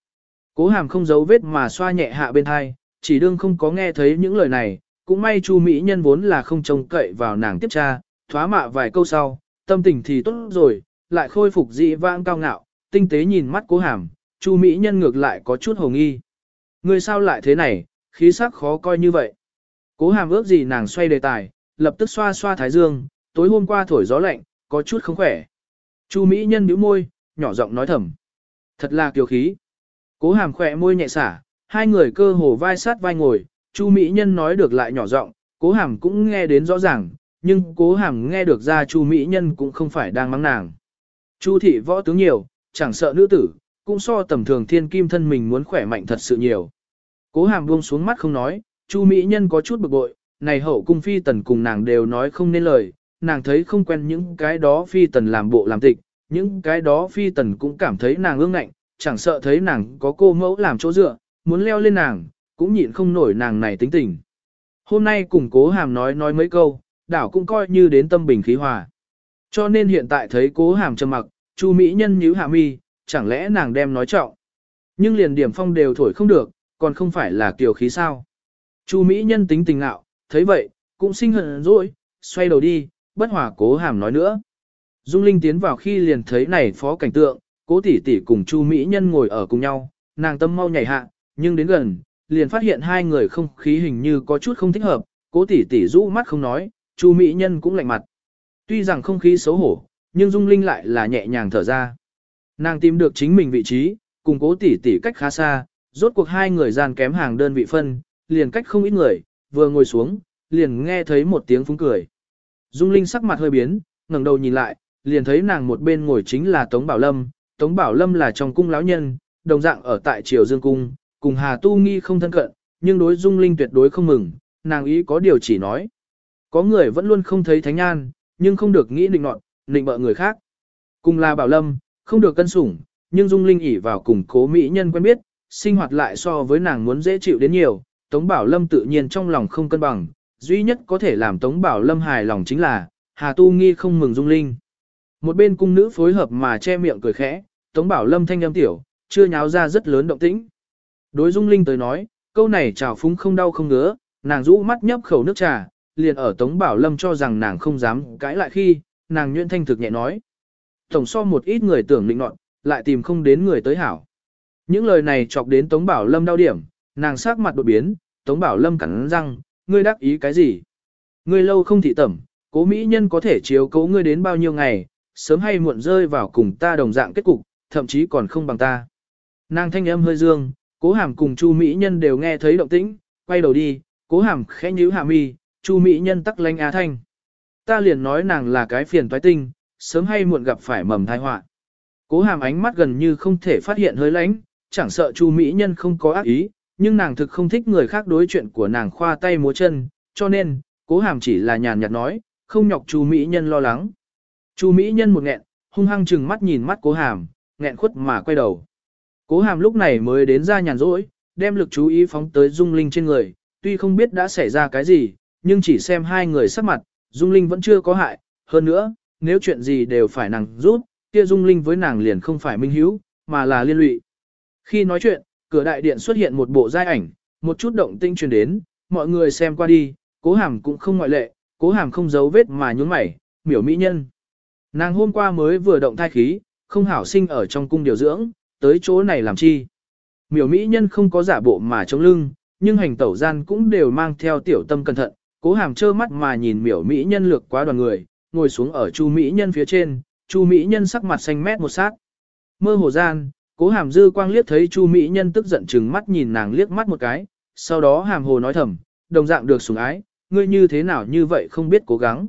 Cố hàm không giấu vết mà xoa nhẹ hạ bên hai, chỉ đương không có nghe thấy những lời này, cũng may Chu Mỹ nhân vốn là không trông cậy vào nàng tiếp tra, thoá mạ vài câu sau, tâm tình thì tốt rồi, lại khôi phục dị vãng cao ngạo, tinh tế nhìn mắt cố hàm, Chu Mỹ nhân ngược lại có chút hồ nghi. Người sao lại thế này, khí sắc khó coi như vậy. Cố hàm ước gì nàng xoay đề tài, lập tức xoa xoa thái dương, tối hôm qua thổi gió lạnh, có chút không khỏe. Chu Mỹ nhân nhíu môi, nhỏ giọng nói thầm. Thật là kiều khí. Cố hàm khỏe môi nhẹ xả, hai người cơ hồ vai sát vai ngồi, Chu Mỹ Nhân nói được lại nhỏ giọng, cố hàm cũng nghe đến rõ ràng, nhưng cố hàm nghe được ra Chu Mỹ Nhân cũng không phải đang mắng nàng. Chu thị võ tướng nhiều, chẳng sợ nữ tử, cũng so tầm thường thiên kim thân mình muốn khỏe mạnh thật sự nhiều. Cố hàm buông xuống mắt không nói, Chu Mỹ Nhân có chút bực bội, này hậu cung phi tần cùng nàng đều nói không nên lời, nàng thấy không quen những cái đó phi tần làm bộ làm tịch, những cái đó phi tần cũng cảm thấy nàng ương ngạnh, chẳng sợ thấy nàng có cô mẫu làm chỗ dựa, muốn leo lên nàng, cũng nhịn không nổi nàng này tính tình. Hôm nay cùng cố hàm nói nói mấy câu, đảo cũng coi như đến tâm bình khí hòa. Cho nên hiện tại thấy cố hàm trầm mặc, chu mỹ nhân nhíu hạ mi, chẳng lẽ nàng đem nói trọng. Nhưng liền điểm phong đều thổi không được, còn không phải là kiều khí sao. Chu mỹ nhân tính tình nạo, thấy vậy, cũng sinh hận rồi, xoay đầu đi, bất hòa cố hàm nói nữa. Dung Linh tiến vào khi liền thấy này phó cảnh tượng, cố tỷ tỷ cùng Chu Mỹ Nhân ngồi ở cùng nhau, nàng tâm mau nhảy hạ, nhưng đến gần, liền phát hiện hai người không khí hình như có chút không thích hợp, cố tỷ tỷ rũ mắt không nói, Chu Mỹ Nhân cũng lạnh mặt. Tuy rằng không khí xấu hổ, nhưng Dung Linh lại là nhẹ nhàng thở ra. Nàng tìm được chính mình vị trí, cùng cố tỷ tỷ cách khá xa, rốt cuộc hai người gian kém hàng đơn vị phân, liền cách không ít người, vừa ngồi xuống, liền nghe thấy một tiếng phúng cười. Dung Linh sắc mặt hơi biến, ngẩng đầu nhìn lại, liền thấy nàng một bên ngồi chính là Tống Bảo Lâm, Tống Bảo Lâm là trong cung lão nhân, đồng dạng ở tại Triều Dương Cung, cùng Hà Tu Nghi không thân cận, nhưng đối Dung Linh tuyệt đối không mừng, nàng ý có điều chỉ nói. Có người vẫn luôn không thấy thánh nhan, nhưng không được nghĩ định nọt, định bợ người khác. Cùng là Bảo Lâm, không được cân sủng, nhưng Dung Linh ỉ vào cùng cố mỹ nhân quen biết, sinh hoạt lại so với nàng muốn dễ chịu đến nhiều, Tống Bảo Lâm tự nhiên trong lòng không cân bằng, duy nhất có thể làm Tống Bảo Lâm hài lòng chính là, Hà Tu Nghi không mừng Dung Linh. Một bên cung nữ phối hợp mà che miệng cười khẽ, Tống Bảo Lâm thanh âm tiểu, chưa nháo ra rất lớn động tĩnh. Đối Dung Linh tới nói, câu này trào phúng không đau không ngứa, nàng rũ mắt nhấp khẩu nước trà, liền ở Tống Bảo Lâm cho rằng nàng không dám cãi lại khi, nàng nhuyễn thanh thực nhẹ nói. Tổng so một ít người tưởng định nọt, lại tìm không đến người tới hảo. Những lời này chọc đến Tống Bảo Lâm đau điểm, nàng sắc mặt đột biến, Tống Bảo Lâm cắn răng, ngươi đắc ý cái gì? Ngươi lâu không thị tẩm, cố mỹ nhân có thể chiếu cố ngươi đến bao nhiêu ngày, sớm hay muộn rơi vào cùng ta đồng dạng kết cục, thậm chí còn không bằng ta. Nàng thanh âm hơi dương, cố hàm cùng Chu mỹ nhân đều nghe thấy động tĩnh, quay đầu đi, cố hàm khẽ nhíu hạ mi, Chu mỹ nhân tắc lanh á thanh. Ta liền nói nàng là cái phiền toái tinh, sớm hay muộn gặp phải mầm tai họa. Cố hàm ánh mắt gần như không thể phát hiện hơi lánh, chẳng sợ Chu mỹ nhân không có ác ý, nhưng nàng thực không thích người khác đối chuyện của nàng khoa tay múa chân, cho nên, cố hàm chỉ là nhàn nhạt nói, không nhọc Chu mỹ nhân lo lắng. Chu mỹ nhân một nghẹn, hung hăng chừng mắt nhìn mắt cố hàm, nghẹn khuất mà quay đầu. Cố hàm lúc này mới đến ra nhàn rỗi, đem lực chú ý phóng tới Dung Linh trên người, tuy không biết đã xảy ra cái gì, nhưng chỉ xem hai người sắc mặt, Dung Linh vẫn chưa có hại, hơn nữa, nếu chuyện gì đều phải nàng giúp, kia Dung Linh với nàng liền không phải minh hiếu, mà là liên lụy. Khi nói chuyện, cửa đại điện xuất hiện một bộ giai ảnh, một chút động tinh truyền đến, mọi người xem qua đi, cố hàm cũng không ngoại lệ, cố hàm không giấu vết mà nhún mày, miểu mỹ nhân. Nàng hôm qua mới vừa động thai khí, không hảo sinh ở trong cung điều dưỡng, tới chỗ này làm chi. Miểu mỹ nhân không có giả bộ mà chống lưng, nhưng hành tẩu gian cũng đều mang theo tiểu tâm cẩn thận, cố hàm trơ mắt mà nhìn miểu mỹ nhân lược quá đoàn người, ngồi xuống ở chu mỹ nhân phía trên, chu mỹ nhân sắc mặt xanh mét một sát. Mơ hồ gian, cố hàm dư quang liếc thấy chu mỹ nhân tức giận chừng mắt nhìn nàng liếc mắt một cái, sau đó hàm hồ nói thầm, đồng dạng được sủng ái, ngươi như thế nào như vậy không biết cố gắng.